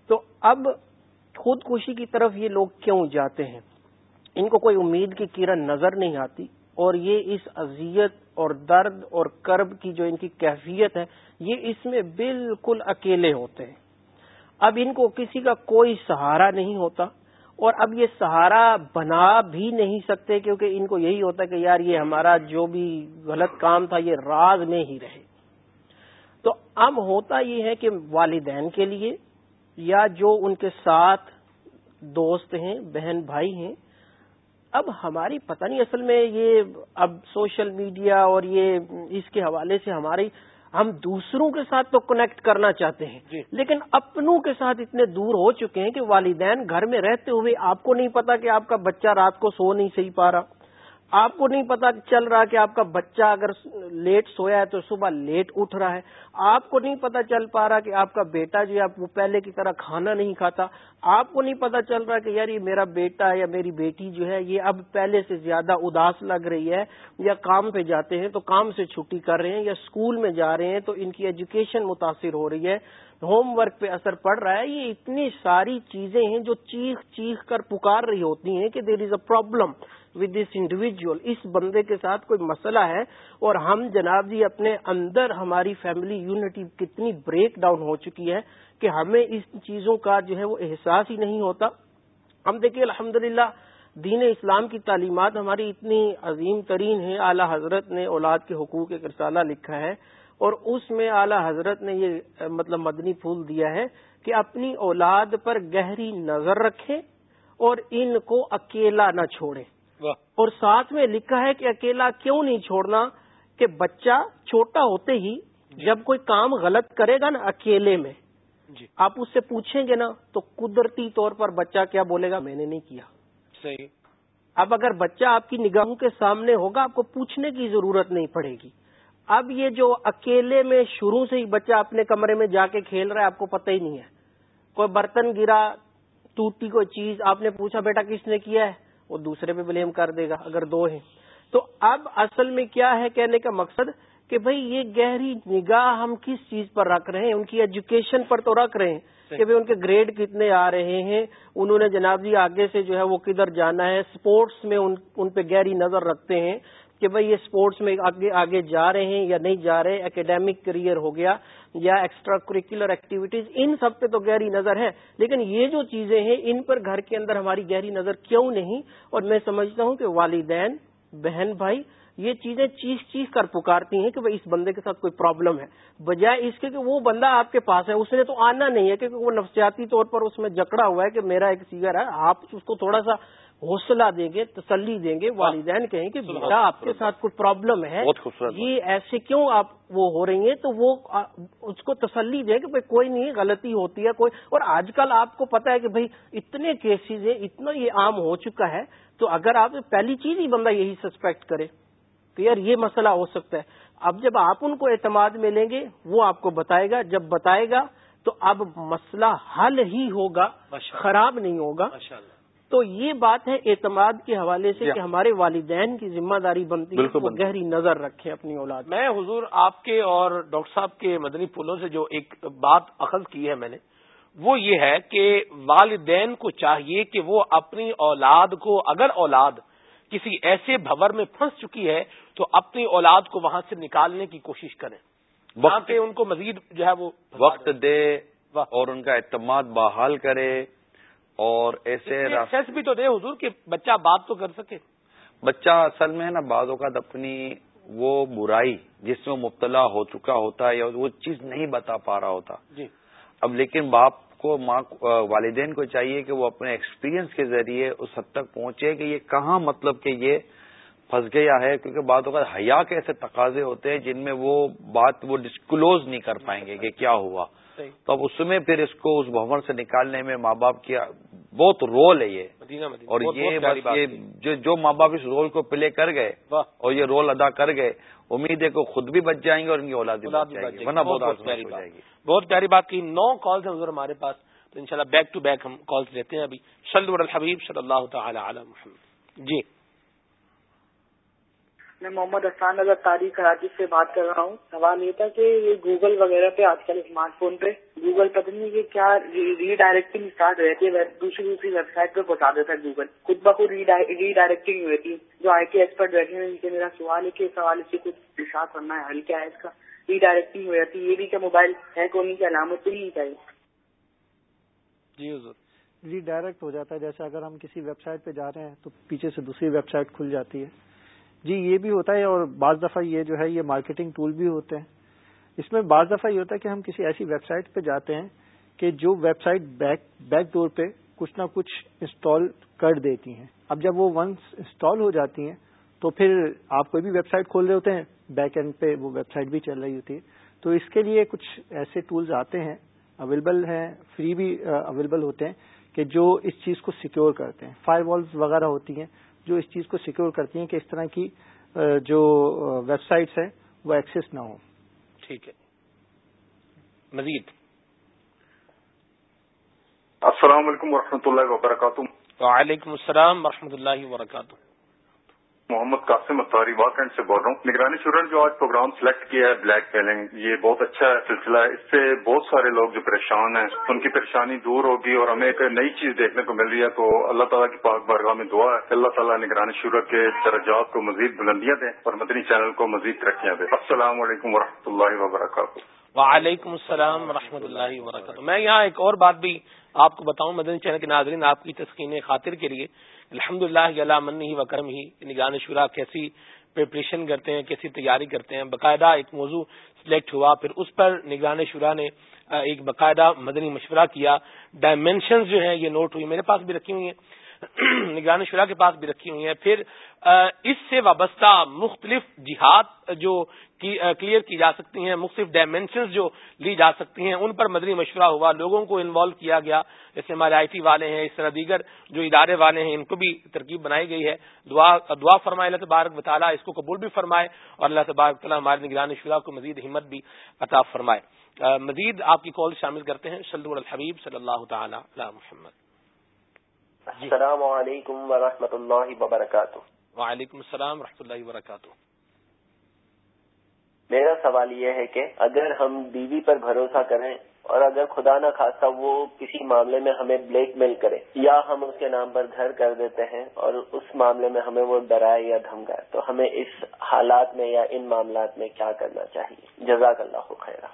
تو اب خودکشی کی طرف یہ لوگ کیوں جاتے ہیں؟ ان کو کوئی امید کی کرن نظر نہیں آتی اور یہ اس اذیت اور درد اور کرب کی جو ان کی کیفیت ہے یہ اس میں بالکل اکیلے ہوتے ہیں۔ اب ان کو کسی کا کوئی سہارا نہیں ہوتا اور اب یہ سہارا بنا بھی نہیں سکتے کیونکہ ان کو یہی ہوتا ہے کہ یار یہ ہمارا جو بھی غلط کام تھا یہ راز میں ہی رہے۔ تو اب ہوتا یہ ہے کہ والدین کے لیے یا جو ان کے ساتھ دوست ہیں، بہن بھائی ہیں، اب ہماری پتہ نہیں اصل میں یہ اب سوشل میڈیا اور یہ اس کے حوالے سے ہماری ہم دوسروں کے ساتھ تو کنیکٹ کرنا چاہتے ہیں جی۔ لیکن اپنوں کے ساتھ اتنے دور ہو چکے ہیں کہ والدین گھر میں رہتے ہوئے آپ کو نہیں پتا کہ آپ کا بچہ رات کو سو نہیں صحیح پا رہا۔ آپ کو نہیں پتا چل رہا کہ آپ کا بچہ اگر لیٹ سویا ہے تو صبح لیٹ اٹھ رہا ہے۔ آپ کو نہیں پتا چل پا رہا کہ آپ کا بیٹا جو ہے وہ پہلے کی طرح کھانا نہیں کھاتا۔ آپ کو نہیں پتا چل رہا کہ یار یہ میرا بیٹا یا میری بیٹی جو ہے، یہ اب پہلے سے زیادہ اداس لگ رہی ہے یا کام پہ جاتے ہیں تو کام سے چھٹی کر رہے ہیں یا اسکول میں جا رہے ہیں تو ان کی ایجوکیشن متاثر ہو رہی ہے۔ ہوم ورک پہ اثر پڑ رہا ہے۔ یہ اتنی ساری چیزیں ہیں جو چیخ چیخ کر پکار رہی ہوتی ہیں کہ there is a problem with this individual اس بندے کے ساتھ کوئی مسئلہ ہے اور ہم جناب جی اپنے اندر ہماری فیملی یونٹی کتنی بریک ڈاؤن ہو چکی ہے کہ ہمیں اس چیزوں کا جو ہے وہ احساس ہی نہیں ہوتا۔ ہم دیکھیے الحمد دین اسلام کی تعلیمات ہماری اتنی عظیم ترین ہیں۔ اعلی حضرت نے اولاد کے حقوق ایک رسالہ لکھا ہے اور اس میں اعلی حضرت نے یہ مطلب مدنی پھول دیا ہے کہ اپنی اولاد پر گہری نظر رکھیں اور ان کو اکیلا نہ چھوڑیں۔ اور ساتھ میں لکھا ہے کہ اکیلا کیوں نہیں چھوڑنا کہ بچہ چھوٹا ہوتے ہی جی۔ جب کوئی کام غلط کرے گا نا اکیلے میں جی۔ آپ اس سے پوچھیں گے نا تو قدرتی طور پر بچہ کیا بولے گا؟ میں نے نہیں کیا۔ صحیح۔ اب اگر بچہ آپ کی نگاہوں کے سامنے ہوگا آپ کو پوچھنے کی ضرورت نہیں پڑے گی۔ اب یہ جو اکیلے میں شروع سے ہی بچہ اپنے کمرے میں جا کے کھیل رہا ہے آپ کو پتہ ہی نہیں ہے۔ کوئی برتن گرا ٹوٹی کوئی چیز آپ نے پوچھا بیٹا کس نے کیا ہے؟ وہ دوسرے پہ بلیم کر دے گا اگر دو ہیں۔ تو اب اصل میں کیا ہے کہنے کا مقصد؟ کہ بھئی یہ گہری نگاہ ہم کس چیز پر رکھ رہے ہیں؟ ان کی ایجوکیشن پر تو رکھ رہے ہیں کہ بھئی ان کے گریڈ کتنے آ رہے ہیں۔ انہوں نے جناب جی آگے سے جو ہے وہ کدھر جانا ہے۔ سپورٹس میں ان پہ گہری نظر رکھتے ہیں۔ کہ بھئی یہ سپورٹس میں آگے آگے جا رہے ہیں یا نہیں جا رہے اکیڈیمک کریئر ہو گیا یا ایکسٹرا کریکولر ایکٹیویٹیز ان سب پہ تو گہری نظر ہے۔ لیکن یہ جو چیزیں ہیں، ان پر گھر کے اندر ہماری گہری نظر کیوں نہیں؟ اور میں سمجھتا ہوں کہ والدین، بہن بھائی، یہ چیزیں چیخ چیخ کر پکارتی ہیں کہ اس بندے کے ساتھ کوئی پرابلم ہے۔ بجائے اس کے کہ وہ بندہ آپ کے پاس ہے، اس نے تو آنا نہیں ہے، کیونکہ وہ نفسیاتی طور پر اس میں جکڑا ہوا ہے کہ میرا ایک سیگر ہے، آپ اس کو تھوڑا سا حوصلہ دیں گے تسلی دیں گے والدین کہیں کہ بیٹا آپ کے ساتھ کوئی پرابلم ہے؟ یہ ایسے کیوں آپ وہ ہو رہی ہیں؟ تو وہ اس کو تسلی دیں کہ کوئی نہیں غلطی ہوتی ہے کوئی۔ اور آج کل آپ کو پتا ہے کہ بھائی اتنے کیسز ہیں اتنا یہ عام ہو چکا ہے تو اگر آپ پہلی چیز ہی بندہ یہی سسپیکٹ کرے کہ یار یہ مسئلہ ہو سکتا ہے۔ اب جب آپ ان کو اعتماد میں لیں گے وہ آپ کو بتائے گا۔ جب بتائے گا تو اب مسئلہ حل ہی ہوگا خراب نہیں ہوگا۔ تو یہ بات ہے اعتماد کے حوالے سے کہ ہمارے والدین کی ذمہ داری بنتی ہے وہ گہری نظر رکھیں اپنی اولاد میں حضور آپ کے اور ڈاکٹر صاحب کے مدنی پھولوں سے جو ایک بات اخذ کی ہے میں نے وہ یہ ہے کہ والدین کو چاہیے کہ وہ اپنی اولاد کو اگر اولاد کسی ایسے بھور میں پھنس چکی ہے تو اپنی اولاد کو وہاں سے نکالنے کی کوشش کریں۔ وقت ان کو مزید جو ہے وہ وقت دے اور ان کا اعتماد بحال کرے۔ اور ایسے بھی تو دے حضور کہ بچہ بات تو کر سکے۔ بچہ اصل میں ہے نا بعض اوقات اپنی وہ برائی جس میں مبتلا ہو چکا ہوتا ہے یا وہ چیز نہیں بتا پا رہا ہوتا۔ جی۔ اب لیکن باپ کو ماں والدین کو چاہیے کہ وہ اپنے ایکسپیرینس کے ذریعے اس حد تک پہنچے کہ یہ کہاں مطلب کہ یہ پھنس گیا ہے کیونکہ بعض اوقات حیا کے ایسے تقاضے ہوتے ہیں جن میں وہ بات وہ ڈسکلوز نہیں کر پائیں گے کہ کیا ہوا۔ تو اب اس میں پھر اس کو اس بھون سے نکالنے میں ماں باپ کی بہت رول ہے یہ۔ اور یہ جو ماں باپ اس رول کو پلے کر گئے اور یہ رول ادا کر گئے امید ہے کہ خود بھی بچ جائیں گے اور ان کی اولاد بھی بچ جائے گی. بہت جائے گی۔ بہت پیاری بات کی نو کالز ہیں ہمارے پاس تو انشاءاللہ بیک ٹو بیک ہم کالز لیتے ہیں ابھی. الحبیب صلی اللہ تعالی علی محمد. جی. میں محمد حسان نگر تاریخ کراچی سے بات کر رہا ہوں۔ سوال یہ تھا کہ یہ گوگل وغیرہ پہ آج کل اسمارٹ فون پہ گوگل پتہ نہیں کہ کیا ری ڈائریکٹنگ اسٹارٹ رہتی ہے۔ دوسری دوسری ویب سائٹ پہ پہنچا دیتا ہے گوگل خود بخود ری ڈائریکٹنگ ہوئی جو آئی ٹی ایکسپرٹ بیٹھے ہیں، ان سے میرا سوال ہے کہ سوال سے کچھ اشاعت کرنا ہے، حل کیا ہے اس کا؟ ری ڈائریکٹنگ ہو جاتی ہے۔ یہ بھی کیا موبائل ہے کونی کی علامت تو نہیں چاہیے جی حضور۔ ری ڈائریکٹ ہو جاتا ہے۔ جیسے اگر ہم کسی ویب سائٹ پہ جا رہے ہیں تو پیچھے سے دوسری ویب سائٹ کھل جاتی ہے۔ جی یہ بھی ہوتا ہے اور بعض دفعہ یہ جو ہے، یہ مارکیٹنگ ٹول بھی ہوتے ہیں۔ اس میں بعض دفعہ یہ ہوتا ہے کہ ہم کسی ایسی ویب سائٹ پہ جاتے ہیں کہ جو website back back door پہ کچھ نہ کچھ انسٹال کر دیتی ہیں۔ اب جب وہ ونس انسٹال ہو جاتی ہیں، تو پھر آپ کوئی بھی ویب سائٹ کھول رہے ہوتے ہیں بیک اینڈ پہ وہ ویب سائٹ بھی چل رہی ہوتی ہے۔ تو اس کے لیے کچھ ایسے ٹولز آتے ہیں اویلیبل ہیں فری بھی اویلیبل ہوتے ہیں کہ جو اس چیز کو سیکیور کرتے ہیں۔ فائر والز وغیرہ ہوتی ہیں۔ جو اس چیز کو سیکیور کرتی ہیں کہ اس طرح کی جو ویب سائٹس ہیں وہ ایکسس نہ ہو ٹھیک ہے۔ مزید۔ السلام علیکم ورحمۃ اللہ وبرکاتہ۔ وعلیکم السلام ورحمۃ اللہ وبرکاتہ۔ محمد قاسم اتاری واکنڈ سے بول رہا ہوں۔ نگرانی شورا نے جو آج پروگرام سلیکٹ کیا ہے، بلیک میلنگ یہ بہت اچھا سلسلہ ہے۔ اس سے بہت سارے لوگ جو پریشان ہیں، ان کی پریشانی دور ہوگی اور ہمیں ایک نئی چیز دیکھنے کو مل رہی ہے۔ تو اللہ تعالیٰ کی پاک بارگاہ میں دعا ہے۔ اللہ تعالیٰ نگرانی شورا کے درجات کو مزید بلندیاں دیں اور مدنی چینل کو مزید ترقیاں دیں السلام علیکم و اللہ وبرکاتہ۔ وعلیکم السلام ورحمۃ اللہ وبرکاتہ۔ میں یہاں ایک اور بات بھی آپ کو بتاؤں، مدنی چینل کے ناظرین، آپ کی تسکین خاطر کے لیے۔ الحمد للہ منی ہی کرم ہی یعنی نگران شورا کیسی پریپریشن کرتے ہیں، کیسی تیاری کرتے ہیں، باقاعدہ ایک موضوع سلیکٹ ہوا، پھر اس پر نگران شورا نے ایک باقاعدہ مدنی مشورہ کیا۔ ڈائمینشنز جو ہیں، یہ نوٹ ہوئی، میرے پاس بھی رکھی ہوئی ہیں۔ نگران شورا کے پاس بھی رکھی ہوئی ہیں۔ پھر اس سے وابستہ مختلف جہاد جو کلیئر کی جا سکتی ہیں، مختلف ڈائمینشنز جو لی جا سکتی ہیں، ان پر مدنی مشورہ ہوا، لوگوں کو انوالو کیا گیا۔ جیسے ہمارے آئی ٹی والے ہیں، اس طرح دیگر جو ادارے والے ہیں، ان کو بھی ترکیب بنائی گئی ہے۔ دعا دعا فرمائے، اللہ تبارک بطالہ اس کو قبول بھی فرمائے اور اللہ تبارک تعالیٰ ہمارے نگران شورا کو مزید ہمت بھی عطا فرمائے۔ مزید آپ کی کال شامل کرتے ہیں سلد الحبیب صلی اللہ تعالی علی محمد۔ السلام علیکم ورحمۃ اللہ وبرکاتہ۔ وعلیکم السلام و اللہ وبرکاتہ۔ میرا سوال یہ ہے کہ اگر ہم بیوی پر بھروسہ کریں اور اگر خدا نہ خاصا وہ کسی معاملے میں ہمیں بلیک میل کرے یا ہم اس کے نام پر گھر کر دیتے ہیں اور اس معاملے میں ہمیں وہ ڈرائے یا دھمکائے تو ہمیں اس حالات میں یا ان معاملات میں کیا کرنا چاہیے؟ جزاک اللہ خیر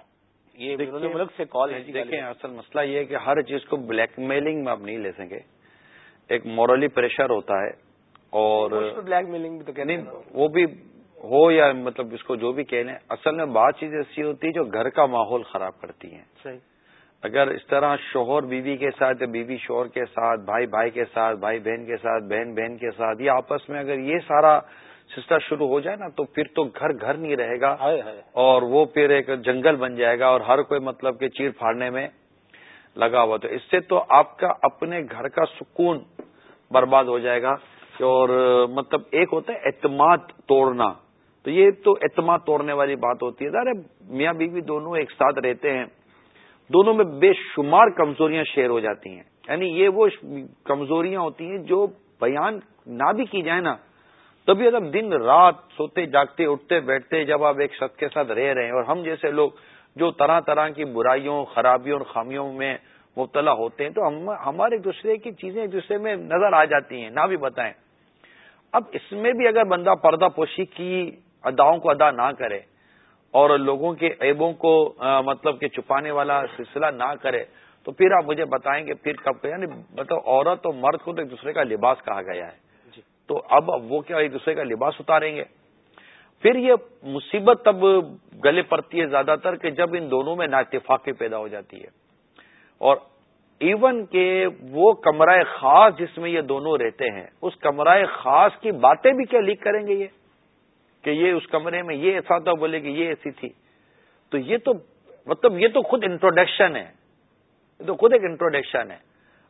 یہ ملک سے کال ہے جی دیکھیں اصل مسئلہ یہ ہے کہ ہر چیز کو بلیک میلنگ میں آپ نہیں لے سکیں۔ ایک مورلی پریشر ہوتا ہے اور بلیک میلنگ بھی تو وہ بھی ہو یا مطلب اس کو جو بھی کہہ لیں اصل میں بات چیز ایسی ہوتی ہے جو گھر کا ماحول خراب کرتی ہیں۔ صحیح۔ اگر اس طرح شوہر بیوی کے ساتھ یا بیوی شوہر کے ساتھ بھائی بھائی کے ساتھ بھائی بہن کے ساتھ بہن بہن کے ساتھ یا آپس میں اگر یہ سارا سسٹم شروع ہو جائے نا تو پھر تو گھر گھر نہیں رہے گا اور وہ پھر ایک جنگل بن جائے گا اور ہر کوئی مطلب کہ چیر پھاڑنے میں لگا ہوا تو اس سے تو آپ کا اپنے گھر کا سکون برباد ہو جائے گا۔ اور مطلب ایک ہوتا ہے اعتماد توڑنا۔ تو یہ تو اعتماد توڑنے والی بات ہوتی ہے۔ ظاہر میاں بیوی دونوں ایک ساتھ رہتے ہیں۔ دونوں میں بے شمار کمزوریاں شیئر ہو جاتی ہیں۔ یعنی یہ وہ کمزوریاں ہوتی ہیں جو بیان نہ بھی کی جائے نا، تبھی اگر دن رات سوتے، جاگتے، اٹھتے، بیٹھتے جب آپ ایک شخص کے ساتھ رہ رہے ہیں۔ اور ہم جیسے لوگ جو طرح طرح کی برائیوں خرابیوں اور خامیوں میں مبتلا ہوتے ہیں تو ہم ہمارے ایک دوسرے کی چیزیں ایک دوسرے میں نظر آ جاتی ہیں نہ بھی بتائیں۔ اب اس میں بھی اگر بندہ پردہ پوشی کی اداؤں کو ادا نہ کرے اور لوگوں کے عیبوں کو مطلب کہ چھپانے والا سلسلہ نہ کرے تو پھر آپ مجھے بتائیں گے پھر کب یعنی مطلب عورت اور مرد کو تو ایک دوسرے کا لباس کہا گیا ہے۔ جی۔ تو اب وہ کیا ایک دوسرے کا لباس اتاریں گے؟ پھر یہ مصیبت تب گلے پڑتی ہے زیادہ تر کہ جب ان دونوں میں ناتفاقی پیدا ہو جاتی ہے۔ اور ایون کہ وہ کمرہ خاص جس میں یہ دونوں رہتے ہیں، اس کمرہ خاص کی باتیں بھی کیا لیک کریں گے یہ؟ کہ یہ اس کمرے میں یہ ایسا تھا، بولے کہ یہ ایسی تھی۔ تو یہ تو مطلب یہ تو خود انٹروڈکشن ہے۔ یہ تو خود ایک انٹروڈکشن ہے۔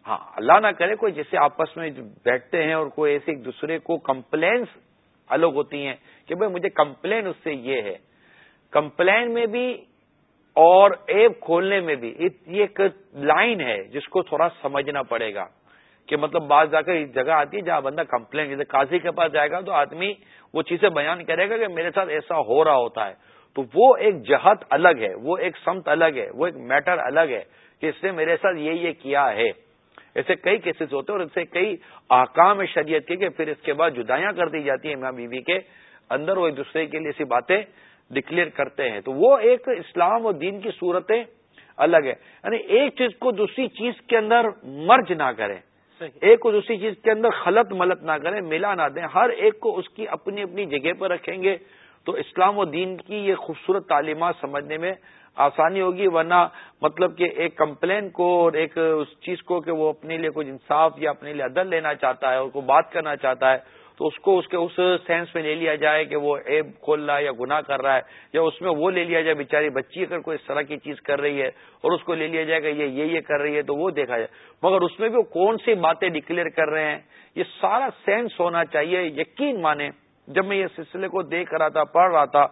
ہاں اللہ نہ کرے کوئی جیسے آپس میں بیٹھتے ہیں اور کوئی ایسے ایک دوسرے کو کمپلینس الگ ہوتی ہیں کہ بھائی مجھے کمپلین اس سے یہ ہے۔ کمپلین میں بھی اور ایپ کھولنے میں بھی، یہ ایک لائن ہے جس کو تھوڑا سمجھنا پڑے گا کہ مطلب بعض جا کر جگہ آتی ہے جہاں بندہ کمپلین، جیسے قاضی کے پاس جائے گا تو آدمی وہ چیزیں بیان کرے گا کہ میرے ساتھ ایسا ہو رہا ہوتا ہے۔ تو وہ ایک جہت الگ ہے، وہ ایک سمت الگ ہے، وہ ایک میٹر الگ ہے کہ اس نے میرے ساتھ یہ یہ کیا ہے۔ ایسے کئی کیسز ہوتے ہیں اور اسے کئی آکام شریعت کے کہ پھر اس کے بعد جدائیاں کر دی جاتی ہیں ماں بیوی کے اندر، وہ ایک دوسرے کے لیے ایسی باتیں ڈکلیئر کرتے ہیں تو وہ ایک اسلام اور دین کی صورتیں الگ ہے یعنی ایک چیز کو دوسری چیز کے اندر مرج نہ کریں۔ ایک کو دوسری چیز کے اندر خلط ملت نہ کریں ملا نہ دیں۔ ہر ایک کو اس کی اپنی اپنی جگہ پر رکھیں گے۔ تو اسلام و دین کی یہ خوبصورت تعلیمات سمجھنے میں آسانی ہوگی ورنہ مطلب کہ ایک کمپلین کو اور ایک اس چیز کو کہ وہ اپنے لیے کچھ انصاف یا اپنے لیے عدل لینا چاہتا ہے اور کو بات کرنا چاہتا ہے تو اس کو اس کے اس سینس میں لے لیا جائے کہ وہ ایب کھول رہا ہے یا گناہ کر رہا ہے، یا اس میں وہ لے لیا جائے، بیچاری بچی اگر کوئی اس طرح کی چیز کر رہی ہے اور اس کو لے لیا جائے کہ یہ یہ کر رہی ہے تو وہ دیکھا جائے۔ مگر اس میں بھی وہ کون سی باتیں ڈکلیئر کر رہے ہیں؟ یہ سارا سینس ہونا چاہیے، یقین مانے۔ جب میں یہ سلسلے کو دیکھ رہا تھا، پڑھ رہا تھا،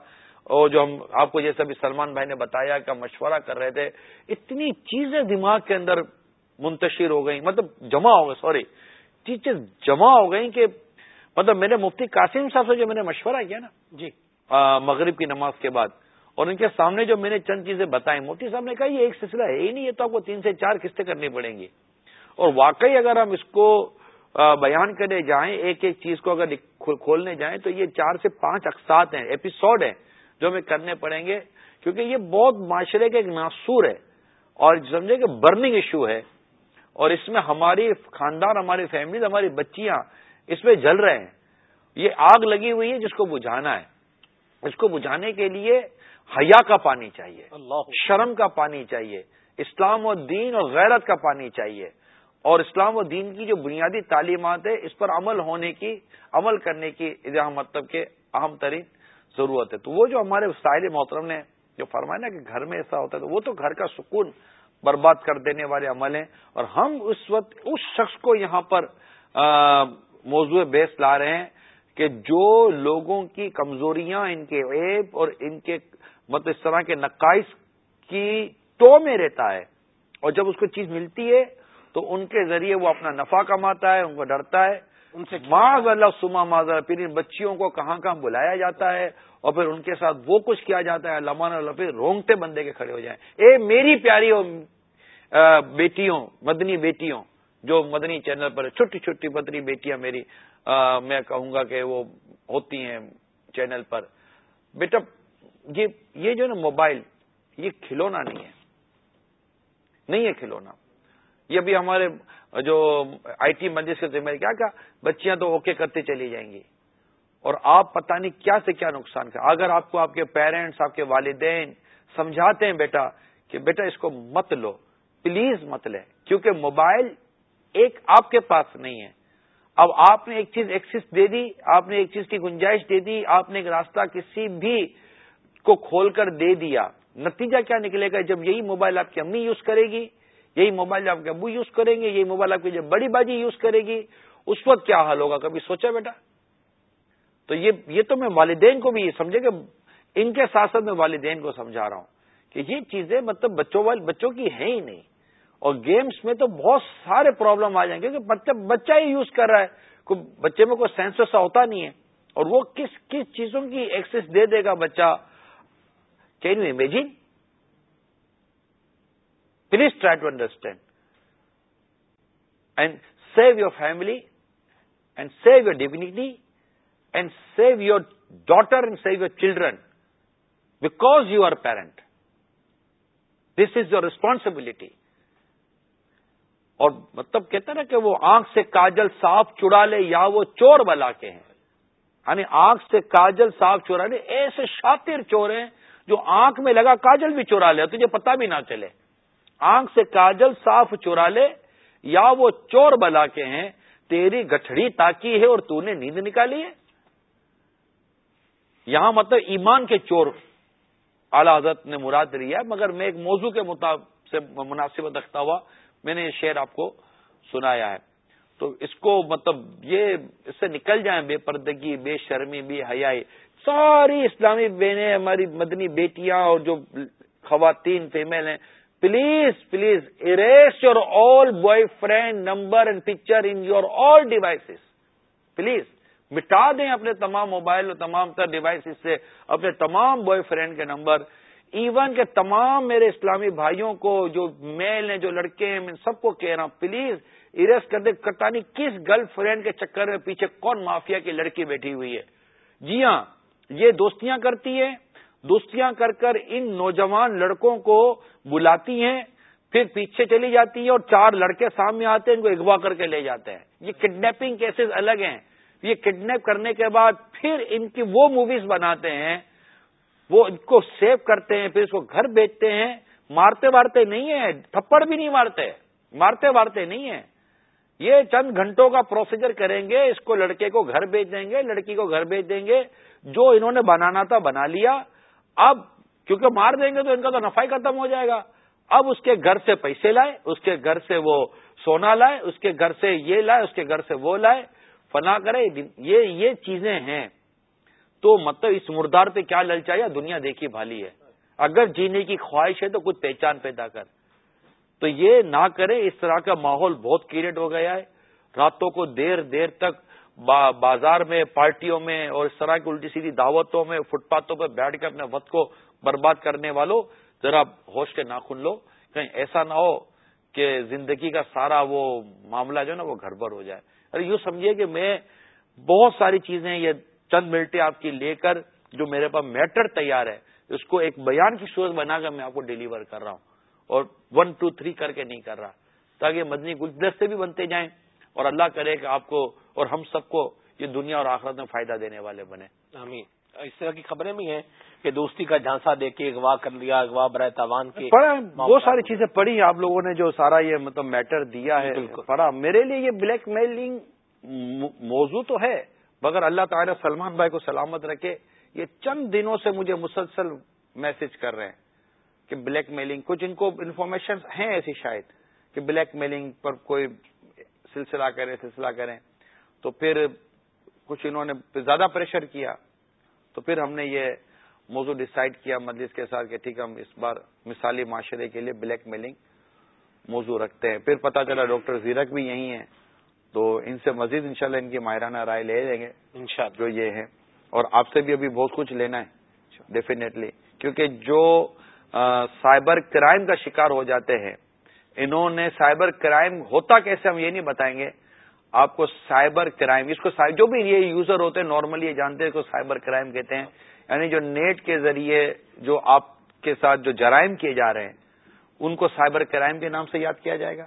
اور جو ہم آپ کو جیسا بھی سلمان بھائی نے بتایا کہ مشورہ کر رہے تھے، اتنی چیزیں دماغ کے اندر منتشر ہو گئی مطلب جمع ہو گئی سوری چیزیں جمع ہو گئی کہ مطلب میں نے مفتی قاسم صاحب سے جو میں نے مشورہ کیا نا جی۔ مغرب کی نماز کے بعد اور ان کے سامنے جو میں نے چند چیزیں بتائی مفتی صاحب نے کہا یہ ایک سلسلہ ہے ہی نہیں یہ تو آپ کو تین سے چار قسطیں کرنی پڑیں گی۔ اور واقعی اگر ہم اس کو بیان کرنے جائیں ایک ایک چیز کو اگر کھولنے جائیں تو یہ چار سے پانچ اقساط ہیں ایپیسوڈ ہیں جو ہمیں کرنے پڑیں گے۔ کیونکہ یہ بہت معاشرے کا ایک ناسور ہے اور سمجھے کہ برننگ ایشو ہے۔ اور اس میں ہماری خاندان ہماری فیملی ہماری بچیاں اس میں جل رہے ہیں۔ یہ آگ لگی ہوئی ہے جس کو بجھانا ہے۔ اس کو بجھانے کے لیے حیا کا پانی چاہیے۔ شرم کا پانی چاہیے۔ اسلام و دین اور غیرت کا پانی چاہیے۔ اور اسلام و دین کی جو بنیادی تعلیمات ہے اس پر عمل ہونے کی عمل کرنے کی مطلب کے اہم ترین ضرورت ہے۔ تو وہ جو ہمارے ساحل محترم نے جو فرمایا نا کہ گھر میں ایسا ہوتا ہے تو وہ تو گھر کا سکون برباد کر دینے والے عمل ہیں۔ اور ہم اس وقت اس شخص کو یہاں پر موضوع بیس لا رہے ہیں کہ جو لوگوں کی کمزوریاں ان کے عیب اور ان کے مطلب اس طرح کے نقائص کی ٹو میں رہتا ہے اور جب اس کو چیز ملتی ہے تو ان کے ذریعے وہ اپنا نفع کماتا ہے ان کو ڈرتا ہے۔ ان سے معذ اللہ سما ماضر پھر ان بچیوں کو کہاں کہاں بلایا جاتا ہے اور پھر ان کے ساتھ وہ کچھ کیا جاتا ہے۔ لمان اللہ پھر رونگتے بندے کے کھڑے ہو جائیں۔ اے میری پیاری بیٹیوں مدنی بیٹیوں جو مدنی چینل پر چھوٹی چھوٹی مدنی بیٹیاں میری میں کہوں گا کہ وہ ہوتی ہیں چینل پر۔ بیٹا، یہ جو نا موبائل، یہ کھلونا نہیں ہے۔ نہیں ہے کھلونا۔ یہ بھی ہمارے جو آئی ٹی مجلس کے ذمہ کیا کہا بچیاں تو اوکے کرتے چلی جائیں گی۔ اور آپ پتہ نہیں کیا سے کیا نقصان کر، اگر آپ کو آپ کے پیرنٹس، آپ کے والدین سمجھاتے ہیں بیٹا کہ بیٹا اس کو مت لو، پلیز مت لیں کیونکہ موبائل ایک آپ کے پاس نہیں ہے۔ اب آپ نے ایک چیز ایکسس دے دی، آپ نے ایک چیز کی گنجائش دے دی، آپ نے ایک راستہ کسی بھی کو کھول کر دے دیا۔ نتیجہ کیا نکلے گا؟ جب یہی موبائل آپ کی امی یوز کرے گی، یہی موبائل آپ کے ابو یوز کریں گے، یہی موبائل آپ کی جب بڑی باجی یوز کرے گی، اس وقت کیا حال ہوگا؟ کبھی سوچا بیٹا؟ تو یہ یہ تو میں والدین کو بھی یہ سمجھے کہ ان کے ساتھ ساتھ میں والدین کو سمجھا رہا ہوں کہ یہ چیزیں مطلب بچوں بچوں کی ہیں ہی نہیں۔ اور گیمز میں تو بہت سارے پرابلم آ جائیں گے، کیونکہ بچہ ہی یوز کر رہا ہے۔ بچے میں کوئی سینس ہوتا نہیں ہے۔ اور وہ کس کس چیزوں کی ایکسس دے دے گا بچہ؟ Can you imagine please try to understand and save your family and save your dignity and save your daughter and save your children because you are parent this is your responsibility اور مطلب کہتے ہیں نا کہ وہ آنکھ سے کاجل صاف چڑا لے یا وہ چور بلا کے ہیں۔ یعنی آنکھ سے کاجل صاف چورا لے، ایسے شاطر چور ہیں جو آنکھ میں لگا کاجل بھی چورا لے، تجھے پتہ بھی نہ چلے۔ آنکھ سے کاجل صاف چورا لے یا وہ چور بلا کے ہیں، تیری گٹھڑی تاکی ہے اور تو نے نیند نکالی ہے۔ یہاں مطلب ایمان کے چور اعلی حضرت نے مراد لیا مگر میں ایک موضوع کے مطابق سے مناسبت رکھتا ہوا میں نے یہ شعر آپ کو سنایا ہے۔ تو اس کو مطلب یہ اس سے نکل جائیں بے پردگی، بے شرمی، بے حیائی۔ ساری اسلامی بہنیں، ہماری مدنی بیٹیاں اور جو خواتین فیمل ہیں please please erase your all boyfriend number and picture in your all devices please مٹا دیں اپنے تمام موبائل اور تمام تر ڈیوائسز سے اپنے تمام بوائے فرینڈ کے نمبر ایون کے تمام میرے اسلامی بھائیوں کو جو میل ہیں، جو لڑکے ہیں، میں سب کو کہہ رہا ہوں، پلیز اریس کر دے کتانی کس گرل فرینڈ کے چکر میں پیچھے کون مافیا کی لڑکی بیٹھی ہوئی ہے؟ جی ہاں یہ دوستیاں کرتی ہے دوستیاں کر کر ان نوجوان لڑکوں کو بلاتی ہیں، پھر پیچھے چلی جاتی ہیں اور چار لڑکے سامنے آتے ہیں، ان کو اغوا کر کے لے جاتے ہیں۔ یہ کڈنیپنگ کیسز الگ ہیں۔ یہ کڈنیپ کرنے کے بعد پھر ان کی وہ موویز بناتے ہیں وہ ان کو سیو کرتے ہیں، پھر اس کو گھر بیچتے ہیں۔ مارتے مارتے نہیں ہیں، تھپڑ بھی نہیں مارتے مارتے مارتے نہیں ہیں۔ یہ چند گھنٹوں کا پروسیجر کریں گے، اس کو لڑکے کو گھر بھیج دیں گے، لڑکی کو گھر بھیج دیں گے۔ جو انہوں نے بنانا تھا، بنا لیا۔ اب کیونکہ مار دیں گے تو ان کا تو نفع ہی ختم ہو جائے گا۔ اب اس کے گھر سے پیسے لائے، اس کے گھر سے وہ سونا لائے، اس کے گھر سے یہ لائے، اس کے گھر سے وہ لائے۔ فنا کرے یہ یہ چیزیں ہیں۔ تو مطلب اس مردار پہ کیا للچایا دنیا دیکھی بھالی ہے۔ اگر جینے کی خواہش ہے تو کچھ پہچان پیدا کر۔ تو یہ نہ کرے اس طرح کا ماحول بہت کریٹ ہو گیا ہے۔ راتوں کو دیر دیر تک بازار میں، پارٹیوں میں اور اس طرح کی الٹی سیدھی دعوتوں میں، فٹ پاتھوں پہ بیٹھ کے اپنے وقت کو برباد کرنے والوں، ذرا ہوش کے ناخن لو۔ کہیں ایسا نہ ہو کہ زندگی کا سارا وہ معاملہ جو ہے نا وہ گڑبڑ ہو جائے۔ ارے یوں سمجھیے کہ میں بہت ساری چیزیں یہ چند منٹیں آپ کی لے کر جو میرے پاس میٹر تیار ہے اس کو ایک بیان کی صورت بنا کر میں آپ کو ڈیلیور کر رہا ہوں۔ اور ون ٹو تھری کر کے نہیں کر رہا۔ تاکہ مدنی گلدستے بھی بنتے جائیں اور اللہ کرے کہ آپ کو اور ہم سب کو یہ دنیا اور آخرت میں فائدہ دینے والے بنے آمین۔ اس طرح کی خبریں بھی ہیں کہ دوستی کا جھانسا دے کے اغوا کر لیا اغوا برائے تاوان کے بہت ساری چیزیں پڑھی آپ لوگوں نے جو سارا یہ مطلب میٹر دیا ہے پڑھا۔ میرے لیے یہ بلیک میلنگ موضوع تو ہے۔ مگر اللہ تعالیٰ سلمان بھائی کو سلامت رکھے، یہ چند دنوں سے مجھے مسلسل میسج کر رہے ہیں کہ بلیک میلنگ کچھ ان کو انفارمیشن ہیں ایسی شاید کہ بلیک میلنگ پر کوئی سلسلہ کریں سلسلہ کریں۔ تو پھر کچھ انہوں نے زیادہ پریشر کیا، تو پھر ہم نے یہ موضوع ڈسائڈ کیا مجلس کے ساتھ کہ ٹھیک ہم اس بار مثالی معاشرے کے لیے بلیک میلنگ موضوع رکھتے ہیں۔ پھر پتا چلا ڈاکٹر زیرک بھی یہی ہیں۔ تو ان سے مزید انشاءاللہ ان کی ماہرانہ رائے لے لیں گے جو یہ ہے۔ اور آپ سے بھی ابھی بہت کچھ لینا ہے۔ ڈیفینیٹلی کیونکہ جو سائبر کرائم کا شکار ہو جاتے ہیں انہوں نے سائبر کرائم ہوتا کیسے ہم یہ نہیں بتائیں گے۔ آپ کو سائبر کرائم اس کو جو بھی یہ یوزر ہوتے ہیں نارملی یہ جانتے ہیں کو سائبر کرائم کہتے ہیں۔ یعنی جو نیٹ کے ذریعے جو آپ کے ساتھ جو جرائم کیے جا رہے ہیں ان کو سائبر کرائم کے نام سے یاد کیا جائے گا۔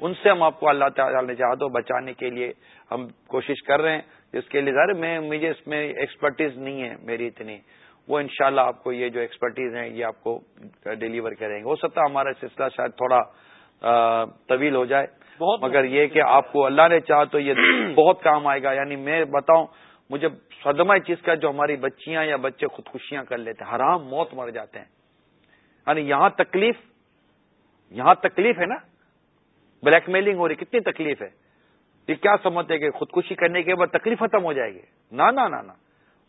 ان سے ہم آپ کو اللہ تعالی نے چاہ دو بچانے کے لیے ہم کوشش کر رہے ہیں۔ جس کے لیے ظاہر میں مجھے اس میں ایکسپرٹیز نہیں ہے میری اتنی۔ وہ انشاءاللہ شاء آپ کو یہ جو ایکسپرٹیز ہیں یہ آپ کو ڈیلیور کریں گے۔ ہو سکتا ہے ہمارا سلسلہ شاید تھوڑا طویل ہو جائے۔ بہت مگر یہ کہ آپ کو اللہ نے چاہ تو یہ بہت کام آئے گا۔ یعنی میں بتاؤں مجھے صدمہ چیز کا جو ہماری بچیاں یا بچے خودکشیاں کر لیتے ہیں۔ حرام موت مر جاتے ہیں۔ یعنی یہاں تکلیف یہاں تکلیف ہے نا۔ بلیک میلنگ ہو رہی کتنی تکلیف ہے۔ یہ کیا سمجھتے کہ خودکشی کرنے کے بعد تکلیف ختم ہو جائے گی؟ نہ نہ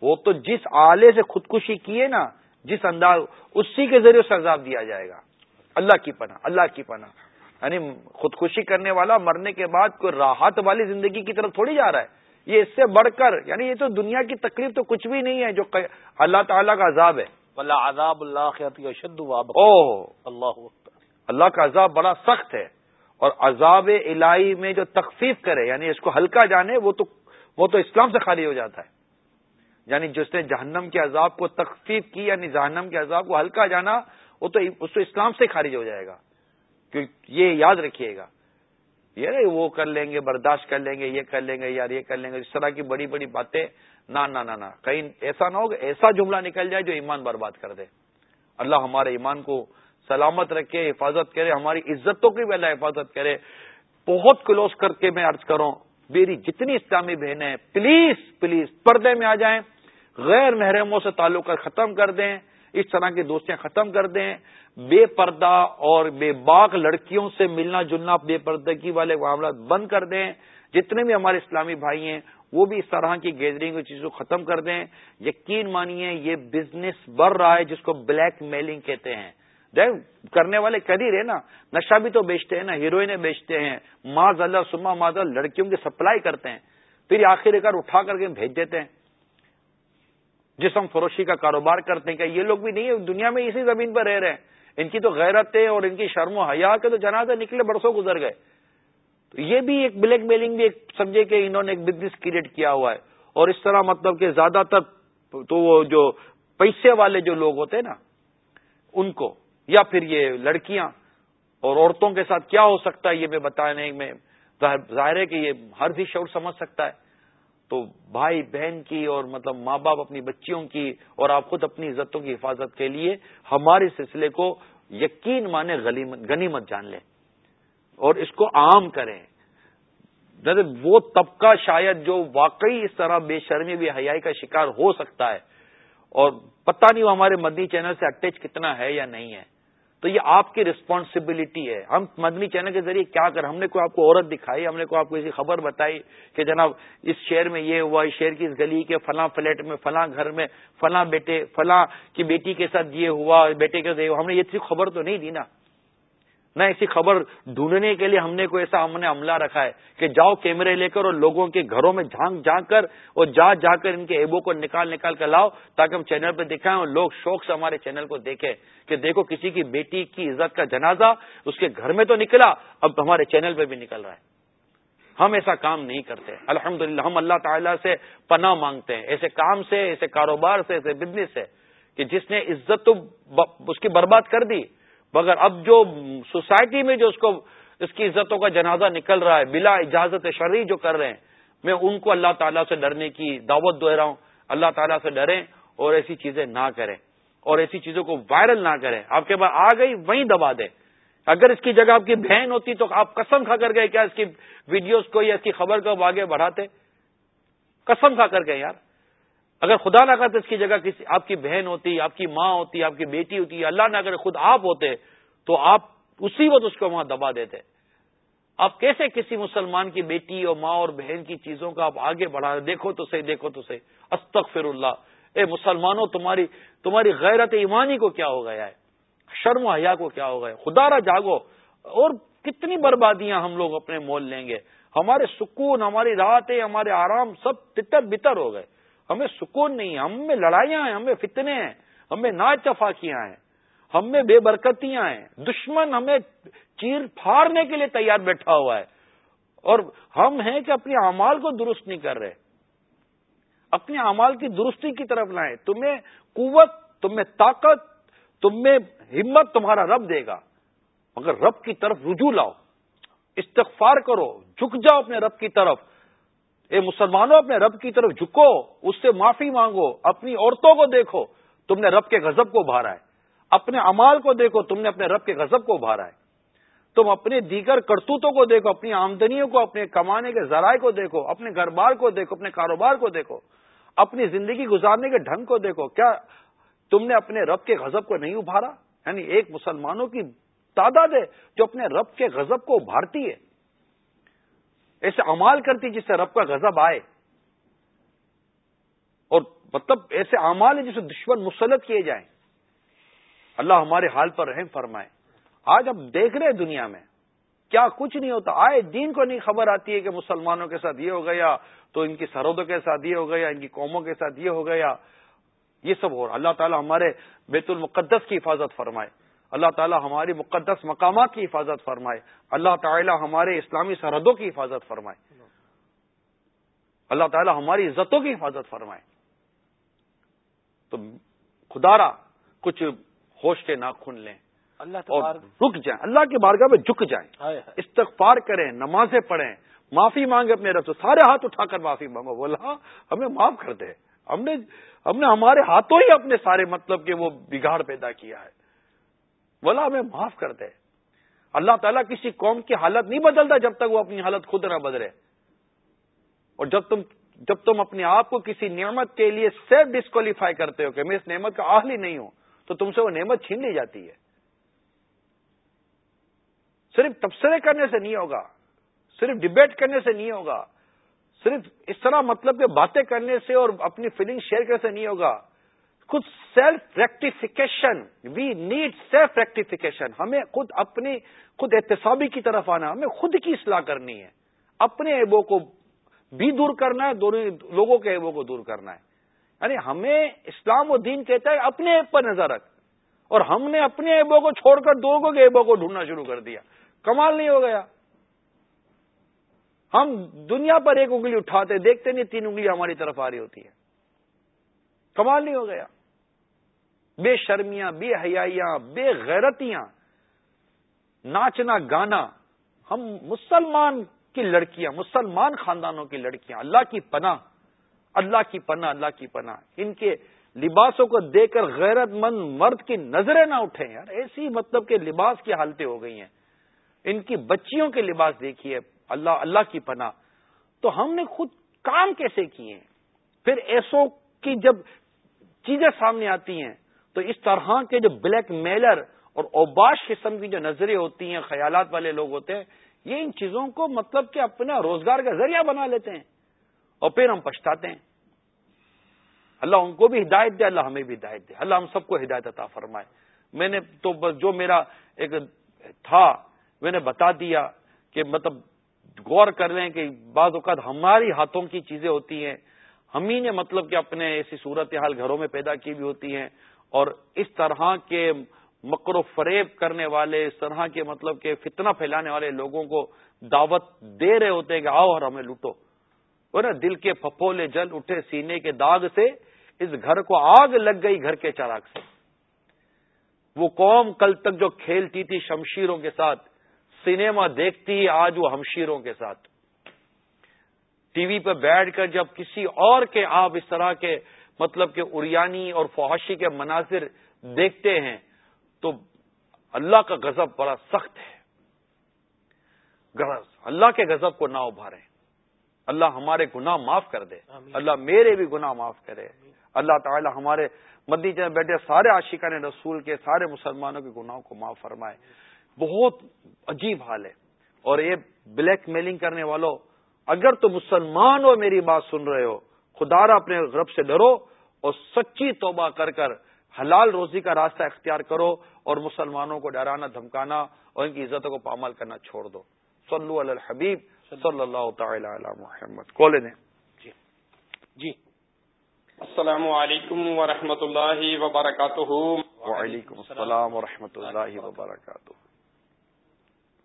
وہ تو جس آلے سے خودکشی کیے نا جس انداز اسی کے ذریعے سے عذاب دیا جائے گا۔ اللہ کی پناہ اللہ کی پناہ۔ یعنی خودکشی کرنے والا مرنے کے بعد کوئی راحت والی زندگی کی طرف تھوڑی جا رہا ہے۔ یہ اس سے بڑھ کر یعنی یہ تو دنیا کی تکلیف تو کچھ بھی نہیں ہے جو اللہ تعالیٰ کا عذاب ہے۔ اللہ عذاب اللہ اللہ اللہ کا عذاب بڑا سخت ہے۔ اور عذاب الہی میں جو تخفیف کرے یعنی اس کو ہلکا جانے، وہ تو وہ تو اسلام سے خالی ہو جاتا ہے۔ یعنی جس نے جہنم کے عذاب کو تخفیف کی یعنی جہنم کے عذاب کو ہلکا جانا، وہ تو اس کو اسلام سے خارج ہو جائے گا۔ کیونکہ یہ یاد رکھیے گا۔ یہ وہ کر لیں گے، برداشت کر لیں گے، یہ کر لیں گے، یار یہ کر لیں گے، اس طرح کی بڑی بڑی باتیں۔ نہ نہ نہ کہیں ایسا نہ ہو ایسا جملہ نکل جائے جو ایمان برباد کر دے۔ اللہ ہمارے ایمان کو سلامت رکھے، حفاظت کرے، ہماری عزتوں کی بھی اللہ حفاظت کرے۔ بہت کلوز کر کے میں ارض کروں، میری جتنی اسلامی بہنیں، پلیز پلیز پردے میں آ جائیں، غیر محرموں سے تعلق ختم کر دیں، اس طرح کی دوستیاں ختم کر دیں۔ بے پردہ اور بے باغ لڑکیوں سے ملنا جلنا بے پردگی والے معاملات بند کر دیں۔ جتنے بھی ہمارے اسلامی بھائی ہیں، وہ بھی اس طرح کی گیدرنگ چیزوں کو ختم کر دیں۔ یقین مانیے، یہ بزنس بڑھ رہا ہے، جس کو بلیک میلنگ کہتے ہیں۔ کرنے والے کر ہی رہے نا۔ نشہ بھی تو بیچتے ہیں نا، ہیروئنیں بیچتے ہیں۔ ماض اللہ، سما ماض لڑکیوں کی سپلائی کرتے ہیں۔ پھر آخر کار اٹھا کر کے بھیج دیتے ہیں۔ جسم فروشی کا کاروبار کرتے ہیں کہ یہ لوگ بھی نہیں دنیا میں اسی زمین پر رہ رہے ہیں۔ ان کی تو غیرتیں اور ان کی شرم و حیا کے تو جنازے نکلے، برسوں گزر گئے۔ تو یہ بھی ایک بلیک میلنگ بھی ایک سمجھے کہ انہوں نے ایک بزنس کریٹ کیا ہوا ہے۔ اور اس طرح مطلب کہ زیادہ تر تو وہ جو پیسے والے جو لوگ ہوتے ہیں نا، ان کو یا پھر یہ لڑکیاں اور عورتوں کے ساتھ کیا ہو سکتا ہے یہ میں بتانے میں ظاہر ہے کہ یہ ہر بھی شعور سمجھ سکتا ہے۔ تو بھائی بہن کی اور مطلب ماں باپ اپنی بچیوں کی اور آپ خود اپنی عزتوں کی حفاظت کے لیے ہمارے سلسلے کو یقین مانے غنیمت جان لیں اور اس کو عام کریں۔ وہ طبقہ شاید جو واقعی اس طرح بے شرمی بھی حیائی کا شکار ہو سکتا ہے اور پتہ نہیں وہ ہمارے مدنی چینل سے اٹیچ کتنا ہے یا نہیں ہے۔ تو یہ آپ کی ریسپانسبلٹی ہے۔ ہم مدنی چینل کے ذریعے کیا کریں ہم نے کوئی آپ کو عورت دکھائی، ہم نے کوئی آپ کو ایسی خبر بتائی کہ جناب اس شہر میں یہ ہوا، اس شہر کی اس گلی کے فلاں فلیٹ میں، فلاں گھر میں، فلاں بیٹے، فلاں کی بیٹی کے ساتھ یہ ہوا، بیٹے کے ساتھ ہم نے یہ خبر تو نہیں دی نا۔ نہ ایسی خبر ڈھونڈنے کے لیے ہم نے کوئی ایسا ہم نے عملہ رکھا ہے کہ جاؤ کیمرے لے کر اور لوگوں کے گھروں میں جھانک جھانک کر اور جا جا کر ان کے ایبو کو نکال نکال کر لاؤ تاکہ ہم چینل پہ دکھائیں اور لوگ شوق سے ہمارے چینل کو دیکھیں کہ دیکھو کسی کی بیٹی کی عزت کا جنازہ اس کے گھر میں تو نکلا، اب ہمارے چینل پہ بھی نکل رہا ہے۔ ہم ایسا کام نہیں کرتے۔ الحمد ہم اللہ تعالیٰ سے پناہ مانگتے ہیں۔ ایسے کام سے، ایسے کاروبار سے، ایسے بزنس سے کہ جس نے عزت تو اس کی برباد کر دی۔ مگر اب جو سوسائٹی میں جو اس کو اس کی عزتوں کا جنازہ نکل رہا ہے، بلا اجازت شرعی جو کر رہے ہیں، میں ان کو اللہ تعالیٰ سے ڈرنے کی دعوت دے رہا ہوں۔ اللہ تعالیٰ سے ڈریں اور ایسی چیزیں نہ کریں۔ اور ایسی چیزوں کو وائرل نہ کریں۔ آپ کے پاس آ گئی، وہیں دبا دیں۔ اگر اس کی جگہ آپ کی بہن ہوتی تو آپ قسم کھا کر گئے، کیا اس کی ویڈیوز کو یا اس کی خبر کو آگے بڑھاتے؟ قسم کھا کر گئے یار۔ اگر خدا نہ کرتے اس کی جگہ کسی آپ کی بہن ہوتی، آپ کی ماں ہوتی، آپ کی بیٹی ہوتی، اللہ نہ کرے خود آپ ہوتے، تو آپ اسی وقت اس کو وہاں دبا دیتے۔ آپ کیسے کسی مسلمان کی بیٹی اور ماں اور بہن کی چیزوں کا آپ آگے بڑھا دیکھو تو صحیح، دیکھو تو صحیح۔ استغفر اللہ اے مسلمانوں، تمہاری تمہاری غیرت ایمانی کو کیا ہو گیا ہے؟ شرم و حیا کو کیا ہو گیا خدا را جاگو۔ اور کتنی بربادیاں ہم لوگ اپنے مول لیں گے؟ ہمارے سکون، ہماری راحتیں ہمارے آرام سب تتر بتر ہو گئے۔ ہمیں سکون نہیں ہے، ہم میں لڑائیاں ہیں ہمیں فتنے ہیں ہمیں نا اتفاقیاں ہیں، ہم میں بے برکتیاں ہیں۔ دشمن ہمیں چیر پھاڑنے کے لیے تیار بیٹھا ہوا ہے۔ اور ہم ہیں کہ اپنے اعمال کو درست نہیں کر رہے۔ اپنے اعمال کی درستی کی طرف لائیں۔ تمہیں قوت، تمہیں طاقت تم میں ہمت تمہارا رب دے گا۔ مگر رب کی طرف رجوع لاؤ۔ استغفار کرو۔ جھک جاؤ اپنے رب کی طرف۔ اے مسلمانوں، اپنے رب کی طرف جھکو، اس سے معافی مانگو، اپنی عورتوں کو دیکھو، تم نے رب کے غضب کو بھارا ہے۔ اپنے امال کو دیکھو، تم نے اپنے رب کے غضب کو بھارا ہے۔ تم اپنے دیگر کرتوتوں کو دیکھو، اپنی آمدنیوں کو، اپنے کمانے کے ذرائع کو دیکھو، اپنے گھر بار کو دیکھو، اپنے کاروبار کو دیکھو، اپنی زندگی گزارنے کے ڈھنگ کو دیکھو۔ کیا تم نے اپنے رب کے غضب کو نہیں ابھارا؟ یعنی ایک مسلمانوں کی تعداد ہے جو اپنے رب کے غضب کو ابھارتی ہے۔ ایسے امال کرتی جس سے رب کا غضب آئے۔ اور مطلب ایسے امال ہیں جسے دشمن مسلط کیے جائیں۔ اللہ ہمارے حال پر رحم فرمائے۔ آج ہم دیکھ رہے دنیا میں۔ کیا کچھ نہیں ہوتا۔ آئے دین کو نہیں خبر آتی ہے کہ مسلمانوں کے ساتھ یہ ہو گیا، تو ان کی سرحدوں کے ساتھ یہ ہو گیا، ان کی قوموں کے ساتھ یہ ہو گیا۔ یہ سب ہو رہا۔ اللہ تعالیٰ ہمارے بیت المقدس کی حفاظت فرمائے۔ اللہ تعالیٰ ہماری مقدس مقامات کی حفاظت فرمائے۔ اللہ تعالیٰ ہمارے اسلامی سرحدوں کی حفاظت فرمائے۔ اللہ تعالیٰ ہماری عزتوں کی حفاظت فرمائے۔ تو خدارا کچھ ہوش کے ناخن لیں۔ اللہ اور رک جائیں۔ اللہ کے بارگاہ میں جھک جائیں۔ استغفار کریں نمازیں پڑھیں۔ معافی مانگے اپنے رب سے۔ سارے ہاتھ اٹھا کر معافی مانگو۔ بولا ہمیں معاف کر دے۔ ہم نے ہم نے ہمارے ہاتھوں ہی اپنے سارے مطلب کہ وہ بگاڑ پیدا کیا ہے۔ بولا ہمیں معاف کر دے۔ اللہ تعالیٰ کسی قوم کی حالت نہیں بدلتا جب تک وہ اپنی حالت خود نہ بدلے۔ اور جب تم جب تم اپنے آپ کو کسی نعمت کے لیے سیلف ڈسکوالیفائی کرتے ہو کہ میں اس نعمت کا آہل ہی نہیں ہوں، تو تم سے وہ نعمت چھین لی جاتی ہے۔ صرف تبصرے کرنے سے نہیں ہوگا، صرف ڈبیٹ کرنے سے نہیں ہوگا، صرف اس طرح مطلب کہ باتیں کرنے سے اور اپنی فیلنگ شیئر کرنے سے نہیں ہوگا۔ خود self rectification we need self rectification ہمیں خود اپنی، خود احتسابی کی طرف آنا ہمیں خود کی اصلاح کرنی ہے۔ اپنے ایبوں کو بھی دور کرنا ہے، دونوں لوگوں کے ایبوں کو دور کرنا ہے۔ یعنی ہمیں اسلام و دین کہتا ہے، اپنے ایب پر نظر رکھ۔ اور ہم نے اپنے ایبوں کو چھوڑ کر دونوں کے ایبوں کو ڈھونڈنا شروع کر دیا۔ کمال نہیں ہو گیا۔ ہم دنیا پر ایک انگلی اٹھاتے، دیکھتے نہیں تین انگلی ہماری طرف آ رہی ہوتی ہے کمال نہیں ہو گیا۔ بے شرمیاں، بے حیاں بے غیرتیاں۔ ناچنا، گانا۔ ہم مسلمان کی لڑکیاں، مسلمان خاندانوں کی لڑکیاں۔ اللہ کی پناہ، اللہ کی پناہ، اللہ کی پناہ۔ ان کے لباسوں کو دیکھ کر غیرت مند مرد کی نظریں نہ اٹھیں یار۔ ایسی مطلب کہ لباس کی حالتیں ہو گئی ہیں۔ ان کی بچیوں کے لباس دیکھیے۔ اللہ اللہ کی پناہ۔ تو ہم نے خود کام کیسے کیے ہیں؟ پھر ایسو کی جب چیزیں سامنے آتی ہیں تو اس طرح کے جو بلیک میلر اور اوباش قسم کی جو نظریں ہوتی ہیں، خیالات والے لوگ ہوتے ہیں، یہ ان چیزوں کو مطلب کہ اپنا روزگار کا ذریعہ بنا لیتے ہیں اور پھر ہم پچھتاتے ہیں۔ اللہ ان کو بھی ہدایت دے، اللہ ہمیں بھی ہدایت دے۔ اللہ ہم سب کو ہدایت عطا فرمائے۔ میں نے تو جو میرا ایک تھا، میں نے بتا دیا کہ مطلب غور کر لیں کہ بعض اوقات ہماری ہاتھوں کی چیزیں ہوتی ہیں۔ ہم ہی نے مطلب کہ اپنے ایسی صورت حال گھروں میں پیدا کی بھی ہوتی ہیں۔ اور اس طرح کے مکر و فریب کرنے والے، اس طرح کے مطلب کہ فتنہ پھیلانے والے لوگوں کو دعوت دے رہے ہوتے ہیں کہ آؤ اور ہمیں لوٹو۔ وہ نا دل کے پھپولے جل اٹھے سینے کے داغ سے، اس گھر کو آگ لگ گئی گھر کے چراغ سے۔ وہ قوم کل تک جو کھیلتی تھی شمشیروں کے ساتھ، سنیما دیکھتی آج وہ ہمشیروں کے ساتھ۔ ٹی وی پہ بیٹھ کر جب کسی اور کے آپ اس طرح کے مطلب کہ اریانی اور فواشی کے مناظر دیکھتے ہیں تو اللہ کا غضب بڑا سخت ہے۔ اللہ کے غضب کو نہ ابھارے اللہ ہمارے گناہ معاف کر دے۔ اللہ میرے بھی گناہ معاف کرے۔ اللہ تعالی ہمارے مدی میں بیٹھے سارے عاشقان رسول کے سارے مسلمانوں کے گناہوں کو معاف فرمائے۔ بہت عجیب حال ہے۔ اور یہ بلیک میلنگ کرنے والوں اگر تو مسلمان ہو میری بات سن رہے ہو خدارا اپنے رب سے ڈرو اور سچی توبہ کر کر حلال روزی کا راستہ اختیار کرو اور مسلمانوں کو ڈرانا دھمکانا اور ان کی عزتوں کو پامال کرنا چھوڑ دو۔ صلو علی الحبیب صلی اللہ تعالی علی محمد۔ کولے نے۔ جی۔ جی۔ السلام علیکم ورحمۃ اللہ وبرکاتہ۔ وعلیکم السلام ورحمۃ اللہ وبرکاتہ۔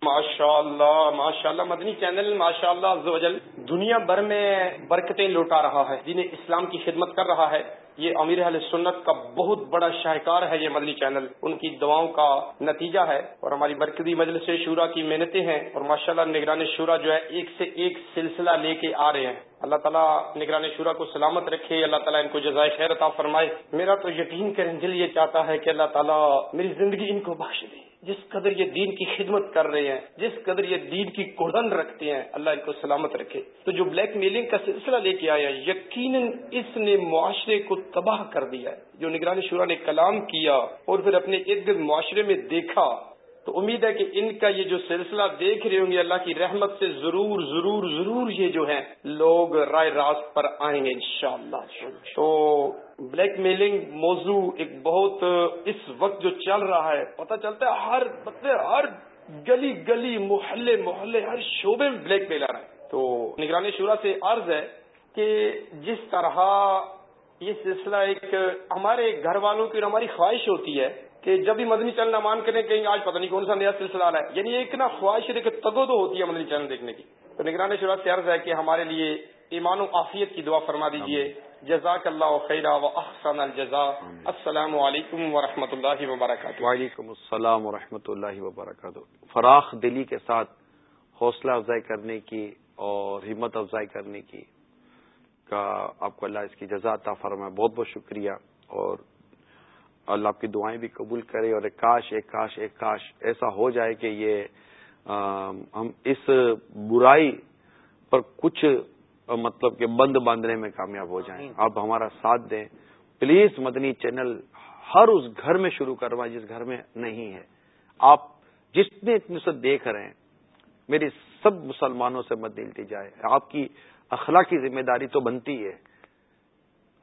ماشاء اللہ ماشاء اللہ مدنی چینل ماشاء اللہ دنیا بھر میں برکتیں لوٹا رہا ہے جنہیں اسلام کی خدمت کر رہا ہے۔ یہ امیر اہل سنت کا بہت بڑا شاہکار ہے یہ مدنی چینل۔ ان کی دعاؤں کا نتیجہ ہے اور ہماری برکتی مجلس شورا کی محنتیں ہیں اور ماشاء اللہ نگران شورا جو ہے ایک سے ایک سلسلہ لے کے آ رہے ہیں۔ اللہ تعالیٰ نگران شورا کو سلامت رکھے، اللہ تعالیٰ ان کو جزائے خیر عطا فرمائے۔ میرا تو یقین کریں دل یہ چاہتا ہے کہ اللہ تعالیٰ میری زندگی ان کو بخش دے۔ جس قدر یہ دین کی خدمت کر رہے ہیں، جس قدر یہ دین کی کوڑن رکھتے ہیں، اللہ ان کو سلامت رکھے۔ تو جو بلیک میلنگ کا سلسلہ لے کے آیا، یقیناً اس نے معاشرے کو تباہ کر دیا ہے۔ جو نگرانی شورا نے کلام کیا اور پھر اپنے ارد گرد معاشرے میں دیکھا تو امید ہے کہ ان کا یہ جو سلسلہ دیکھ رہے ہوں گے اللہ کی رحمت سے ضرور ضرور ضرور یہ جو ہے لوگ رائے راست پر آئیں گے انشاءاللہ۔ تو بلیک میلنگ موضوع ایک بہت اس وقت جو چل رہا ہے، پتہ چلتا ہے ہر مطلب ہر گلی گلی، محلے محلے، ہر شعبے میں بلیک میلر ہے۔ تو نگرانی شورا سے عرض ہے کہ جس طرح یہ سلسلہ ایک ہمارے گھر والوں کی اور ہماری خواہش ہوتی ہے کہ جب بھی مدنی چینل نہ مان کریں کہیں آج پتہ نہیں کون سا نیا سلسلہ آ رہا ہے۔ یعنی ایک نا خواہش ایک تگو تو ہوتی ہے مدنی چینل دیکھنے کی۔ تو نگران شروعات سے عرض ہے کہ ہمارے لیے ایمان و عافیت کی دعا فرما دیجیے جزاک اللہ خیرہ و احسن الجزا السلام علیکم و رحمۃ اللہ وبرکاتہ۔ وعلیکم السلام و رحمۃ اللہ وبرکاتہ۔ فراخ دلی کے ساتھ حوصلہ افزائی کرنے کی اور ہمت افزائی کرنے کی کا آپ کو اللہ اس کی جزا عطا فرمائے۔ بہت بہت شکریہ اور اللہ آپ کی دعائیں بھی قبول کرے اور ایک کاش ایک کاش ایک کاش ایسا ہو جائے کہ یہ ہم اس برائی پر کچھ مطلب کہ بند باندھنے میں کامیاب ہو جائیں۔ آپ ہمارا ساتھ دیں۔ پلیز مدنی چینل ہر اس گھر میں شروع کروائیں جس گھر میں نہیں ہے۔ آپ جتنے اتنے سے دیکھ رہے ہیں میری سب مسلمانوں سے مت دلتی جائے۔ آپ کی اخلاقی ذمہ داری تو بنتی ہے۔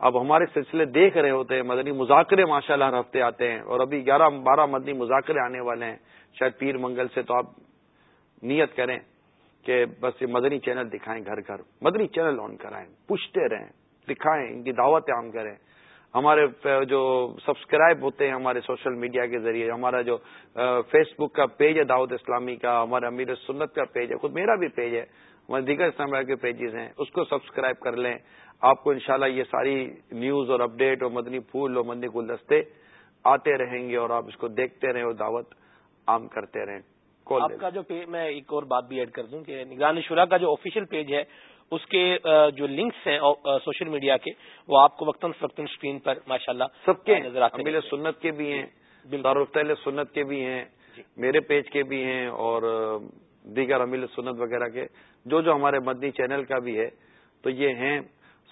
اب ہمارے سلسلے دیکھ رہے ہوتے ہیں، مدنی مذاکرے ماشاء اللہ ہر ہفتے آتے ہیں اور ابھی گیارہ، بارہ مدنی مذاکرے آنے والے ہیں۔ شاید پیر منگل سے تو آپ نیت کریں کہ بس یہ مدنی چینل دکھائیں گھر گھر۔ مدنی چینل آن کرائیں، پوچھتے رہیں، دکھائیں، ان کی دعوت عام کریں۔ ہمارے جو سبسکرائب ہوتے ہیں ہمارے سوشل میڈیا کے ذریعے، ہمارا جو فیس بک کا پیج ہے دعوت اسلامی کا ہمارا امیر سنت کا پیج ہے، خود میرا بھی پیج ہے۔ ہمارے دیگر اسلام کے پیجز ہیں اس کو سبسکرائب کر لیں۔ آپ کو انشاءاللہ یہ ساری نیوز اور اپڈیٹ اور مدنی پھول اور مدنی گلدستے آتے رہیں گے اور آپ اس کو دیکھتے رہیں اور دعوت عام کرتے رہیں۔ آپ کا جو میں ایک اور بات بھی ایڈ کر دوں کہ نگران شورا کا جو آفیشیل پیج ہے اس کے جو لنکس ہیں سوشل میڈیا کے وہ آپ کو وقتاً فوقتاً اسکرین پر ماشاء اللہ سب کے نظر آتے ہیں سنت کے بھی ہیں دارالفت سنت کے بھی ہیں جی۔ میرے پیج کے بھی ہیں اور دیگر امیل سنت وغیرہ کے جو جو ہمارے مدنی چینل کا بھی ہے تو یہ ہیں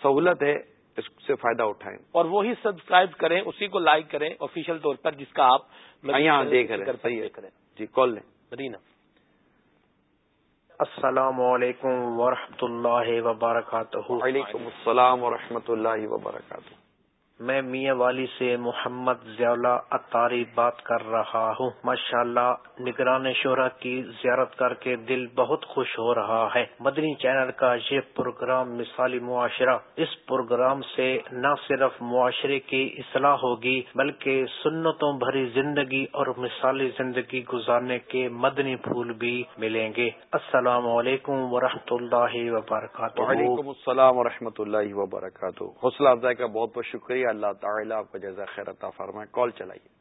سہولت ہے اس سے فائدہ اٹھائیں۔ اور وہی سبسکرائب کریں اسی کو لائک کریں آفیشیل طور پر جس کا آپ یہاں دیکھ رہے ہیں۔ جی کال لیں۔ مدینہ۔ السلام علیکم ورحمۃ اللہ وبرکاتہ۔ وعلیکم السلام ورحمۃ اللہ وبرکاتہ۔ میں میاں والی سے محمد ضیاء اتاری بات کر رہا ہوں۔ ماشاء اللہ نگران شعرا کی زیارت کر کے دل بہت خوش ہو رہا ہے۔ مدنی چینل کا یہ پروگرام مثالی معاشرہ، اس پروگرام سے نہ صرف معاشرے کی اصلاح ہوگی، بلکہ سنتوں بھری زندگی اور مثالی زندگی گزارنے کے مدنی پھول بھی ملیں گے۔ السلام علیکم ورحمۃ اللہ وبرکاتہ۔ وعلیکم السلام و اللہ وبرکاتہ۔ حوصلہ افزائی کا بہت بہت شکریہ۔ اللہ تعالیٰ آپ کو جیسا خیر عطا فرمائے۔ کال چلائیے۔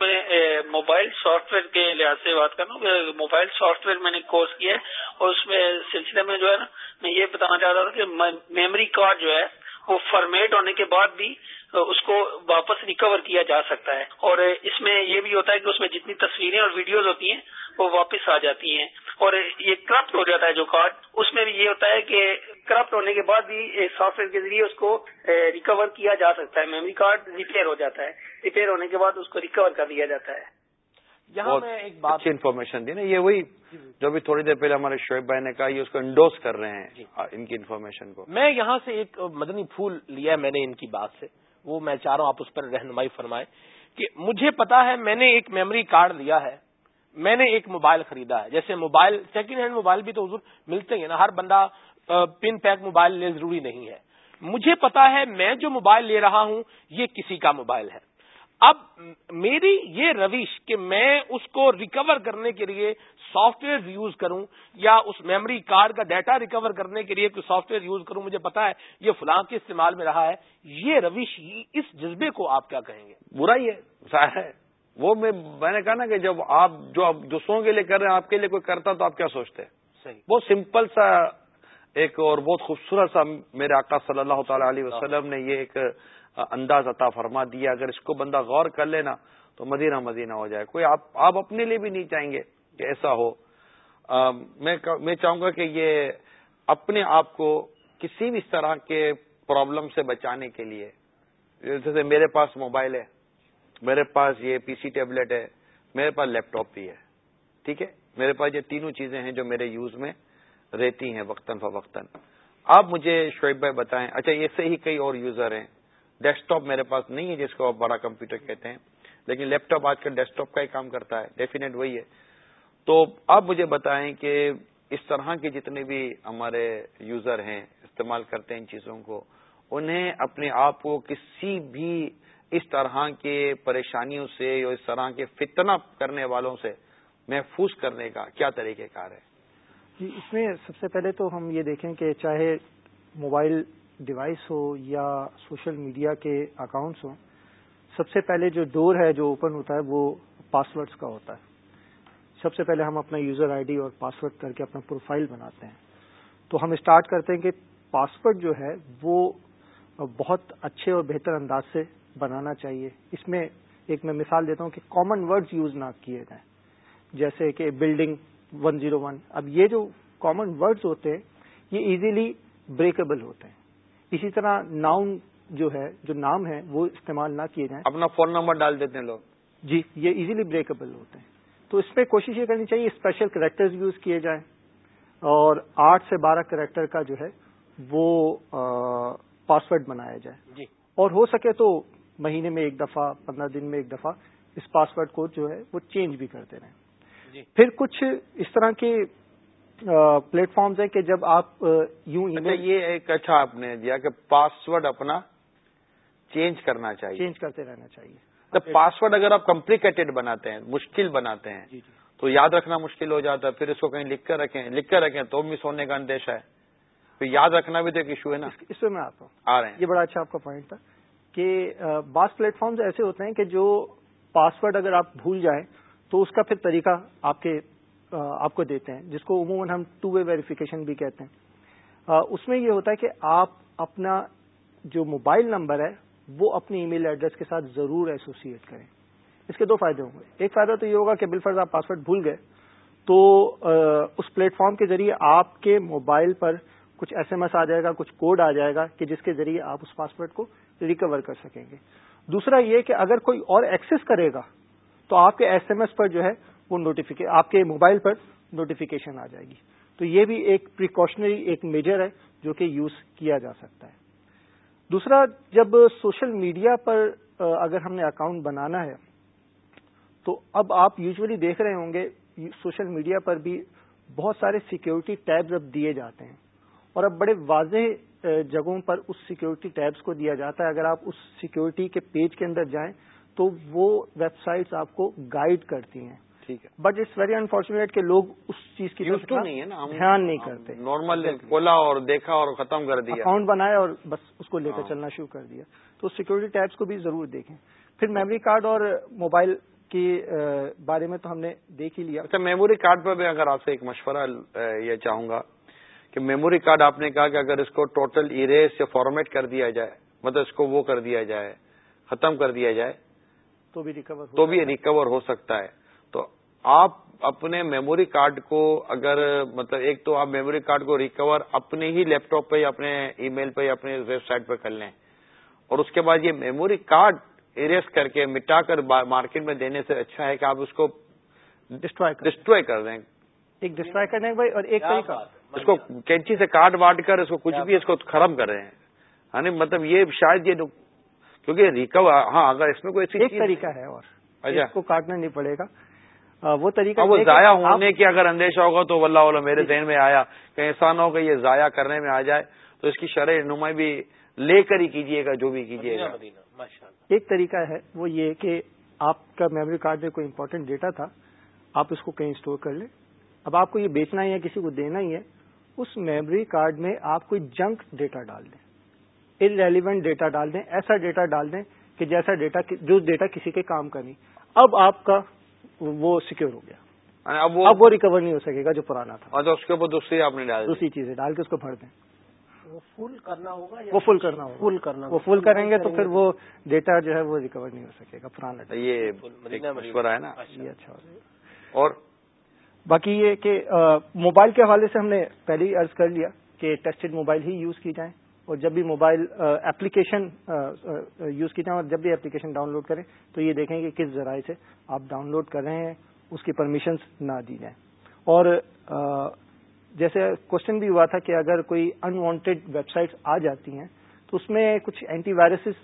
میں موبائل سافٹ ویئر کے لحاظ سے بات کر رہا ہوں موبائل سافٹ ویئر میں نے کورس کیا ہے اور اس میں سلسلے میں جو ہے نا، میں یہ بتانا چاہتا تھا کہ میموری کارڈ جو ہے، وہ فارمیٹ ہونے کے بعد بھی اس کو واپس ریکور کیا جا سکتا ہے۔ اور اس میں یہ بھی ہوتا ہے کہ اس میں جتنی تصویریں اور ویڈیوز ہوتی ہیں وہ واپس آ جاتی ہیں۔ اور یہ کرپٹ ہو جاتا ہے جو کارڈ اس میں بھی یہ ہوتا ہے کہ کرپٹ ہونے کے بعد بھی سافٹ ویئر کے ذریعے اس کو ریکور کیا جا سکتا ہے۔ میموری کارڈ ریپیئر ہو جاتا ہے۔ ریپیئر ہونے کے بعد اس کو ریکور کر دیا جاتا ہے۔ یہاں میں ایک بات اچھی انفارمیشن دی نا۔ یہ وہی جو بھی تھوڑی دیر پہلے ہمارے شعیب بھائی نے کہا یہ اس کو انڈوز کر رہے ہیں جی۔ ان کی انفارمیشن کو۔ میں یہاں سے ایک مدنی پھول لیا میں نے ان کی بات سے۔ وہ میں چاہ رہا ہوں آپ اس پر رہنمائی فرمائے کہ مجھے پتا ہے میں نے ایک میموری کارڈ لیا ہے، میں نے ایک موبائل خریدا ہے۔ جیسے موبائل سیکنڈ ہینڈ موبائل بھی تو حضور ملتے ہیں نا، ہر بندہ پن پیک موبائل لے، ضروری نہیں ہے۔ مجھے پتا ہے میں جو موبائل لے رہا ہوں، یہ کسی کا موبائل ہے۔ اب میری یہ روش کہ میں اس کو ریکور کرنے کے لیے سافٹ ویئر یوز کروں یا اس میموری کارڈ کا ڈیٹا ریکور کرنے کے لیے کوئی سافٹ ویئر یوز کروں مجھے پتا ہے یہ فلاں کے استعمال میں رہا ہے۔ یہ روش اس جذبے کو آپ کیا کہیں گے؟ برا ہی ہے وہ میں میں نے کہا نا کہ جب آپ جو آپ دوسروں کے لیے کر رہے ہیں آپ کے لیے کوئی کرتا تو آپ کیا سوچتے ہیں؟ بہت سمپل سا ایک اور بہت خوبصورت سا میرے آقا صلی اللہ تعالی علیہ وسلم نے یہ ایک انداز عطا فرما دیا، اگر اس کو بندہ غور کر لینا تو مدینہ مدینہ ہو جائے۔ کوئی آپ آپ اپنے لیے بھی نہیں چاہیں گے کہ ایسا ہو۔ میں چاہوں گا کہ یہ اپنے آپ کو کسی بھی طرح کے پرابلم سے بچانے کے لیے، جیسے میرے پاس موبائل ہے، میرے پاس یہ پی سی ٹیبلٹ ہے، میرے پاس لیپ ٹاپ بھی ہے، ٹھیک ہے؟ میرے پاس یہ تینوں چیزیں ہیں جو میرے یوز میں رہتی ہیں وقتاً فوقتاً۔ آپ مجھے شعیب بھائی بتائیں۔ اچھا ایسے ہی کئی اور یوزر ہیں۔ ڈیسک ٹاپ میرے پاس نہیں ہے جس کو آپ بڑا کمپیوٹر کہتے ہیں، لیکن لیپ ٹاپ آج کل ڈیسک ٹاپ کا ہی کام کرتا ہے ڈیفینیٹ وہی ہے۔ تو آپ مجھے بتائیں کہ اس طرح کے جتنے بھی ہمارے یوزر ہیں، استعمال کرتے ہیں ان چیزوں کو، انہیں اپنے آپ کو کسی بھی اس طرح کے پریشانیوں سے یا اس طرح کے فتنہ کرنے والوں سے محفوظ کرنے کا کیا طریقہ کار ہے؟ جی اس میں سب سے پہلے تو ہم یہ دیکھیں کہ چاہے موبائل ڈیوائس ہو یا سوشل میڈیا کے اکاؤنٹس ہوں، سب سے پہلے جو ڈور ہے جو اوپن ہوتا ہے، وہ پاسورڈز کا ہوتا ہے۔ سب سے پہلے ہم اپنا یوزر آئی ڈی اور پاسورڈ کر کے اپنا پروفائل بناتے ہیں۔ تو ہم اسٹارٹ کرتے ہیں کہ پاسورڈ جو ہے، وہ بہت اچھے اور بہتر انداز سے بنانا چاہیے۔ اس میں ایک میں مثال دیتا ہوں کہ کامن ورڈز یوز نہ کیے جائیں۔ جیسے کہ بلڈنگ ون زیرو ون اب یہ جو کامن ورڈز ہوتے ہیں، یہ ایزیلی بریکیبل ہوتے ہیں۔ اسی طرح ناؤن جو ہے جو نام ہے وہ استعمال نہ کیے جائیں۔ اپنا فون نمبر ڈال دیتے ہیں لوگ۔ جی یہ ایزیلی بریکیبل ہوتے ہیں۔ تو اس پہ کوشش یہ کرنی چاہیے اسپیشل کریکٹرز یوز کیے جائیں۔ اور آٹھ سے بارہ کریکٹر کا جو ہے وہ پاسورڈ بنایا جائے۔ جی۔ اور ہو سکے تو مہینے میں ایک دفعہ پندرہ دن میں ایک دفعہ اس پاسورڈ کو جو ہے وہ چینج بھی کرتے رہیں۔ جی۔ پھر کچھ اس طرح کے پلیٹ فارمز ہیں کہ جب آپ یوں اچھا یہ ایک اچھا آپ نے دیا کہ پاسورڈ اپنا چینج کرنا چاہیے۔ چینج کرتے رہنا چاہیے۔ پاسورڈ اگر آپ کمپلیکیٹڈ بناتے ہیں مشکل بناتے ہیں جی، جی۔ تو یاد رکھنا مشکل ہو جاتا ہے پھر اس کو کہیں لکھ کر رکھیں لکھ کر رکھیں تو مس ہونے کا اندیشہ ہے۔ پھر یاد رکھنا بھی تو ایک ایشو ہے نا۔ اس میں میں آتا ہوں۔ آ رہے ہیں۔ یہ بڑا اچھا آپ کا پوائنٹ تھا کہ بعض پلیٹ فارمز ایسے ہوتے ہیں کہ جو پاسورڈ اگر آپ بھول جائیں تو اس کا پھر طریقہ آپ کے آپ کو دیتے ہیں، جس کو عموماً ہم ٹو وے ویریفیکیشن بھی کہتے ہیں۔ اس میں یہ ہوتا ہے کہ آپ اپنا جو موبائل نمبر ہے، وہ اپنے ای میل ایڈریس کے ساتھ ضرور ایسوسیٹ کریں۔ اس کے دو فائدے ہوں گے۔ ایک فائدہ تو یہ ہوگا کہ بالفرض آپ پاسورڈ بھول گئے، تو اس پلیٹ فارم کے ذریعے آپ کے موبائل پر کچھ ایس ایم ایس آ جائے گا، کچھ کوڈ آ جائے گا کہ جس کے ذریعے آپ اس پاسورڈ کو ریکور کر سکیں گے۔ دوسرا یہ کہ اگر کوئی اور ایکسس کرے گا، تو آپ کے ایس ایم ایس پر جو ہے وہ نوٹیفکیشن آپ کے موبائل پر نوٹیفیکیشن آ جائے گی۔ تو یہ بھی ایک پریکاشنری ایک میجر ہے جو کہ یوز کیا جا سکتا ہے۔ دوسرا، جب سوشل میڈیا پر اگر ہم نے اکاؤنٹ بنانا ہے، تو اب آپ یوزلی دیکھ رہے ہوں گے سوشل میڈیا پر بھی بہت سارے سیکیورٹی ٹیبز اب دیے جاتے ہیں۔ اور اب بڑے واضح جگہوں پر اس سیکیورٹی ٹیبز کو دیا جاتا ہے۔ اگر آپ اس سیکیورٹی کے پیج کے اندر جائیں، تو وہ ویب سائٹس آپ کو گائیڈ کرتی ہیں۔ ٹھیک ہے۔ بٹ اٹس ویری انفارچونیٹ کہ لوگ اس چیز کی نہیں ہے نا دھیان نہیں کرتے۔ نارمل کھولا اور دیکھا اور ختم کر دیا۔ اکاؤنٹ بنایا اور بس اس کو لے کر ہاں۔ چلنا شروع کر دیا۔ تو سیکورٹی ٹیبس کو بھی ضرور دیکھیں۔ پھر میموری کارڈ اور موبائل کے بارے میں تو ہم نے دیکھ ہی لیا۔ اچھا میموری کارڈ پر بھی اگر آپ سے ایک مشورہ یہ چاہوں گا کہ میموری کارڈ آپ نے کہا کہ اگر اس کو ٹوٹل اریز یا فارمیٹ کر دیا جائے مطلب اس کو وہ کر دیا جائے ختم کر دیا جائے تو بھی ریکور تو بھی ریکور ہو سکتا ہے۔ آپ اپنے میموری کارڈ کو اگر مطلب ایک تو آپ میموری کارڈ کو ریکور اپنے ہی لیپ ٹاپ پہ یا اپنے ای میل پہ یا اپنے ویب سائٹ پہ کر لیں۔ اور اس کے بعد یہ میموری کارڈ اریز کر کے مٹا کر مارکیٹ میں دینے سے اچھا ہے کہ آپ اس کو ڈسٹروائے کر دیں۔ ایک ڈسٹروائے کرنے بھائی اور ایک طریقہ۔ اس کو کینچی سے کاٹ واٹ کر اس کو کچھ بھی اس کو ختم کر رہے ہیں۔ یعنی مطلب یہ شاید یہ کیونکہ ریکور ہاں اگر اس میں کوئی ایک طریقہ ہے اور اچھا۔ اس کو کاٹنا نہیں پڑے گا۔ وہ طریقہ وہ ضائع ہونے کی اگر اندیشہ ہوگا تو واللہ والا میرے ذہن میں آیا کہ ایسا نہ ہو کہ یہ ضائع کرنے میں آ جائے۔ تو اس کی شرح نمائی بھی لے کر ہی کیجیے گا جو بھی کیجیے گا۔ ایک طریقہ ہے وہ یہ کہ آپ کا میموری کارڈ میں کوئی امپورٹنٹ ڈیٹا تھا آپ اس کو کہیں اسٹور کر لیں۔ اب آپ کو یہ بیچنا ہی ہے کسی کو دینا ہی ہے اس میموری کارڈ میں آپ کوئی جنک ڈیٹا ڈال دیں۔ ان ریلیونٹ ڈیٹا ڈال دیں ایسا ڈیٹا ڈال دیں کہ جیسا ڈیٹا جو ڈیٹا کسی کے کام کا نہیں۔ اب آپ کا وہ سیکور ہو گیا۔ یعنی اب وہ ریکور نہیں ہو سکے گا جو پرانا تھا۔ اچھا، اس کے اوپر دوسری آپ نے ڈال دوسری چیزیں ڈال کے اس کو بھر دیں۔ وہ فل کرنا ہوگا وہ فل کرنا ہوگا۔ فل کرنا وہ فل کریں گے تو پھر وہ ڈیٹا جو ہے وہ ریکور نہیں ہو سکے گا پرانا یہ مشورہ ہے نا۔ یہ اچھا اور باقی یہ کہ موبائل کے حوالے سے ہم نے پہلے ہی عرض کر لیا کہ ٹیسٹڈ موبائل ہی یوز کی جائیں۔ اور جب بھی موبائل اپلیکیشن یوز کی جائیں اور جب بھی اپلیکیشن ڈاؤن لوڈ کریں تو یہ دیکھیں کہ کس ذرائع سے آپ ڈاؤن لوڈ کر رہے ہیں، اس کی پرمیشنز نہ دی جائیں۔ اور جیسے کوشچن بھی ہوا تھا کہ اگر کوئی انوانٹیڈ ویب سائٹس آ جاتی ہیں تو اس میں کچھ اینٹی وائرسز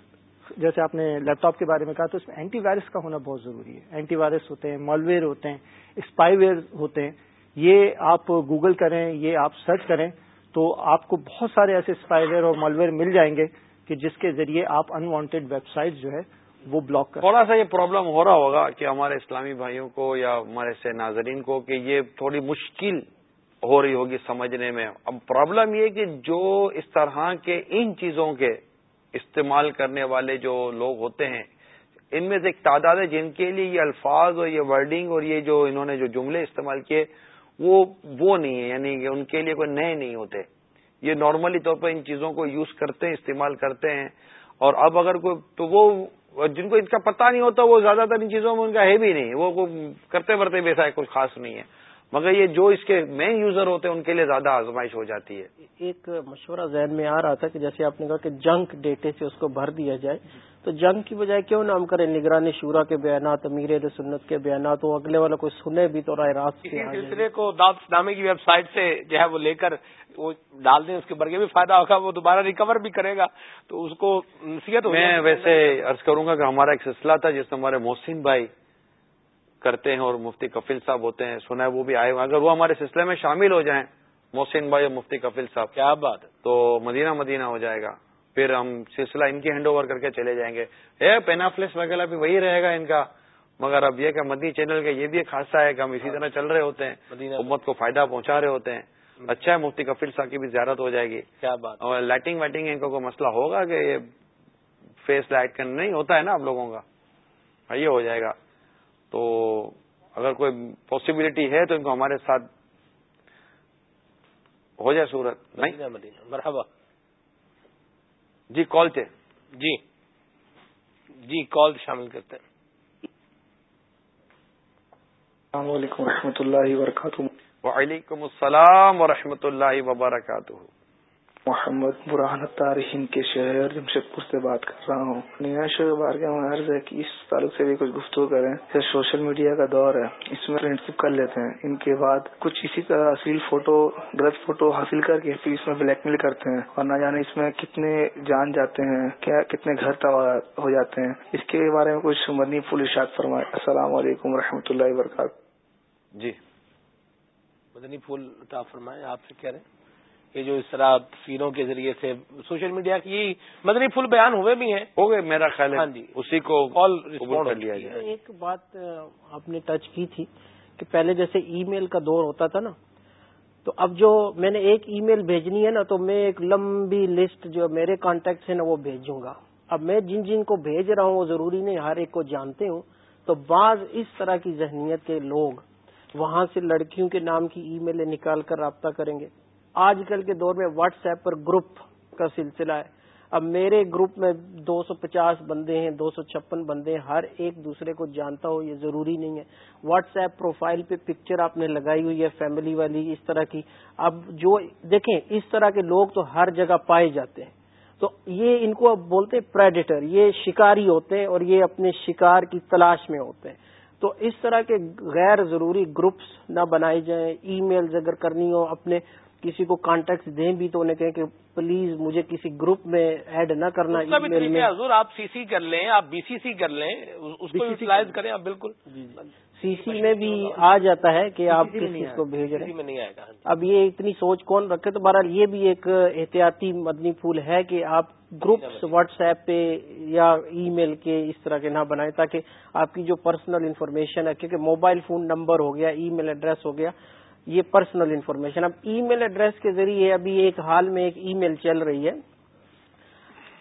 جیسے آپ نے لیپ ٹاپ کے بارے میں کہا تو اس میں اینٹی وائرس کا ہونا بہت ضروری ہے۔ اینٹی وائرس ہوتے ہیں مالویئر ہوتے ہیں اسپائی ویئر ہوتے ہیں، یہ آپ گوگل کریں، یہ آپ سرچ کریں تو آپ کو بہت سارے ایسے اسپائی ویئر اور مالویئر مل جائیں گے کہ جس کے ذریعے آپ انوانٹیڈ ویب سائٹ جو ہے وہ بلاک کر تھوڑا سا یہ پرابلم ہو رہا ہوگا کہ ہمارے اسلامی بھائیوں کو یا ہمارے سے ناظرین کو کہ یہ تھوڑی مشکل ہو رہی ہوگی سمجھنے میں۔ اب پرابلم یہ کہ جو اس طرح کے ان چیزوں کے استعمال کرنے والے جو لوگ ہوتے ہیں ان میں سے ایک تعداد ہے جن کے لیے یہ الفاظ اور یہ ورڈنگ اور یہ جو انہوں نے جو جملے استعمال کیے وہ وہ نہیں ہے یعنی کہ ان کے لیے کوئی نئے نہیں ہوتے۔ یہ نارملی طور پر ان چیزوں کو یوز کرتے ہیں، استعمال کرتے ہیں۔ اور اب اگر کوئی تو وہ جن کو ان کا پتہ نہیں ہوتا، وہ زیادہ تر ان چیزوں میں ان کا ہے بھی نہیں۔ وہ کرتے برتے ویسا ہے کچھ خاص نہیں ہے۔ مگر یہ جو اس کے مین یوزر ہوتے ہیں ان کے لیے زیادہ آزمائش ہو جاتی ہے۔ ایک مشورہ ذہن میں آ رہا تھا کہ جیسے آپ نے کہا کہ جنک ڈیٹے سے اس کو بھر دیا جائے تو جنگ کی بجائے کیوں نہ ہم کریں نگرانی شورا کے بیانات امیر سنت کے بیانات وہ اگلے والا کوئی سنے بھی تو رائے راست سلسلے کو داد نامے کی ویب سائٹ سے جو ہے وہ لے کر وہ ڈال دیں اس کے برگے بھی فائدہ ہوگا وہ دوبارہ ریکور بھی کرے گا۔ تو اس کو نصیحت میں ویسے عرض کروں گا کہ ہمارا ایک سلسلہ تھا جس میں ہمارے محسن بھائی کرتے ہیں اور مفتی کفیل صاحب ہوتے ہیں سنا ہے وہ بھی آئے ہوئے اگر وہ ہمارے سلسلے میں شامل ہو جائیں محسن بھائی اور مفتی کفیل صاحب۔ کیا بات تو مدینہ مدینہ ہو جائے گا۔ پھر ہم سلسلہ ان کی ہینڈ اوور کر کے چلے جائیں گے۔ اے پینافلس وغیرہ بھی وہی رہے گا ان کا۔ مگر اب یہ کہ مدنی چینل کا یہ بھی ایک حادثہ ہے کہ ہم اسی طرح چل رہے ہوتے ہیں۔ امت کو فائدہ پہنچا رہے ہوتے ہیں۔ اچھا ہے مفتی کفیل صاحب کی بھی زیارت ہو جائے گی۔ کیا بات اور لائٹنگ وائٹنگ ان کو کوئی مسئلہ ہوگا کہ یہ فیس لائٹ کا نہیں ہوتا ہے نا آپ لوگوں کا؟ یہ ہو جائے گا۔ تو اگر کوئی پاسبلٹی ہے تو ان کو ہمارے ساتھ ہو جائے صورت نہیں؟ مرحبا۔ جی کال چے جی۔ جی کال شامل کرتے ہیں۔ السلام علیکم و رحمۃ اللہ وبرکاتہ۔ وعلیکم السلام ورحمۃ اللہ وبرکاتہ۔ محمد برہان تارحین کے شہر جمشید پور سے بات کر رہا ہوں۔ نیا شعر بار کا عرض ہے کہ اس تعلق سے بھی کچھ گفتگو کریں۔ جیسے سوشل میڈیا کا دور ہے۔ اس میں فرینڈ شپ کر لیتے ہیں۔ ان کے بعد کچھ اسی طرح اصیل فوٹو غلط فوٹو حاصل کر کے پھر اس میں بلیک میل کرتے ہیں۔ اور نہ جانے اس میں کتنے جان جاتے ہیں، کیا کتنے گھر تباہ ہو جاتے ہیں۔ اس کے بارے میں کچھ مدنی پھول ارشاد فرمائے السلام علیکم و رحمۃ اللہ وبرکاتہ۔ جی۔ مدنی پھول فرمائے آپ سے کہہ رہے ہیں۔ یہ جو اس طرح فیروں کے ذریعے سے سوشل میڈیا کی یہی مدنی پھول بیان ہوئے بھی ہیں۔ ہو گئے میرا خیال ہے ہاں جی۔ اسی کو کال کر لیا جائے۔ ایک بات آپ نے ٹچ کی تھی کہ پہلے جیسے ای میل کا دور ہوتا تھا نا تو اب جو میں نے ایک ای میل بھیجنی ہے نا تو میں ایک لمبی لسٹ جو میرے کانٹیکٹ ہے نا وہ بھیجوں گا۔ اب میں جن جن کو بھیج رہا ہوں وہ ضروری نہیں ہر ایک کو جانتے ہوں تو بعض اس طرح کی ذہنیت کے لوگ وہاں سے لڑکیوں کے نام کی ای میلیں نکال کر رابطہ کریں گے۔ آج کل کے دور میں واٹس ایپ پر گروپ کا سلسلہ ہے۔ اب میرے گروپ میں دو سو پچاس بندے ہیں، دو سو چھپن بندے ہیں، ہر ایک دوسرے کو جانتا ہو، یہ ضروری نہیں ہے۔ واٹس ایپ پروفائل پہ پکچر آپ نے لگائی ہوئی ہے فیملی والی، اس طرح کی۔ اب جو دیکھیں، اس طرح کے لوگ تو ہر جگہ پائے جاتے ہیں۔ تو یہ ان کو اب بولتے ہیں پریڈیٹر یہ شکاری ہوتے ہیں اور یہ اپنے شکار کی تلاش میں ہوتے ہیں۔ تو اس طرح کے غیر ضروری گروپس نہ بنائے جائیں۔ ای میلز اگر کرنی ہو، اپنے کسی کو کانٹیکٹ دیں بھی تو انہیں کہیں کہ پلیز مجھے کسی گروپ میں ایڈ نہ کرنا اس کا بھی طریقہ حضور آپ سی سی کر لیں آپ بی سی سی کر لیں اس کو یوٹیلائز کریں آپ بالکل۔ سی سی میں بھی آ جاتا ہے کہ آپ کس چیز کو بھیج رہے میں نہیں آئے گا اب یہ اتنی سوچ کون رکھے؟ تو بہرحال یہ بھی ایک احتیاطی مدنی پھول ہے کہ آپ گروپس واٹس ایپ پہ یا ای میل کے اس طرح کے نہ بنائیں تاکہ آپ کی جو پرسنل انفارمیشن ہے کیونکہ موبائل فون نمبر ہو گیا ای میل ایڈریس ہو گیا یہ پرسنل انفارمیشن اب ای میل ایڈریس کے ذریعے ابھی ایک حال میں ایک ای میل چل رہی ہے۔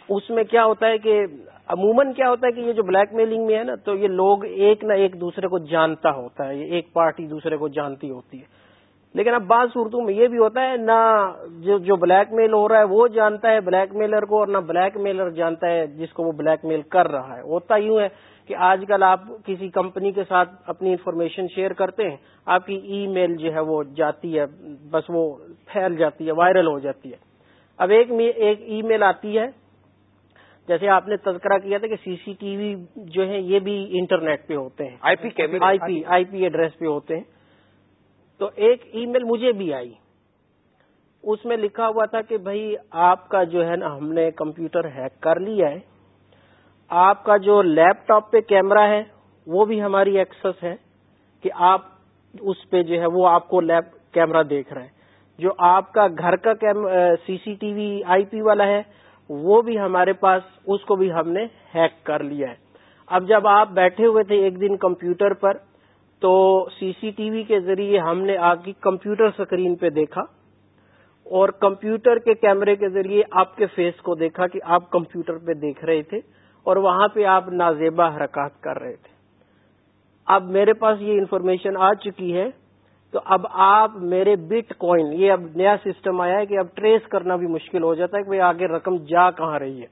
اس میں کیا ہوتا ہے کہ عموماً کیا ہوتا ہے کہ یہ جو بلیک میلنگ میں ہے نا، تو یہ لوگ ایک نہ ایک دوسرے کو جانتا ہوتا ہے، ایک پارٹی دوسرے کو جانتی ہوتی ہے۔ لیکن اب بعض صورتوں میں یہ بھی ہوتا ہے، نہ جو جو بلیک میل ہو رہا ہے وہ جانتا ہے بلیک میلر کو اور نہ بلیک میلر جانتا ہے جس کو وہ بلیک میل کر رہا ہے۔ ہوتا یوں ہے کہ آج کل آپ کسی کمپنی کے ساتھ اپنی انفارمیشن شیئر کرتے ہیں آپ کی ای میل جو ہے وہ جاتی ہے بس وہ پھیل جاتی ہے وائرل ہو جاتی ہے۔ اب ایک ایک ای میل آتی ہے جیسے آپ نے تذکرہ کیا تھا کہ سی سی ٹی وی جو ہے یہ بھی انٹرنیٹ پہ ہوتے ہیں۔ آئی پی آئی پی آئی پی ایڈریس پہ ہوتے ہیں۔ تو ایک ای میل مجھے بھی آئی۔ اس میں لکھا ہوا تھا کہ بھائی آپ کا جو ہے نا ہم نے کمپیوٹر ہیک کر لیا ہے۔ آپ کا جو لیپ ٹاپ پہ کیمرہ ہے، وہ بھی ہماری ایکسس ہے کہ آپ اس پہ جو ہے، وہ آپ کو لیپ کیمرہ دیکھ رہے ہیں۔ جو آپ کا گھر کا سی سی ٹی وی، آئی پی والا ہے، وہ بھی ہمارے پاس، اس کو بھی ہم نے ہیک کر لیا ہے۔ اب جب آپ بیٹھے ہوئے تھے ایک دن کمپیوٹر پر، تو سی سی ٹی وی کے ذریعے ہم نے آپ کی کمپیوٹر اسکرین پہ دیکھا اور کمپیوٹر کے کیمرے کے ذریعے آپ کے فیس کو دیکھا کہ آپ کمپیوٹر پہ دیکھ رہے تھے۔ اور وہاں پہ آپ نازیبا حرکات کر رہے تھے۔ اب میرے پاس یہ انفارمیشن آ چکی ہے۔ تو اب آپ میرے بٹ کوائن یہ اب نیا سسٹم آیا ہے کہ اب ٹریس کرنا بھی مشکل ہو جاتا ہے کہ آگے رقم جا کہاں رہی ہے۔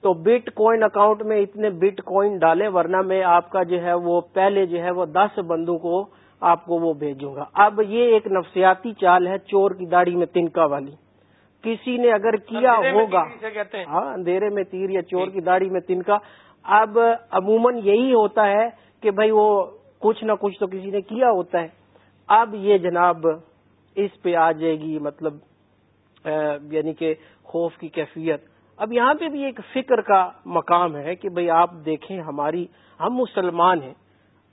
تو بٹ کوائن اکاؤنٹ میں اتنے بٹ کوائن ڈالے ورنہ میں آپ کا جو ہے وہ پہلے جو ہے وہ دس بندوں کو آپ کو وہ بھیجوں گا۔ اب یہ ایک نفسیاتی چال ہے، چور کی داڑھی میں تنکا والی۔ کسی نے اگر کیا ہوگا۔ ہاں اندھیرے میں تیر یا چور کی داڑھی میں تنکا اب عموماً یہی ہوتا ہے کہ بھائی وہ کچھ نہ کچھ تو کسی نے کیا ہوتا ہے۔ اب یہ جناب اس پہ آ جائے گی مطلب یعنی کہ خوف کی کیفیت۔ اب یہاں پہ بھی ایک فکر کا مقام ہے کہ بھئی آپ دیکھیں ہماری ہم مسلمان ہیں۔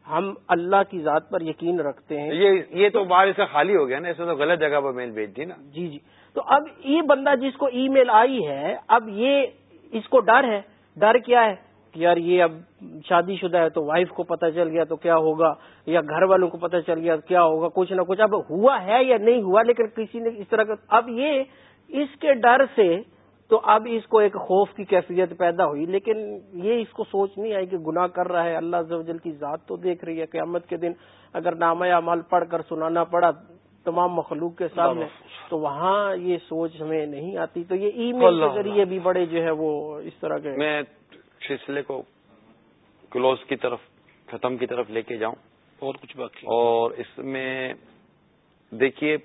ہم اللہ کی ذات پر یقین رکھتے ہیں۔ یہ تو بار سے خالی ہو گیا نا اس میں تو غلط جگہ پر میل بھیج دی نا۔ جی جی۔ تو اب یہ بندہ جس کو ای میل آئی ہے، اب یہ اس کو ڈر ہے۔ ڈر کیا ہے؟ کہ یار یہ اب شادی شدہ ہے تو وائف کو پتہ چل گیا تو کیا ہوگا؟ یا گھر والوں کو پتہ چل گیا کیا ہوگا؟ کچھ نہ کچھ اب ہوا ہے یا نہیں ہوا، لیکن کسی نے اس طرح کا اب یہ اس کے ڈر سے تو اب اس کو ایک خوف کی کیفیت پیدا ہوئی۔ لیکن یہ اس کو سوچ نہیں آئی کہ گناہ کر رہا ہے۔ اللہ زوجل کی ذات تو دیکھ رہی ہے۔ قیامت کے دن اگر نامہ عمل پڑھ کر سنانا پڑا تمام مخلوق کے سامنے تو وہاں یہ سوچ ہمیں نہیں آتی۔ تو یہ ای میل کے ذریعے بھی بڑے جو ہے وہ اس طرح کے میں سلسلے کو کلوز کی طرف ختم کی طرف لے کے جاؤں۔ اور کچھ باقی اور اس میں دیکھیے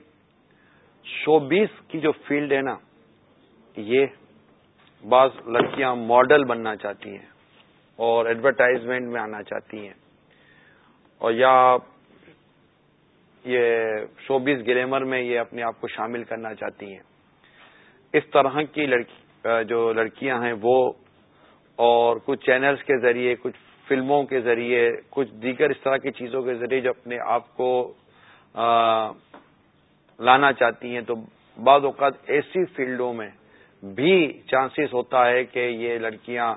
شوبیس کی جو فیلڈ ہے نا یہ بعض لڑکیاں ماڈل بننا چاہتی ہیں اور ایڈورٹائزمنٹ میں آنا چاہتی ہیں۔ اور یا یہ شوبیس گلیمر میں یہ اپنے آپ کو شامل کرنا چاہتی ہیں۔ اس طرح کی لڑکی جو لڑکیاں ہیں وہ، اور کچھ چینلز کے ذریعے، کچھ فلموں کے ذریعے، کچھ دیگر اس طرح کی چیزوں کے ذریعے جو اپنے آپ کو لانا چاہتی ہیں، تو بعض اوقات ایسی فیلڈوں میں بھی چانسز ہوتا ہے کہ یہ لڑکیاں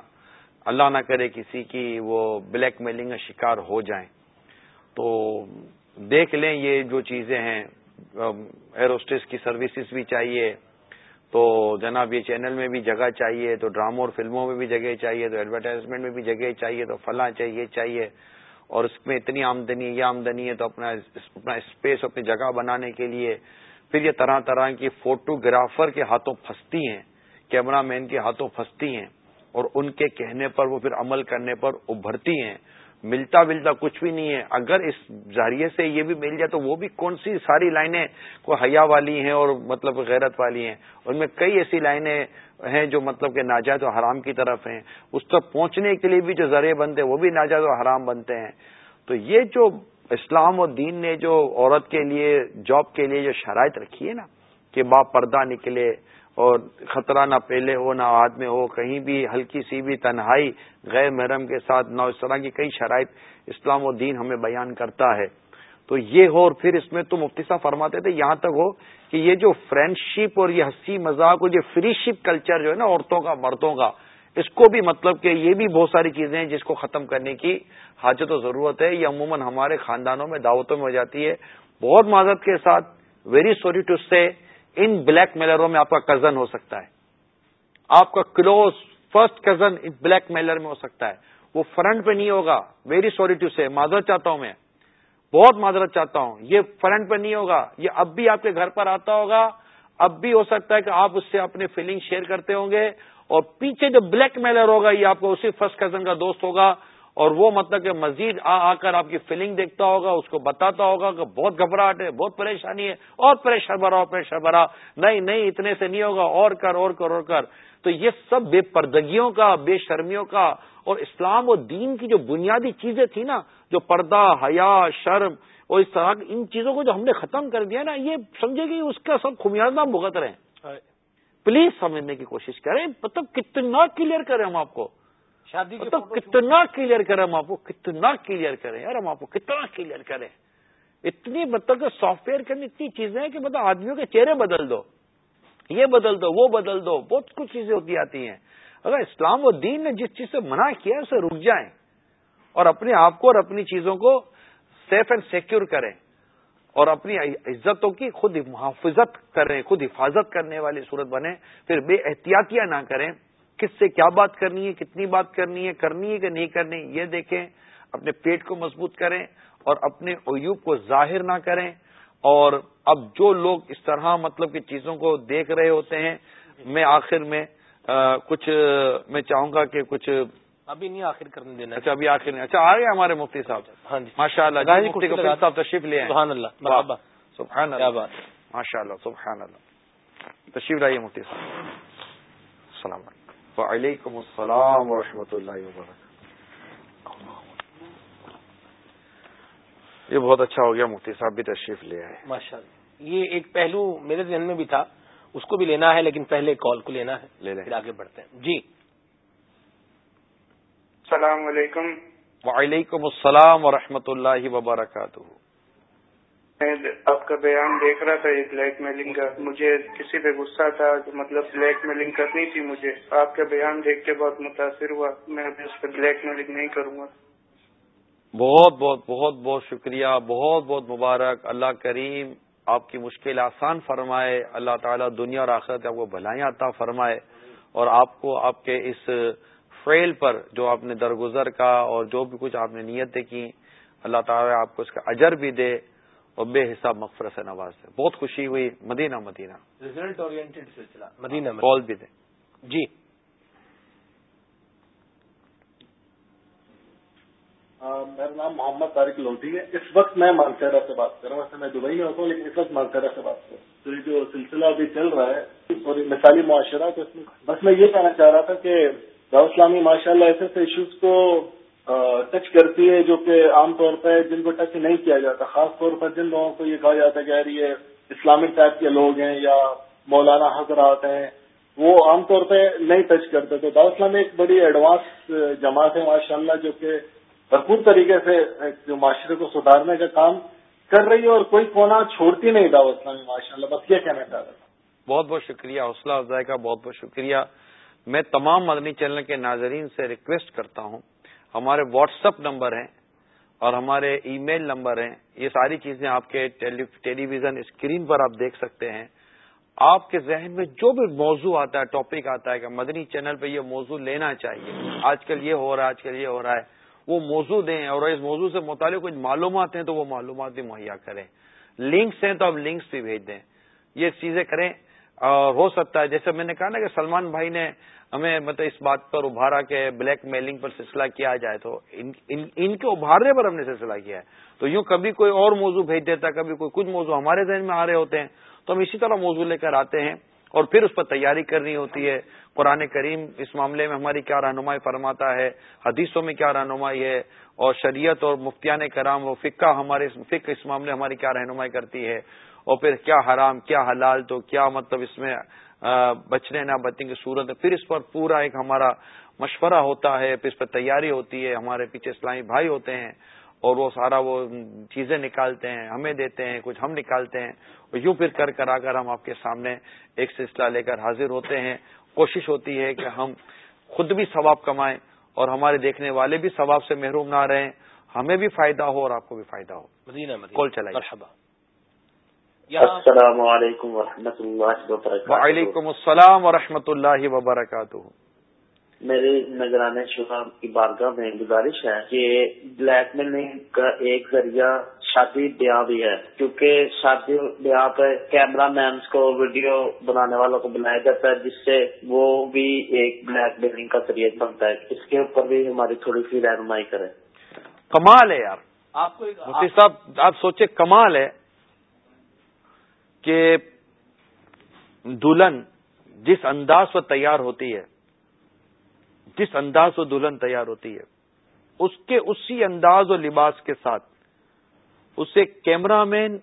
اللہ نہ کرے کسی کی وہ بلیک میلنگ کا شکار ہو جائیں۔ تو دیکھ لیں یہ جو چیزیں ہیں ایروسٹیس کی سروسز بھی چاہیے، تو جناب یہ چینل میں بھی جگہ چاہیے، تو ڈراموں اور فلموں میں بھی جگہ چاہیے، تو ایڈورٹائزمنٹ میں بھی جگہ چاہیے، تو فلاں چاہیے چاہیے۔ اور اس میں اتنی آمدنی، یہ آمدنی ہے تو اپنا اپنا اسپیس اپنی جگہ بنانے کے لیے۔ پھر یہ طرح طرح کی فوٹوگرافر کے ہاتھوں پھنستی ہیں کیمرہ مین کے ہاتھوں پھنستی ہیں، اور ان کے کہنے پر، وہ پھر عمل کرنے پر ابھرتی ہیں۔ ملتا ملتا کچھ بھی نہیں ہے۔ اگر اس ذریعے سے یہ بھی مل جائے تو وہ بھی کون سی ساری لائنیں کو حیا والی ہیں اور مطلب غیرت والی ہیں۔ ان میں کئی ایسی لائنیں ہیں جو مطلب کہ ناجائز و حرام کی طرف ہیں۔ اس تک پہنچنے کے لیے بھی جو ذریعے بنتے ہیں وہ بھی ناجائز و حرام بنتے ہیں۔ تو یہ جو اسلام و دین نے جو عورت کے لیے، جاب کے لیے جو شرائط رکھی ہے نا، کہ باپ پردہ نکلے اور خطرہ نہ پہلے ہو نہ ہاتھ میں ہو، کہیں بھی ہلکی سی بھی تنہائی، غیر محرم کے ساتھ، نہ اس طرح کی کئی شرائط اسلام و دین ہمیں بیان کرتا ہے۔ تو یہ ہو اور پھر اس میں تو مفتی صاحب فرماتے تھے، یہاں تک ہو کہ یہ جو فرینڈ شپ اور یہ ہنسی مذاق اور یہ فری شپ کلچر جو ہے نا عورتوں کا، مردوں کا، اس کو بھی مطلب کہ یہ بھی بہت ساری چیزیں ہیں جس کو ختم کرنے کی حاجت و ضرورت ہے، یہ عموماً ہمارے خاندانوں میں دعوتوں میں ہو جاتی ہے۔ بہت معذرت کے ساتھ ویری سوری ٹو سے ان بلیک میلروں میں آپ کا کزن ہو سکتا ہے۔ آپ کا کلوز فرسٹ کزن ان بلیک میلر میں ہو سکتا ہے۔ وہ فرنٹ پہ نہیں ہوگا۔ ویری سوری ٹو سے معذرت چاہتا ہوں میں۔ بہت معذرت چاہتا ہوں۔ یہ فرنٹ پہ نہیں ہوگا۔ یہ اب بھی آپ کے گھر پر آتا ہوگا۔ اب بھی ہو سکتا ہے کہ آپ اس سے اپنے فیلنگ شیئر کرتے ہوں گے۔ اور پیچھے جو بلیک میلر ہوگا، یہ آپ کو اسی فرسٹ کزن کا دوست ہوگا۔ اور وہ مطلب کہ مزید آ آ کر آپ کی فیلنگ دیکھتا ہوگا اس کو بتاتا ہوگا کہ بہت گھبراہٹ ہے بہت پریشانی ہے اور پریشر بھرا پریشر بھرا نہیں نہیں اتنے سے نہیں ہوگا اور کر اور کر اور کر۔ تو یہ سب بے پردگیوں کا بے شرمیوں کا اور اسلام و دین کی جو بنیادی چیزیں تھیں نا جو پردہ حیا شرم اور اس طرح ان چیزوں کو جو ہم نے ختم کر دیا نا یہ سمجھے کہ اس کا سب خمیازہ بھگت رہے ہیں پلیز سمجھنے کی کوشش کریں مطلب کتنا کلیئر کریں ہم آپ کو۔ شادی مطلب کتنا کلیئر کریں ہم آپ کو کتنا کلیئر کریں یار ہم آپ کو کتنا کلیئر کریں۔ اتنی مطلب کہ سافٹ ویئر کے اتنی چیزیں ہیں کہ مطلب آدمیوں کے چہرے بدل دو۔ یہ بدل دو وہ بدل دو بہت کچھ چیزیں ہوتی آتی ہیں۔ اگر اسلام و دین نے جس چیز سے منع کیا ہے اسے رک جائیں اور اپنے آپ کو اور اپنی چیزوں کو سیف اینڈ سیکیور کریں اور اپنی عزتوں کی خود محافظت کریں خود حفاظت کرنے والی صورت بنے پھر بے احتیاطیاں نہ کریں۔ کس سے کیا بات کرنی ہے کتنی بات کرنی ہے کرنی ہے کہ نہیں کرنی یہ دیکھیں اپنے پیٹ کو مضبوط کریں اور اپنے عیوب کو ظاہر نہ کریں۔ اور اب جو لوگ اس طرح مطلب کہ چیزوں کو دیکھ رہے ہوتے ہیں میں آخر میں کچھ میں چاہوں گا کہ کچھ ابھی نہیں آخر کرنے دینا۔ اچھا ابھی آخر نہیں اچھا آ گئے ہمارے مفتی صاحب۔ ہاں جی۔ ماشاء اللہ مفتی صاحب تشریف لے سبحان اللہ سبحان اللہ ماشاء اللہ سبحان اللہ۔ تشریف لائیے مفتی صاحب۔ السلام علیکم۔ وعلیکم السلام ورحمۃ اللہ وبرکاتہ۔ یہ بہت اچھا ہو گیا مفتی صاحب بھی تشریف لے آئے۔ ماشاء اللہ یہ ایک پہلو میرے ذہن میں بھی تھا اس کو بھی لینا ہے لیکن پہلے کال کو لینا ہے۔ لے لیں۔ پھر آگے بڑھتے ہیں۔ جی۔ السلام علیکم۔ وعلیکم السلام ورحمۃ اللہ وبرکاتہ۔ میں آپ کا بیان دیکھ رہا تھا یہ بلیک میلنگ کا۔ مجھے کسی پہ غصہ تھا مطلب بلیک میلنگ کرنی تھی مجھے۔ آپ کا بیان دیکھ کے بہت متاثر ہوا۔ میں ابھی اس پہ بلیک میلنگ نہیں کروں گا۔ بہت بہت بہت بہت شکریہ۔ بہت بہت مبارک۔ اللہ کریم آپ کی مشکل آسان فرمائے۔ اللہ تعالیٰ دنیا اور آخرت آپ کو بھلائیں عطا فرمائے۔ اور آپ کو آپ کے اس فیل پر جو آپ نے درگزر کا اور جو بھی کچھ آپ نے نیتیں کی، اللہ تعالیٰ آپ کو اس کا اجر بھی دے۔ اور بے حساب مغفرت سے نواز ہے بہت خوشی ہوئی مدینہ مدینہ۔ ریزلٹ اورینٹیڈ سلسلہ۔ مدینہ کال بھی دیں۔ جی۔ میرا نام محمد طارق لوٹھی ہے۔ اس وقت میں مالسیرا سے بات کر رہا ہوں۔ ویسے میں دبئی میں ہوتا ہوں لیکن اس وقت مالسیرا سے بات کر رہا ہوں۔ تو یہ جو سلسلہ ابھی چل رہا ہے اور مثالی معاشرہ تو اس میں بس میں یہ کہنا چاہ رہا تھا کہ دعو اسلامی ماشاء اللہ ایسے ایسے ایشوز کو ٹچ کرتی ہے جو کہ عام طور پہ جن کو ٹچ نہیں کیا جاتا، خاص طور پر جن لوگوں کو یہ کہا جاتا ہے کہ یار یہ اسلامک ٹائپ کے لوگ ہیں یا مولانا حضرات ہیں، وہ عام طور پہ نہیں ٹچ کرتے۔ تو دعو اسلام ایک بڑی ایڈوانس جماعت ہے ماشاء اللہ جو کہ بھرپور طریقے سے جو معاشرے کو سدھارنے کا کام کر رہی ہے اور کوئی کونا چھوڑتی نہیں دعوت اسلامی ماشاء اللہ بس یہ کہنا چاہ رہا تھا۔ بہت بہت شکریہ، حوصلہ افزائی کا بہت بہت شکریہ۔ میں تمام مدنی چینل کے ناظرین سے ریکویسٹ کرتا ہوں ہمارے واٹس اپ نمبر ہیں اور ہمارے ای میل نمبر ہیں، یہ ساری چیزیں آپ کے ٹیلی ویژن اسکرین پر آپ دیکھ سکتے ہیں۔ آپ کے ذہن میں جو بھی موضوع آتا ہے، ٹاپک آتا ہے کہ مدنی چینل پہ یہ موضوع لینا چاہیے، آج کل یہ ہو رہا ہے، آج کل یہ ہو رہا ہے، وہ موضوع دیں اور اس موضوع سے متعلق کچھ معلومات ہیں تو وہ معلومات بھی مہیا کریں۔ لنکس ہیں تو آپ لنکس بھی بھیج دیں۔ یہ چیزیں کریں۔ اور ہو سکتا ہے، جیسے میں نے کہا نا کہ سلمان بھائی نے ہمیں مطلب اس بات پر ابھارا کہ بلیک میلنگ پر سلسلہ کیا جائے تو ان ان کے ابھارنے پر ہم نے سلسلہ کیا ہے۔ تو یوں کبھی کوئی اور موضوع بھیج دیتا کبھی کوئی کچھ موضوع ہمارے ذہن میں آ رہے ہوتے ہیں، تو ہم اسی طرح موضوع لے کر آتے ہیں اور پھر اس پر تیاری کرنی ہوتی ہے۔ قرآن کریم اس معاملے میں ہماری کیا رہنمائی فرماتا ہے، حدیثوں میں کیا رہنمائی ہے، اور شریعت اور مفتیان کرام و فقہ ہمارے فقہ اس معاملے ہماری کیا رہنمائی کرتی ہے۔ اور پھر کیا حرام، کیا حلال، تو کیا مطلب اس میں بچنے نہ بچنے کی صورت ہے۔ پھر اس پر پورا ایک ہمارا مشورہ ہوتا ہے پھر اس پر تیاری ہوتی ہے۔ ہمارے پیچھے اسلامی بھائی ہوتے ہیں اور وہ سارا وہ چیزیں نکالتے ہیں ہمیں دیتے ہیں کچھ ہم نکالتے ہیں۔ اور یوں پھر کر کر آ کر ہم آپ کے سامنے ایک سلسلہ لے کر حاضر ہوتے ہیں۔ کوشش ہوتی ہے کہ ہم خود بھی ثواب کمائیں اور ہمارے دیکھنے والے بھی ثواب سے محروم نہ رہیں۔ ہمیں بھی فائدہ ہو اور آپ کو بھی فائدہ ہو۔ مدینہ مدینہ۔ کال چلائیے۔ السلام علیکم و اللہ وبرکاتہ۔ وعلیکم السلام ورحمۃ اللہ وبرکاتہ۔ میری نگران شبہ کی بارگاہ میں گزارش ہے کہ بلیک میلنگ کا ایک ذریعہ شادی بیاہ بھی ہے کیونکہ شادی بیاہ پہ کیمرہ مینس کو ویڈیو بنانے والوں کو بنایا جاتا ہے جس سے وہ بھی ایک بلیک میلنگ کا ذریعہ بنتا ہے۔ اس کے اوپر بھی ہماری تھوڑی سی رہنمائی کرے کمال ہے یار۔ آپ کو مفتی صاحب آپ سوچے کمال ہے۔ کہ دلہن جس انداز پر تیار ہوتی ہے، جس انداز و دلہن تیار ہوتی ہے، اس کے اسی انداز و لباس کے ساتھ، اسے کیمرہ مین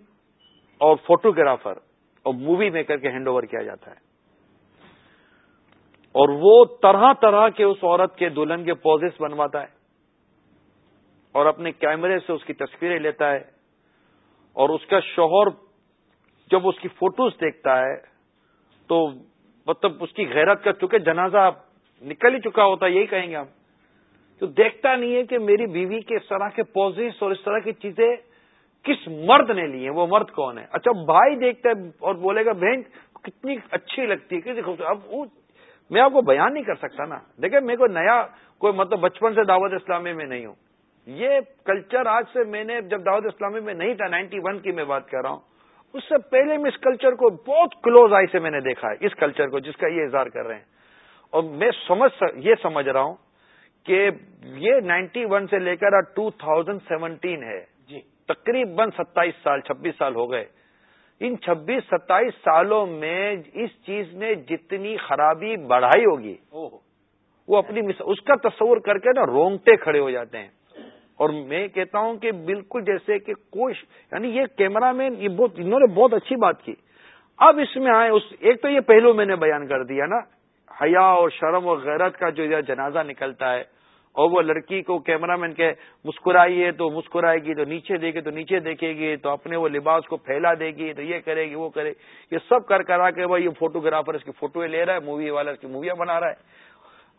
اور فوٹوگرافر اور مووی میکر کے ہینڈ اوور کیا جاتا ہے۔ اور وہ طرح طرح کے اس عورت کے دلہن کے پوزس بنواتا ہے اور اپنے کیمرے سے اس کی تصویریں لیتا ہے اور اس کا شوہر جب اس کی فوٹوز دیکھتا ہے، تو مطلب اس کی غیرت کا چونکہ جنازہ نکل ہی چکا ہوتا ہے، یہی کہیں گے ہم۔ تو دیکھتا نہیں ہے کہ میری بیوی کے اس طرح کے پوزس اور اس طرح کی چیزیں کس مرد نے لی ہیں، وہ مرد کون ہے؟ اچھا بھائی دیکھتا ہے اور بولے گا، بہن، کتنی اچھی لگتی ہے، کتنی خوبصورت۔ اب میں آپ کو بیان نہیں کر سکتا نا۔ دیکھیں، میں کوئی نیا کوئی مطلب بچپن سے دعوت اسلامی میں نہیں ہوں۔ یہ کلچر آج سے میں نے جب دعوت اسلامی میں نہیں تھا، نائنٹی ون کی میں بات کر رہا ہوں۔ اس سے پہلے میں اس کلچر کو بہت کلوز آئی سے میں نے دیکھا ہے اس کلچر کو جس کا یہ اظہار کر رہے ہیں۔ اور میں سمجھ یہ سمجھ رہا ہوں کہ یہ نائنٹی ون سے لے کر ٹو تھاؤزینڈ سیونٹین ہے۔ جی۔ تقریباً ستائیس سال چھبیس سال ہو گئے۔ ان چھبیس ستائیس سالوں میں اس چیز نے جتنی خرابی بڑھائی ہوگی وہ اپنی اس کا تصور کر کے نا رونگٹے کھڑے ہو جاتے ہیں۔ اور میں کہتا ہوں کہ بالکل جیسے کہ کوئی یعنی یہ کیمرہ مین، یہ بہت، انہوں نے بہت اچھی بات کی۔ اب اس میں آئے اس، ایک تو یہ پہلو میں نے بیان کر دیا نا، حیا اور شرم اور غیرت کا جو جنازہ نکلتا ہے، اور وہ لڑکی کو کیمرہ مین کے مسکرائیے تو مسکرائے گی، تو نیچے دیکھے تو نیچے دیکھے گی، تو اپنے وہ لباس کو پھیلا دے گی، تو یہ کرے گی، وہ کرے یہ سب کر کرا کے وہ یہ فوٹوگرافر اس کی فوٹو لے رہا ہے، مووی والا اس کی موویاں بنا رہا ہے۔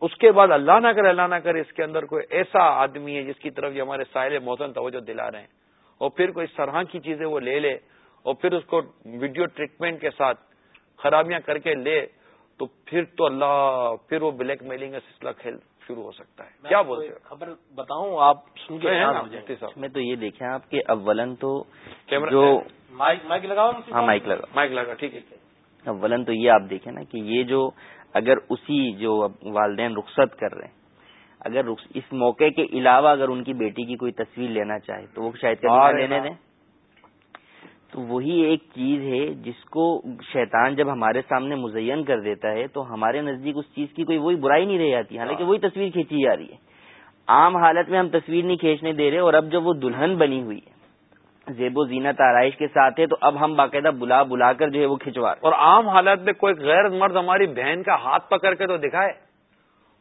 اس کے بعد اللہ نہ کرے اللہ نہ کرے اس کے اندر کوئی ایسا آدمی ہے جس کی طرف یہ ہمارے سائل موسم توجہ دلا رہے ہیں۔ اور پھر کوئی سرح کی چیزیں وہ لے لے اور پھر اس کو ویڈیو ٹریٹمنٹ کے ساتھ خرابیاں کر کے لے تو پھر تو اللہ پھر وہ بلیک میلنگ کا سلسلہ کھیل شروع ہو سکتا ہے۔ کیا بولتے خبر بتاؤں آپ میں تو یہ دیکھیں آپ کہ اولن تو جو مائک لگاؤ ہاں مائک لگا مائک لگا ٹھیک ہے۔ اولن تو یہ آپ دیکھیں نا کہ یہ جو اگر اسی جو والدین رخصت کر رہے ہیں اگر اس موقع کے علاوہ اگر ان کی بیٹی کی کوئی تصویر لینا چاہے تو وہ شاید لینے دیں۔ تو وہی ایک چیز ہے جس کو شیطان جب ہمارے سامنے مزین کر دیتا ہے تو ہمارے نزدیک اس چیز کی کوئی وہی برائی نہیں رہ جاتی۔ حالانکہ وہی تصویر کھینچی جا رہی ہے۔ عام حالت میں ہم تصویر نہیں کھینچنے دے رہے اور اب جب وہ دلہن بنی ہوئی ہے زیب و زینت آرائش کے ساتھ ہے، تو اب ہم باقاعدہ بلا بلا کر جو ہے وہ کھنچوا اور عام حالات میں کوئی غیر مرد ہماری بہن کا ہاتھ پکڑ کے تو دکھائے۔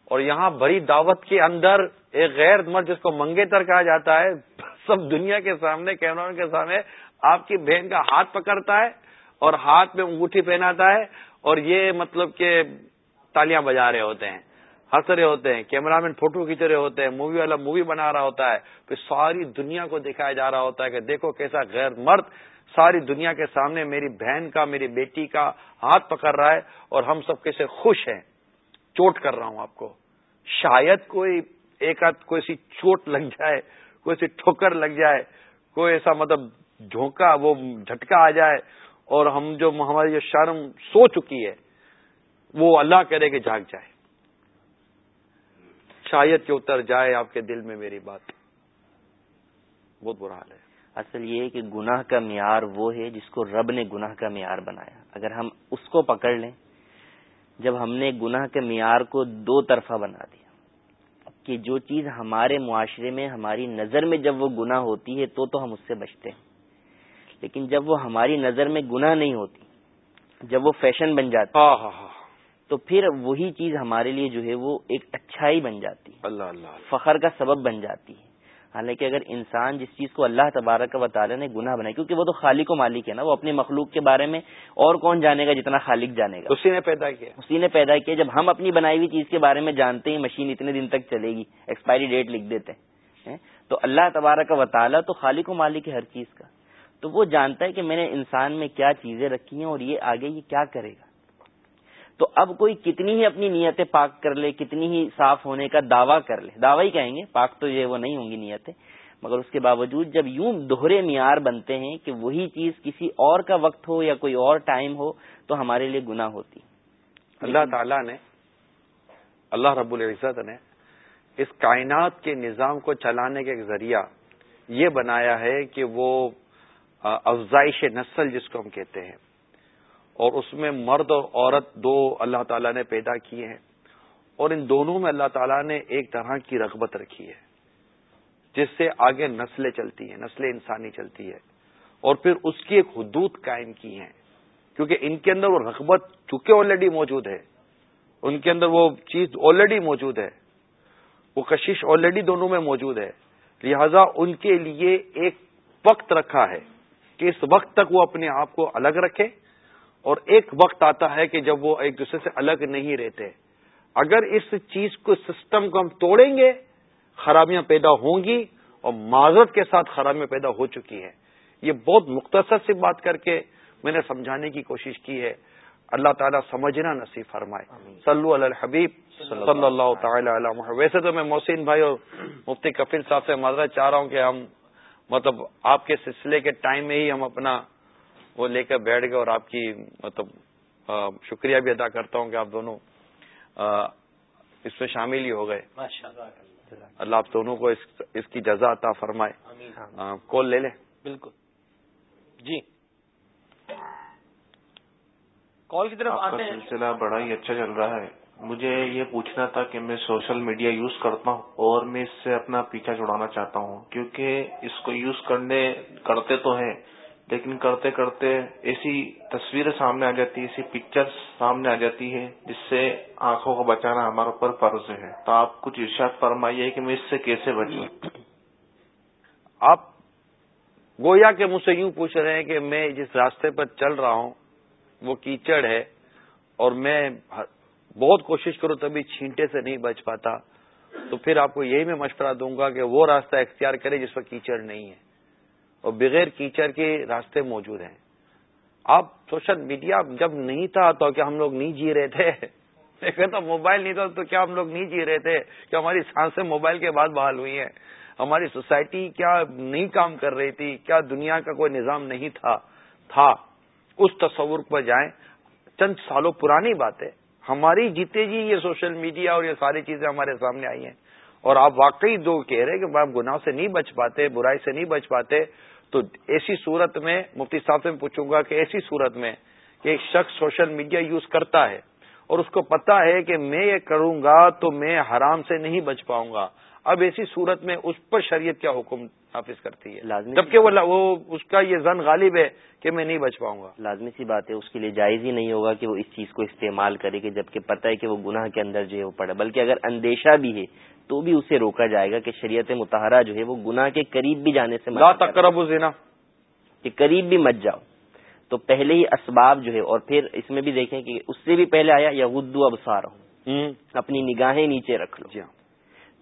اور یہاں بڑی دعوت کے اندر ایک غیر مرد جس کو منگیتر کہا جاتا ہے، سب دنیا کے سامنے، کیمرون کے سامنے آپ کی بہن کا ہاتھ پکڑتا ہے اور ہاتھ میں انگوٹھی پہناتا ہے اور یہ مطلب کہ تالیاں بجا رہے ہوتے ہیں۔ ہنس رہے ہوتے ہیں کیمرہ مین فوٹو کھینچ رہے ہوتے ہیں مووی والا مووی بنا رہا ہوتا ہے، پھر ساری دنیا کو دکھایا جا رہا ہوتا ہے کہ دیکھو کیسا غیر مرد ساری دنیا کے سامنے میری بہن کا، میری بیٹی کا ہاتھ پکڑ رہا ہے اور ہم سب کیسے خوش ہیں۔ چوٹ کر رہا ہوں آپ کو۔ شاید کوئی ایک آدھ کوئی سی چوٹ لگ جائے، کوئی سی ٹھوکر لگ جائے، کوئی ایسا مطلب جھونکا، وہ جھٹکا آ جائے اور ہم جو ہماری جو شرم سو چکی ہے، وہ اللہ کرے کہ جھاگ جائے۔ شاید کہ اتر جائے آپ کے دل میں میری بات۔ بہت برا حال ہے۔ اصل یہ ہے کہ گناہ کا معیار وہ ہے جس کو رب نے گناہ کا معیار بنایا۔ اگر ہم اس کو پکڑ لیں جب ہم نے گناہ کے معیار کو دو طرفہ بنا دیا کہ جو چیز ہمارے معاشرے میں ہماری نظر میں جب وہ گناہ ہوتی ہے تو تو ہم اس سے بچتے ہیں۔ لیکن جب وہ ہماری نظر میں گناہ نہیں ہوتی جب وہ فیشن بن جاتی ہاں ہاں ہاں۔ تو پھر وہی چیز ہمارے لیے جو ہے وہ ایک اچھائی بن جاتی ہے۔ اللہ اللہ فخر کا سبب بن جاتی ہے۔ حالانکہ اگر انسان جس چیز کو اللہ تبارک و تعالیٰ نے گناہ بنایا کیونکہ وہ تو خالق و مالک ہے نا وہ اپنے مخلوق کے بارے میں اور کون جانے گا جتنا خالق جانے گا؟ اسی نے پیدا کیا۔ اسی نے پیدا کیا۔ جب ہم اپنی بنائی ہوئی چیز کے بارے میں جانتے ہیں مشین اتنے دن تک چلے گی ایکسپائری ڈیٹ لکھ دیتے ہیں تو اللہ تبارک و تعالیٰ تو خالق و مالک ہے ہر چیز کا۔ تو وہ جانتا ہے کہ میں نے انسان میں کیا چیزیں رکھی ہیں اور یہ آگے یہ کیا کرے گا۔ تو اب کوئی کتنی ہی اپنی نیتیں پاک کر لے، کتنی ہی صاف ہونے کا دعویٰ کر لے۔ دعوی ہی کہیں گے، پاک تو یہ وہ نہیں ہوں گی نیتیں۔ مگر اس کے باوجود جب یوں دوہرے معیار بنتے ہیں کہ وہی چیز کسی اور کا وقت ہو یا کوئی اور ٹائم ہو، تو ہمارے لیے گناہ ہوتی۔ اللہ تعالیٰ نے، اللہ رب العزت نے اس کائنات کے نظام کو چلانے کا ایک ذریعہ یہ بنایا ہے کہ وہ افزائش نسل جس کو ہم کہتے ہیں اور اس میں مرد اور عورت دو اللہ تعالیٰ نے پیدا کیے ہیں۔ اور ان دونوں میں اللہ تعالیٰ نے ایک طرح کی رغبت رکھی ہے، جس سے آگے نسلیں چلتی ہیں، نسلیں انسانی چلتی ہے اور پھر اس کی ایک حدود قائم کی ہیں، کیونکہ ان کے اندر وہ رغبت چونکہ آلریڈی موجود ہے، ان کے اندر وہ چیز آلریڈی موجود ہے، وہ کشش آلریڈی دونوں میں موجود ہے۔ لہذا ان کے لیے ایک وقت رکھا ہے کہ اس وقت تک وہ اپنے آپ کو الگ رکھے اور ایک وقت آتا ہے کہ جب وہ ایک دوسرے سے الگ نہیں رہتے۔ اگر اس چیز کو سسٹم کو ہم توڑیں گے خرابیاں پیدا ہوں گی اور معذرت کے ساتھ خرابیاں پیدا ہو چکی ہیں۔ یہ بہت مختصر سی بات کر کے میں نے سمجھانے کی کوشش کی ہے۔ اللہ تعالیٰ سمجھنا نصیب فرمائے۔ صلو علی الحبیب۔ صلی اللہ تعالی علی محمد۔ ویسے تو میں محسن بھائی اور مفتی کفیل صاحب سے معذرت چاہ رہا ہوں کہ ہم مطلب آپ کے سلسلے کے ٹائم میں ہی ہم اپنا وہ لے کر بیٹھ گئے اور آپ کی مطلب شکریہ بھی ادا کرتا ہوں کہ آپ دونوں اس میں شامل ہی ہو گئے۔ اللہ آپ دونوں کو اس کی جزا عطا فرمائے۔ کال لے لیں۔ بالکل۔ جی۔ کال کی طرف آتے ہیں۔ سلسلہ بڑا ہی اچھا چل رہا ہے۔ مجھے یہ پوچھنا تھا کہ میں سوشل میڈیا یوز کرتا ہوں اور میں اس سے اپنا پیچھا چھڑانا چاہتا ہوں کیونکہ اس کو یوز کرنے کرتے تو ہیں لیکن کرتے کرتے ایسی تصویریں سامنے آ جاتی ہے ایسی پکچر سامنے آ جاتی ہے جس سے آنکھوں کو بچانا ہمارے اوپر فرض ہے۔ تو آپ کچھ ارشاد فرمائیے کہ میں اس سے کیسے بچوں؟ آپ گویا کے مجھ سے یوں پوچھ رہے ہیں کہ میں جس راستے پر چل رہا ہوں، وہ کیچڑ ہے اور میں بہت کوشش کروں تبھی چھینٹے سے نہیں بچ پاتا، تو پھر آپ کو یہی میں مشورہ دوں گا کہ وہ راستہ اختیار کرے جس پر کیچڑ نہیں ہے۔ اور بغیر کیچڑ کے راستے موجود ہیں۔ آپ سوشل میڈیا جب نہیں تھا تو کیا ہم لوگ نہیں جی رہے تھے؟ کہتا موبائل نہیں تھا تو کیا ہم لوگ نہیں جی رہے تھے؟ کہ ہماری سانسیں موبائل کے بعد بحال ہوئی ہیں؟ ہماری سوسائٹی کیا نہیں کام کر رہی تھی؟ کیا دنیا کا کوئی نظام نہیں تھا؟ تھا۔ اس تصور پر جائیں۔ چند سالوں پرانی بات ہے۔ ہماری جیتے جی یہ سوشل میڈیا اور یہ ساری چیزیں ہمارے سامنے آئی ہیں۔ اور آپ واقعی دو کہہ رہے کہ آپ گناہ سے نہیں بچ پاتے برائی سے نہیں بچ پاتے تو ایسی صورت میں مفتی صاحب سے پوچھوں گا کہ ایسی صورت میں کہ ایک شخص سوشل میڈیا یوز کرتا ہے اور اس کو پتا ہے کہ میں یہ کروں گا تو میں حرام سے نہیں بچ پاؤں گا۔ اب ایسی صورت میں اس پر شریعت کیا حکم نافذ کرتی ہے؟ لازمی جبکہ وہ وہ اس کا یہ زن غالب ہے کہ میں نہیں بچ پاؤں گا۔ لازمی سی بات ہے اس کے لیے جائز ہی نہیں ہوگا کہ وہ اس چیز کو استعمال کرے کہ جبکہ پتہ ہے کہ وہ گناہ کے اندر جو ہے وہ پڑے بلکہ اگر اندیشہ بھی ہے تو بھی اسے روکا جائے گا کہ شریعت متحرہ جو ہے وہ گناہ کے قریب بھی جانے سے لا زنا۔ کہ قریب بھی مت جاؤ۔ تو پہلے ہی اسباب جو ہے اور پھر اس میں بھی دیکھیں کہ اس سے بھی پہلے آیا یا ادو ابسار ہوں۔ اپنی نگاہیں نیچے رکھ لو۔ جی ہاں۔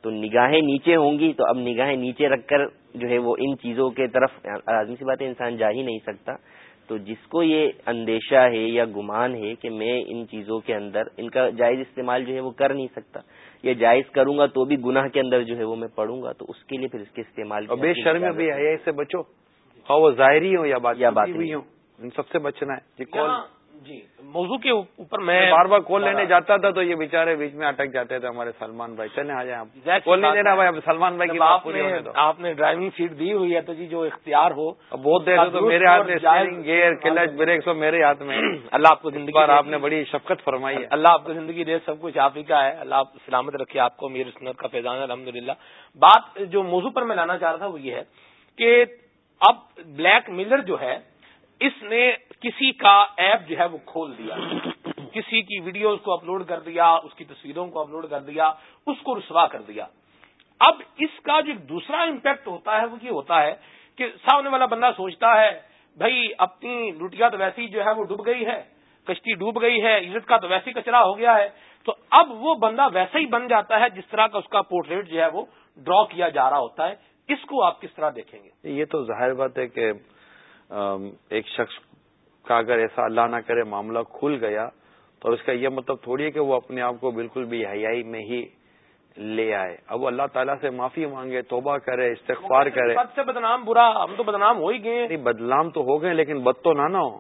تو نگاہیں نیچے ہوں گی تو اب نگاہیں نیچے رکھ کر جو ہے وہ ان چیزوں کے طرف آدمی سی بات ہے انسان جا ہی نہیں سکتا۔ تو جس کو یہ اندیشہ ہے یا گمان ہے کہ میں ان چیزوں کے اندر ان کا جائز استعمال جو ہے وہ کر نہیں سکتا۔ یا جائز کروں گا تو بھی گناہ کے اندر جو ہے وہ میں پڑھوں گا تو اس کے لیے پھر اس کے استعمال بے شرم بھی ہے۔ اس سے بچو۔ ہاں وہ ظاہری ہو یا بات یا بات ہو ان سب سے بچنا ہے۔ جی۔ موضوع کے اوپر میں بار بار کال لینے جاتا تھا تو یہ بےچارے بیچ میں اٹک جاتے تھے ہمارے سلمان بھائی۔ چلے آ جائیں آپ۔ کال نہیں دینا بھائی اب سلمان بھائی کی آپ نے ڈرائیونگ سیٹ دی ہوئی ہے تو جی جو اختیار ہو بہت دیر تو میرے ہاتھ میں گیئر کلچ بریک سب میرے ہاتھ میں۔ اللہ آپ کو زندگی بار آپ نے بڑی شفقت فرمائی ہے۔ اللہ آپ کو زندگی دے سب کچھ آپ ہی کا ہے۔ اللہ آپ سلامت رکھے آپ کو میرے سنت کا فیضان الحمد بات جو موضوع پر میں لانا چاہ رہا تھا وہ یہ ہے کہ اب بلیک ملر جو ہے اس نے کسی کا ایپ جو ہے وہ کھول دیا، کسی کی ویڈیوز کو اپلوڈ کر دیا، اس کی تصویروں کو اپلوڈ کر دیا، اس کو رسوا کر دیا۔ اب اس کا جو دوسرا امپیکٹ ہوتا ہے وہ یہ ہوتا ہے کہ سامنے والا بندہ سوچتا ہے، بھائی اپنی لوٹیا تو ویسی جو ہے وہ ڈوب گئی ہے کشتی ڈوب گئی ہے، عزت کا تو ویسے کچرا ہو گیا ہے۔ تو اب وہ بندہ ویسا ہی بن جاتا ہے جس طرح کا اس کا پورٹریٹ جو ہے وہ ڈرا کیا جا رہا ہوتا ہے۔ اس کو آپ کس طرح دیکھیں گے؟ یہ تو ظاہر بات ہے کہ ایک شخص کا اگر ایسا اللہ نہ کرے معاملہ کھل گیا تو اس کا یہ مطلب تھوڑی ہے کہ وہ اپنے آپ کو بالکل بھی حیائی میں ہی لے آئے۔ اب وہ اللہ تعالیٰ سے معافی مانگے توبہ کرے استغفار کرے۔ بد سے بدنام برا ہم تو بدنام ہو ہی گئے نہیں بدنام تو ہو گئے لیکن بد تو نہ نہ ہو۔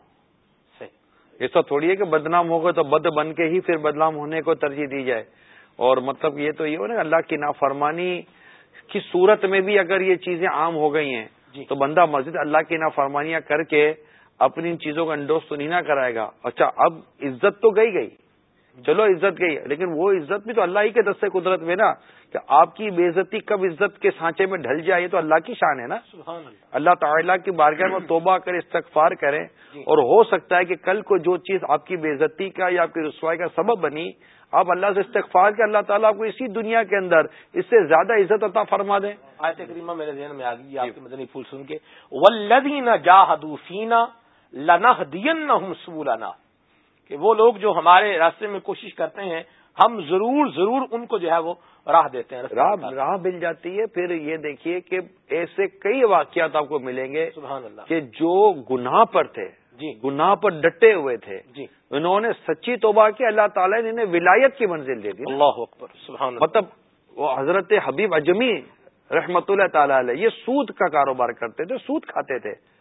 ایسا تھوڑی ہے کہ بدنام ہو گئے تو بد بن کے ہی پھر بدنام ہونے کو ترجیح دی جائے۔ اور مطلب یہ تو یہ ہو نا اللہ کی نافرمانی کی صورت میں بھی اگر یہ چیزیں عام ہو گئی ہیں جی۔ تو بندہ مسجد اللہ کی نافرمانیاں کر کے اپنی ان چیزوں کا انڈوس تو نہیں نہ کرائے گا۔ اچھا اب عزت تو گئی گئی۔ چلو عزت گئی لیکن وہ عزت بھی تو اللہ ہی کے دستے قدرت میں نا کہ آپ کی بے عزتی کب عزت کے سانچے میں ڈھل جائے تو اللہ کی شان ہے نا۔ اللہ۔ تعالیٰ کی بارگاہ میں توبہ کرے استغفار کریں۔ جی۔ اور ہو سکتا ہے کہ کل کو جو چیز آپ کی بے عزتی کا یا آپ کی رسوائی کا سبب بنی آپ اللہ سے استغفار کے اللہ تعالیٰ کو اسی دنیا کے اندر اس سے زیادہ عزت عطا فرما دیں۔ آیت کریمہ میرے ذہن میں آ گئی آپ کے مدنی پھول سن کے۔ ولدین جاہدوفینا لنا دین نہ کہ وہ لوگ جو ہمارے راستے میں کوشش کرتے ہیں ہم ضرور ضرور ان کو جو ہے وہ راہ دیتے ہیں راہ راہ مل جاتی ہے۔ پھر یہ دیکھیے کہ ایسے کئی واقعات آپ کو ملیں گے سبحان اللہ۔ کہ جو گناہ پر تھے جی۔ گناہ پر ڈٹے ہوئے تھے جی۔ انہوں نے سچی توبہ کی اللہ تعالیٰ نے انہیں ولایت کی منزل دے دی۔ اللہ اکبر سبحان اللہ۔ مطلب وہ حضرت حبیب اجمی رحمت اللہ تعالی علیہ یہ سود کا کاروبار کرتے تھے سود کھاتے تھے۔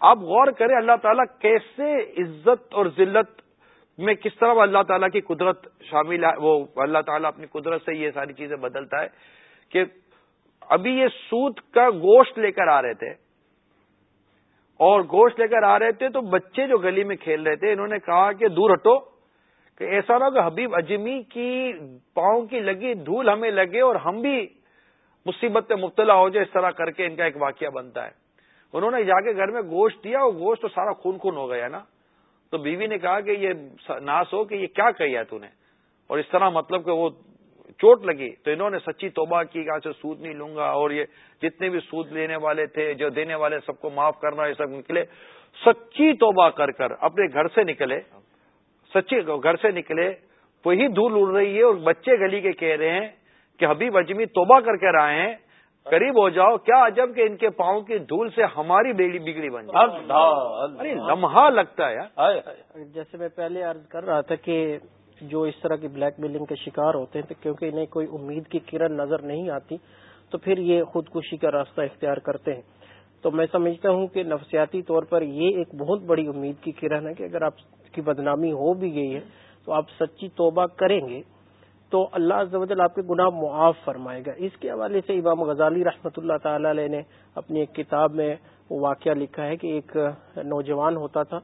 آپ غور کریں اللہ تعالیٰ کیسے عزت اور ذلت میں کس طرح اللہ تعالیٰ کی قدرت شامل ہے، وہ اللہ تعالیٰ اپنی قدرت سے یہ ساری چیزیں بدلتا ہے کہ ابھی یہ سود کا گوشت لے کر آ رہے تھے۔ اور گوشت لے کر آ رہے تھے تو بچے جو گلی میں کھیل رہے تھے، انہوں نے کہا کہ دور ہٹو، کہ ایسا نہ کہ حبیب اجمی کی پاؤں کی لگی، دھول ہمیں لگے اور ہم بھی مصیبت میں مبتلا ہو جائے، اس طرح کر کے ان کا ایک واقعہ بنتا ہے۔ انہوں نے جا کے گھر میں گوشت دیا اور گوشت تو سارا خون خون ہو گیا نا۔ تو بیوی نے کہا کہ یہ ناس ہو کہ یہ کیا کہا تو نے۔ اور اس طرح مطلب کہ وہ چوٹ لگی۔ تو انہوں نے سچی توبہ کی کہ سے اچھا سود نہیں لوں گا۔ اور یہ جتنے بھی سود لینے والے تھے، جو دینے والے سب کو معاف کرنا، یہ سب نکلے سچی توبہ کر کر اپنے گھر سے نکلے۔ سچی گھر سے نکلے۔ وہی دور اڑ رہی ہے اور بچے گلی کے کہہ رہے ہیں کہ حبیب اجمی توبہ کر کے آئے ہیں۔ قریب ہو جاؤ کیا عجب کہ ان کے پاؤں کی دھول سے ہماری بیڑی بگڑی بن جائے۔ لمحہ لگتا ہے جیسے میں پہلے عرض کر رہا تھا کہ جو اس طرح کی بلیک میلنگ کے شکار ہوتے ہیں تو کیونکہ انہیں کوئی امید کی کرن نظر نہیں آتی تو پھر یہ خودکشی کا راستہ اختیار کرتے ہیں۔ تو میں سمجھتا ہوں کہ نفسیاتی طور پر یہ ایک بہت بڑی امید کی کرن ہے کہ اگر آپ کی بدنامی ہو بھی گئی ہے تو آپ سچی توبہ کریں گے۔ تو اللہ عز و جل آپ کے گناہ معاف فرمائے گا۔ اس کے حوالے سے امام غزالی رحمۃ اللہ تعالی علیہ نے اپنی ایک کتاب میں وہ واقعہ لکھا ہے کہ ایک نوجوان ہوتا تھا،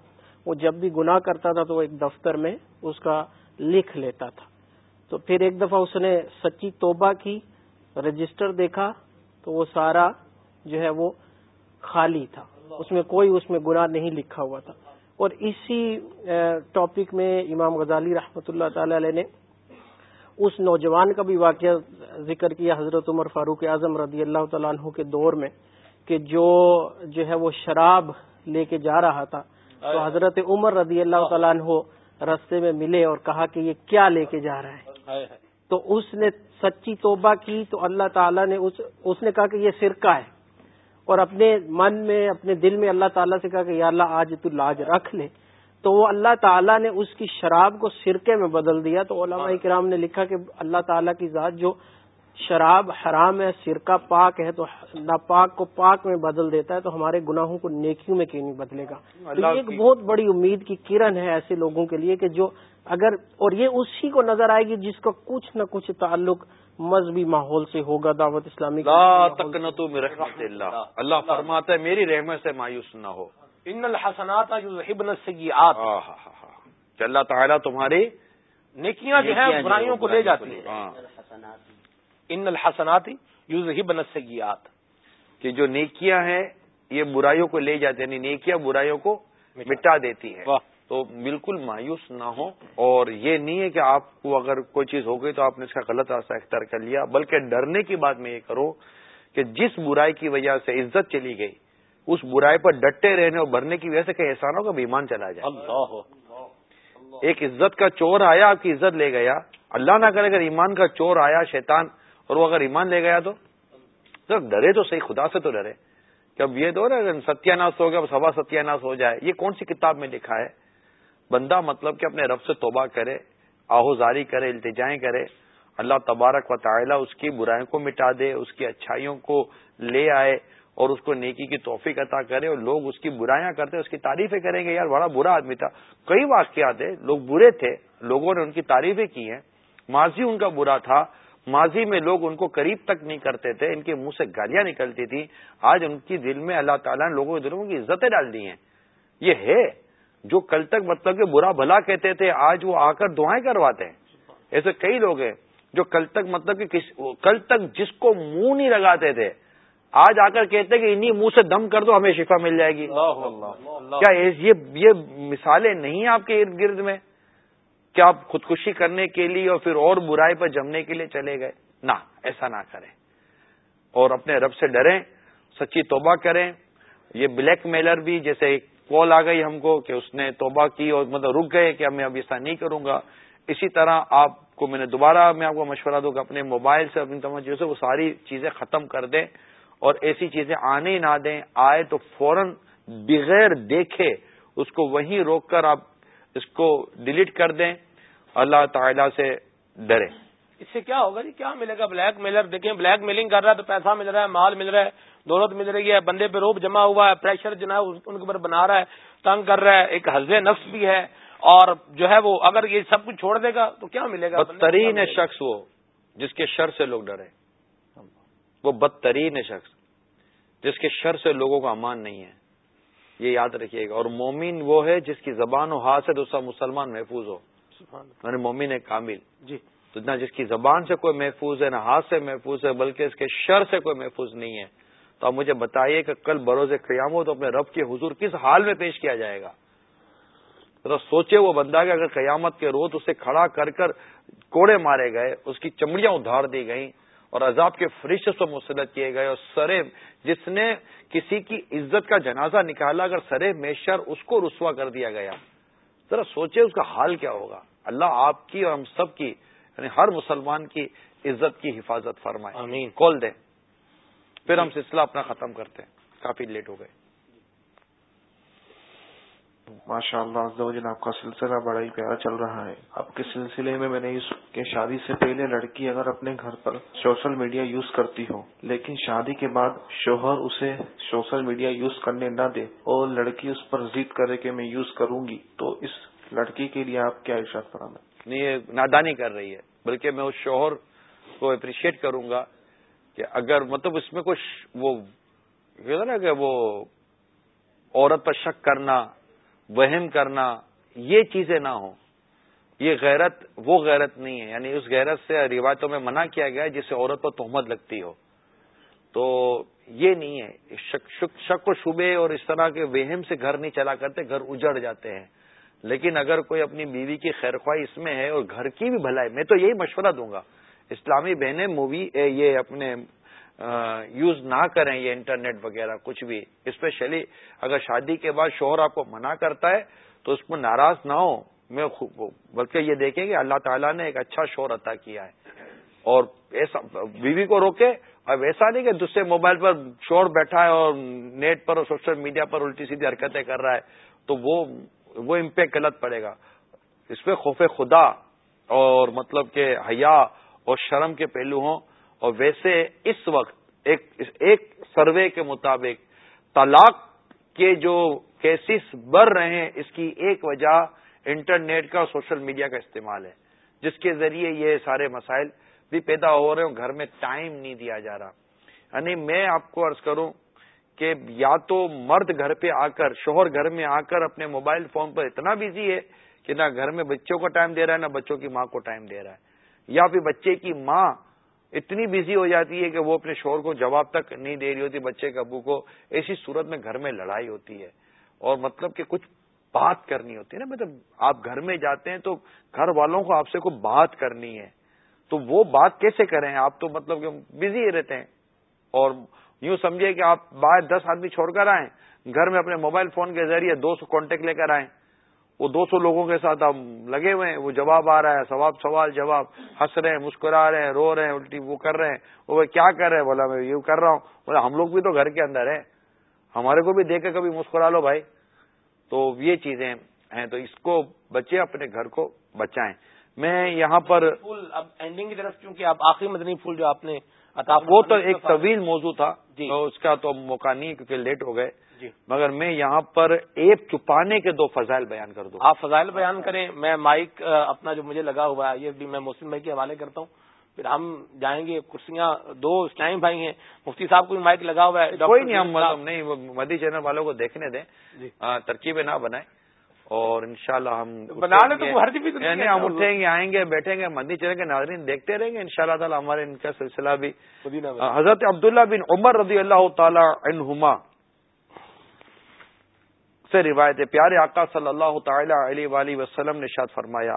وہ جب بھی گناہ کرتا تھا تو وہ ایک دفتر میں اس کا لکھ لیتا تھا۔ تو پھر ایک دفعہ اس نے سچی توبہ کی، رجسٹر دیکھا تو وہ سارا جو ہے وہ خالی تھا۔ اس میں کوئی اس میں گناہ نہیں لکھا ہوا تھا۔ اور اسی ٹاپک میں امام غزالی رحمۃ اللہ تعالی علیہ نے اس نوجوان کا بھی واقعہ ذکر کیا حضرت عمر فاروق اعظم رضی اللہ تعالیٰ عنہ کے دور میں کہ جو جو ہے وہ شراب لے کے جا رہا تھا تو حضرت عمر رضی اللہ تعالیٰ عنہ رستے میں ملے اور کہا کہ یہ کیا لے کے جا رہا ہے۔ تو اس نے سچی توبہ کی تو اللہ تعالیٰ نے اس اس نے کہا کہ یہ سرکہ ہے۔ اور اپنے من میں اپنے دل میں اللہ تعالیٰ سے کہا کہ یا اللہ آج تو لاج رکھ لے۔ تو وہ اللہ تعالیٰ نے اس کی شراب کو سرکے میں بدل دیا تو علماء کرام نے لکھا کہ اللہ تعالیٰ کی ذات جو شراب حرام ہے سرکہ پاک ہے تو ناپاک کو پاک میں بدل دیتا ہے تو ہمارے گناہوں کو نیکیوں میں کیوں نہیں بدلے گا؟ تو یہ ایک بہت بڑی امید کی کرن ہے ایسے لوگوں کے لیے کہ جو اگر اور یہ اسی کو نظر آئے گی جس کا کچھ نہ کچھ تعلق مذہبی ماحول سے ہوگا دعوت اسلامی اللہ۔ اللہ فرماتا ہے میری رحمت سے مایوس نہ ہو۔ ان الحسنات السیئات. کہ اللہ تعالیٰ تمہاری نیکیاں جو ہیں برائیوں کو لے جاتی ہیں. ان الحسنات یوزہبن السیئات. کہ جو نیکیاں ہیں یہ برائیوں کو لے جاتے یعنی نیکیاں برائیوں کو مٹا. دیتی ہے تو بالکل مایوس نہ ہو اور یہ نہیں ہے کہ آپ کو اگر کوئی چیز ہو گئی تو آپ نے اس کا غلط راستہ اختیار کر لیا بلکہ ڈرنے کی بات میں یہ کرو کہ جس برائی کی وجہ سے عزت چلی گئی اس برائی پر ڈٹے رہنے اور بھرنے کی وجہ سے کئی احسانوں کا ایمان چلا جائے۔ اللہ ایک عزت کا چور آیا آپ کی عزت لے گیا۔ اللہ نہ کرے اگر ایمان کا چور آیا شیطان اور وہ اگر ایمان لے گیا تو؟ ڈرے تو صحیح خدا سے تو ڈرے۔ کہ اب یہ دور ہے ستیہ ناش ہو گیا سوا ستیہ ناش ہو جائے۔ یہ کون سی کتاب میں لکھا ہے؟ بندہ مطلب کہ اپنے رب سے توبہ کرے آہوزاری کرے التجائیں کرے۔ اللہ تبارک و تعالی اس کی برائیوں کو مٹا دے اس کی اچھائیوں کو لے آئے۔ اور اس کو نیکی کی توفیق عطا کرے اور لوگ اس کی برائیاں کرتے اس کی تعریفیں کریں گے، یار بڑا برا آدمی تھا۔ کئی واقعات ہیں، لوگ برے تھے، لوگوں نے ان کی تعریفیں کی ہیں۔ ماضی ان کا برا تھا، ماضی میں لوگ ان کو قریب تک نہیں کرتے تھے، ان کے منہ سے گالیاں نکلتی تھیں۔ آج ان کی دل میں اللہ تعالیٰ نے لوگوں کے دلوں کی عزتیں ڈال دی ہیں۔ یہ ہے جو کل تک مطلب کہ برا بھلا کہتے تھے، آج وہ آ کر دعائیں کرواتے ہیں۔ ایسے کئی لوگ ہیں جو کل تک مطلب کہ کل تک جس کو منہ نہیں لگاتے تھے آج آ کر کہتے کہ انہیں منہ سے دم کر دو ہمیں شفا مل جائے گی۔ کیا یہ مثالیں نہیں ہیں آپ کے ارد گرد میں؟ کیا آپ خودکشی کرنے کے لیے اور پھر اور برائی پر جمنے کے لیے چلے گئے؟ نہ ایسا نہ کریں۔ اور اپنے رب سے ڈریں سچی توبہ کریں۔ یہ بلیک میلر بھی جیسے کال آ گئی ہم کو کہ اس نے توبہ کی اور مطلب رک گئے کہ میں اب ایسا نہیں کروں گا۔ اسی طرح آپ کو میں نے دوبارہ میں آپ کو مشورہ دوں گا اپنے موبائل سے اپنی چیزوں سے وہ ساری چیزیں ختم کر دیں۔ اور ایسی چیزیں آنے نہ دیں آئے تو فوراً بغیر دیکھے اس کو وہیں روک کر آپ اس کو ڈیلیٹ کر دیں۔ اللہ تعالی سے ڈرے اس سے کیا ہوگا جی؟ کیا ملے گا؟ بلیک میلر دیکھیں بلیک میلنگ کر رہا ہے تو پیسہ مل رہا ہے مال مل رہا ہے دولت مل رہی ہے بندے پہ روپ جمع ہوا ہے پریشر جو ہے ان کے اوپر بنا رہا ہے تنگ کر رہا ہے ایک حز نفس بھی ہے۔ اور جو ہے وہ اگر یہ سب کچھ چھوڑ دے گا تو کیا ملے گا؟ بدترین شخص وہ جس کے شر سے لوگ ڈرے۔ وہ بدترین شخص جس کے شر سے لوگوں کا امان نہیں ہے۔ یہ یاد رکھیے گا۔ اور مومن وہ ہے جس کی زبان و ہاتھ سے دوسرا مسلمان محفوظ ہو۔ یعنی مومن ہے کامل۔ جی۔ تو نہ جس کی زبان سے کوئی محفوظ ہے نہ ہاتھ سے محفوظ ہے بلکہ اس کے شر سے کوئی محفوظ نہیں ہے۔ تو آپ مجھے بتائیے کہ کل بروز قیام ہو تو اپنے رب کے حضور کس حال میں پیش کیا جائے گا؟ تو سوچے وہ بندہ کہ اگر قیامت کے روز اسے کھڑا کر کر کوڑے مارے گئے اس کی چمڑیاں ادھار دی گئیں اور عذاب کے فرشت سے مسلط کیے گئے اور سرے جس نے کسی کی عزت کا جنازہ نکالا اگر سرے میشر اس کو رسوا کر دیا گیا۔ ذرا سوچے اس کا حال کیا ہوگا۔ اللہ آپ کی اور ہم سب کی یعنی ہر مسلمان کی عزت کی حفاظت فرمائے۔ آمین۔ کال دیں۔ پھر ہم سلسلہ اپنا ختم کرتے ہیں۔ کافی لیٹ ہو گئے۔ ماشاء اللہ آپ کا سلسلہ بڑا ہی پیارا چل رہا ہے۔ آپ کے سلسلے میں میں نے اس کے شادی سے پہلے لڑکی اگر اپنے گھر پر سوشل میڈیا یوز کرتی ہو، لیکن شادی کے بعد شوہر اسے سوشل میڈیا یوز کرنے نہ دے اور لڑکی اس پر ضد کرے کہ میں یوز کروں گی، تو اس لڑکی کے لیے آپ کیا ارشاد فرام نہیں، یہ نادانی کر رہی ہے، بلکہ میں اس شوہر کو اپریشیٹ کروں گا کہ اگر مطلب اس میں کچھ وہ نا کہ وہ عورت پر شک کرنا وہم کرنا یہ چیزیں نہ ہوں۔ یہ غیرت وہ غیرت نہیں ہے۔ یعنی اس غیرت سے روایتوں میں منع کیا گیا ہے جس سے عورت پر تہمت لگتی ہو۔ تو یہ نہیں ہے۔ شک شک, شک و شبے اور اس طرح کے وہم سے گھر نہیں چلا کرتے گھر اجڑ جاتے ہیں۔ لیکن اگر کوئی اپنی بیوی کی خیر خواہ اس میں ہے اور گھر کی بھی بھلائی میں تو یہی مشورہ دوں گا۔ اسلامی بہنیں مووی یہ اپنے یوز نہ کریں یہ انٹرنیٹ وغیرہ کچھ بھی اسپیشلی اگر شادی کے بعد شوہر آپ کو منع کرتا ہے تو اس میں ناراض نہ ہو۔ میں بلکہ یہ دیکھیں کہ اللہ تعالیٰ نے ایک اچھا شور عطا کیا ہے۔ اور ایسا، بیوی کو روکے۔ اب ایسا نہیں کہ دوسرے موبائل پر شور بیٹھا ہے اور نیٹ پر اور سوشل میڈیا پر الٹی سیدھی حرکتیں کر رہا ہے تو وہ وہ امپیکٹ غلط پڑے گا۔ اس پہ خوف خدا اور مطلب کہ حیا اور شرم کے پہلو ہوں۔ اور ویسے اس وقت ایک ایک سروے کے مطابق طلاق کے جو کیسز بڑھ رہے ہیں، اس کی ایک وجہ انٹرنیٹ کا سوشل میڈیا کا استعمال ہے، جس کے ذریعے یہ سارے مسائل بھی پیدا ہو رہے ہیں گھر میں ٹائم نہیں دیا جا رہا۔ یعنی میں آپ کو عرض کروں کہ یا تو مرد گھر پہ آ کر، شوہر گھر میں آ کر اپنے موبائل فون پر اتنا بزی ہے کہ نہ گھر میں بچوں کو ٹائم دے رہا ہے، نہ بچوں کی ماں کو ٹائم دے رہا ہے۔ یا پھر بچے کی ماں اتنی بزی ہو جاتی ہے کہ وہ اپنے شوہر کو جواب تک نہیں دے رہی ہوتی، بچے کے ابو کو ایسی صورت میں گھر میں لڑائی ہوتی ہے۔ اور مطلب کہ کچھ بات کرنی ہوتی ہے نا مطلب آپ گھر میں جاتے ہیں تو گھر والوں کو آپ سے کوئی بات کرنی ہے۔ تو وہ بات کیسے کریں؟ آپ تو مطلب کہ بزی ہی رہتے ہیں۔ اور یوں سمجھے کہ آپ باہر دس آدمی چھوڑ کر آئیں، گھر میں اپنے موبائل فون کے ذریعے دو سو کانٹیکٹ لے کر آئیں۔ وہ دو سو لوگوں کے ساتھ ہم لگے ہوئے ہیں وہ جواب آ رہا ہے سواب سوال جواب۔ ہنس رہے ہیں مسکرا رہے ہیں رو رہے ہیں الٹی وہ کر رہے ہیں۔ وہ کیا کر رہے ہیں؟ بولا میں یوں کر رہا ہوں۔ بولا ہم لوگ بھی تو گھر کے اندر ہیں۔ ہمارے کو بھی دیکھ کے کبھی مسکرا لو بھائی۔ تو یہ چیزیں ہیں۔ تو اس کو بچے اپنے گھر کو بچائیں۔ میں یہاں پر اب اینڈنگ کی طرف کیونکہ آپ آخری مدنی پھول جو آپ نے وہ تو ایک طویل موضوع تھا۔ جی۔ اس کا تو موقع نہیں کیونکہ لیٹ ہو گئے۔ مگر میں یہاں پر ایپ چھپانے کے دو فضائل بیان کر دوں۔ آپ فضائل بیان کریں میں مائک اپنا جو مجھے لگا ہوا ہے یہ بھی میں مسلم بھائی کے حوالے کرتا ہوں۔ پھر ہم جائیں گے کرسیاں دو اسلام بھائی ہیں۔ مفتی صاحب کو بھی مائک لگا ہوا ہے کوئی نہیں ہم مطلب نہیں مدی چینل والوں کو دیکھنے دیں۔ جی۔ ترکیبیں نہ بنائیں۔ اور انشاءاللہ ہم بنا لیں تو ہر یعنی ہم اٹھیں گے آئیں گے بیٹھیں گے مدی چینل کے ناظرین دیکھتے رہیں گے۔ ان شاء اللہ تعالیٰ ہمارے ان کا سلسلہ بھی۔ حضرت عبداللہ بن عمر رضی اللہ تعالی عنہما۔ سے روایت پیارے آقا صلی اللہ تعالی علیہ وآلہ وسلم نے شاد فرمایا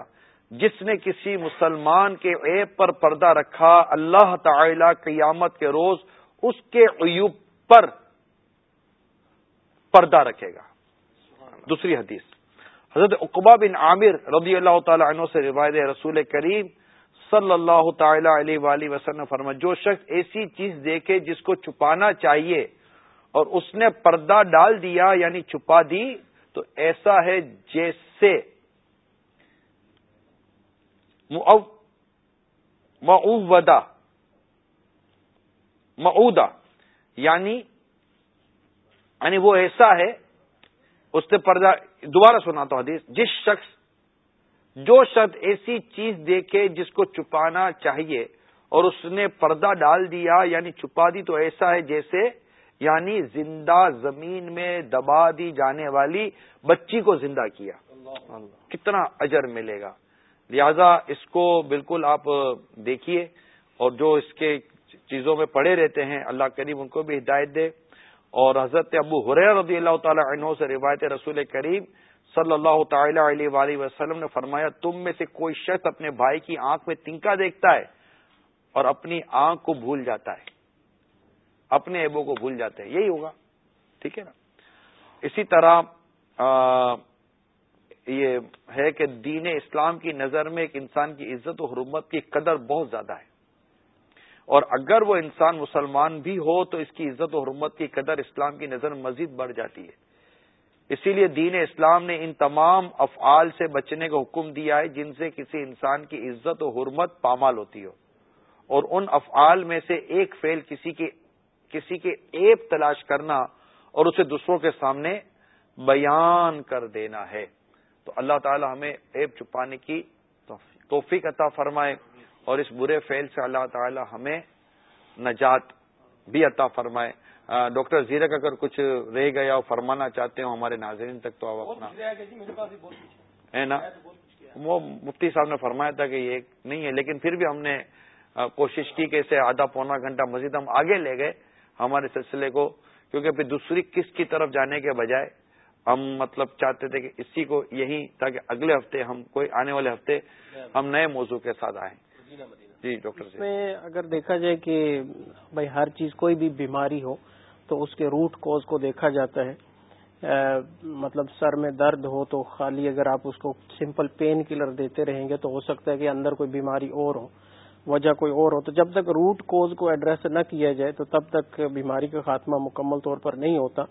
جس نے کسی مسلمان کے عیب پر پردہ رکھا اللہ تعالی قیامت کے روز اس کے عیوب پر پردہ رکھے گا۔ دوسری حدیث حضرت اقبا بن عامر رضی اللہ تعالی عنہ سے روایت رسول کریم صلی اللہ تعالی علیہ وآلہ وسلم فرما جو شخص ایسی چیز دیکھے جس کو چھپانا چاہیے اور اس نے پردہ ڈال دیا یعنی چھپا دی، تو ایسا ہے جیسے۔ معودا معودا یعنی یعنی وہ ایسا ہے، اس نے پردہ دوبارہ سنا تو حدیث۔ جس شخص جو شخص ایسی چیز دیکھے جس کو چھپانا چاہیے اور اس نے پردہ ڈال دیا یعنی چھپا دی، تو ایسا ہے جیسے یعنی زندہ زمین میں دبا دی جانے والی بچی کو زندہ کیا۔ کتنا اجر ملے گا۔ لہذا اس کو بالکل آپ دیکھیے اور جو اس کے چیزوں میں پڑے رہتے ہیں اللہ کریم ان کو بھی ہدایت دے۔ اور حضرت ابو حریر رضی اللہ تعالی عنہ سے روایت رسول کریم صلی اللہ تعالی علیہ وآلہ وسلم نے فرمایا تم میں سے کوئی شخص اپنے بھائی کی آنکھ میں تنکا دیکھتا ہے اور اپنی آنکھ کو بھول جاتا ہے۔ اپنے ایبوں کو بھول جاتے ہیں، یہی ہوگا۔ ٹھیک ہے نا؟ اسی طرح یہ ہے کہ دین اسلام کی نظر میں ایک انسان کی عزت و حرمت کی قدر بہت زیادہ ہے۔ اور اگر وہ انسان مسلمان بھی ہو، تو اس کی عزت و حرمت کی قدر اسلام کی نظر مزید بڑھ جاتی ہے۔ اسی لیے دین اسلام نے ان تمام افعال سے بچنے کا حکم دیا ہے، جن سے کسی انسان کی عزت و حرمت پامال ہوتی ہو۔ اور ان افعال میں سے ایک فعل کسی کے کسی کے ایپ تلاش کرنا اور اسے دوسروں کے سامنے بیان کر دینا ہے۔ تو اللہ تعالی ہمیں ایپ چھپانے کی توفیق عطا فرمائے اور اس برے فعل سے اللہ تعالی ہمیں نجات بھی عطا فرمائے۔ ڈاکٹر زیرک اگر کچھ رہ گیا اور فرمانا چاہتے ہوں ہمارے ناظرین تک تو آپ اپنا ہے۔ نا؟ وہ مفتی صاحب نے فرمایا تھا کہ یہ نہیں ہے لیکن پھر بھی ہم نے کوشش کی کہ اسے آدھا پونا گھنٹہ مزید ہم آگے لے گئے۔ ہمارے سلسلے کو کیونکہ پھر دوسری کس کی طرف جانے کے بجائے ہم مطلب چاہتے تھے کہ اسی کو یہی تاکہ اگلے ہفتے ہم کوئی آنے والے ہفتے ہم نئے موضوع کے ساتھ آئیں۔ جی ڈاکٹر اس میں اگر دیکھا جائے کہ بھائی ہر چیز کوئی بھی بیماری ہو تو اس کے روٹ کوز کو دیکھا جاتا ہے۔ مطلب سر میں درد ہو تو خالی اگر آپ اس کو سمپل پین کلر دیتے رہیں گے تو ہو سکتا ہے کہ اندر کوئی بیماری اور ہو۔ وجہ کوئی اور ہو تو جب تک روٹ کوز کو ایڈریس نہ کیا جائے تو تب تک بیماری کا خاتمہ مکمل طور پر نہیں ہوتا۔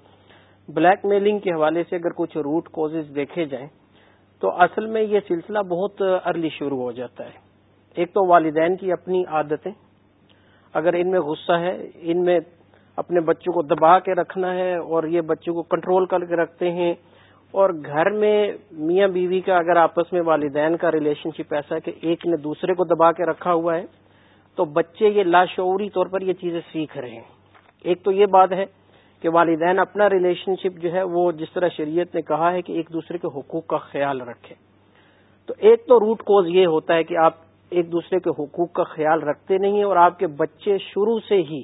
بلیک میلنگ کے حوالے سے اگر کچھ روٹ کوزز دیکھے جائیں تو اصل میں یہ سلسلہ بہت ارلی شروع ہو جاتا ہے۔ ایک تو والدین کی اپنی عادتیں، اگر ان میں غصہ ہے، ان میں اپنے بچوں کو دبا کے رکھنا ہے اور یہ بچوں کو کنٹرول کر کے رکھتے ہیں۔ اور گھر میں میاں بیوی کا اگر آپس میں والدین کا ریلیشن شپ ایسا ہے کہ ایک نے دوسرے کو دبا کے رکھا ہوا ہے، تو بچے یہ لاشعوری طور پر یہ چیزیں سیکھ رہے ہیں۔ ایک تو یہ بات ہے کہ والدین اپنا ریلیشن شپ جو ہے وہ جس طرح شریعت نے کہا ہے کہ ایک دوسرے کے حقوق کا خیال رکھے۔ تو ایک تو روٹ کوز یہ ہوتا ہے کہ آپ ایک دوسرے کے حقوق کا خیال رکھتے نہیں ہیں اور آپ کے بچے شروع سے ہی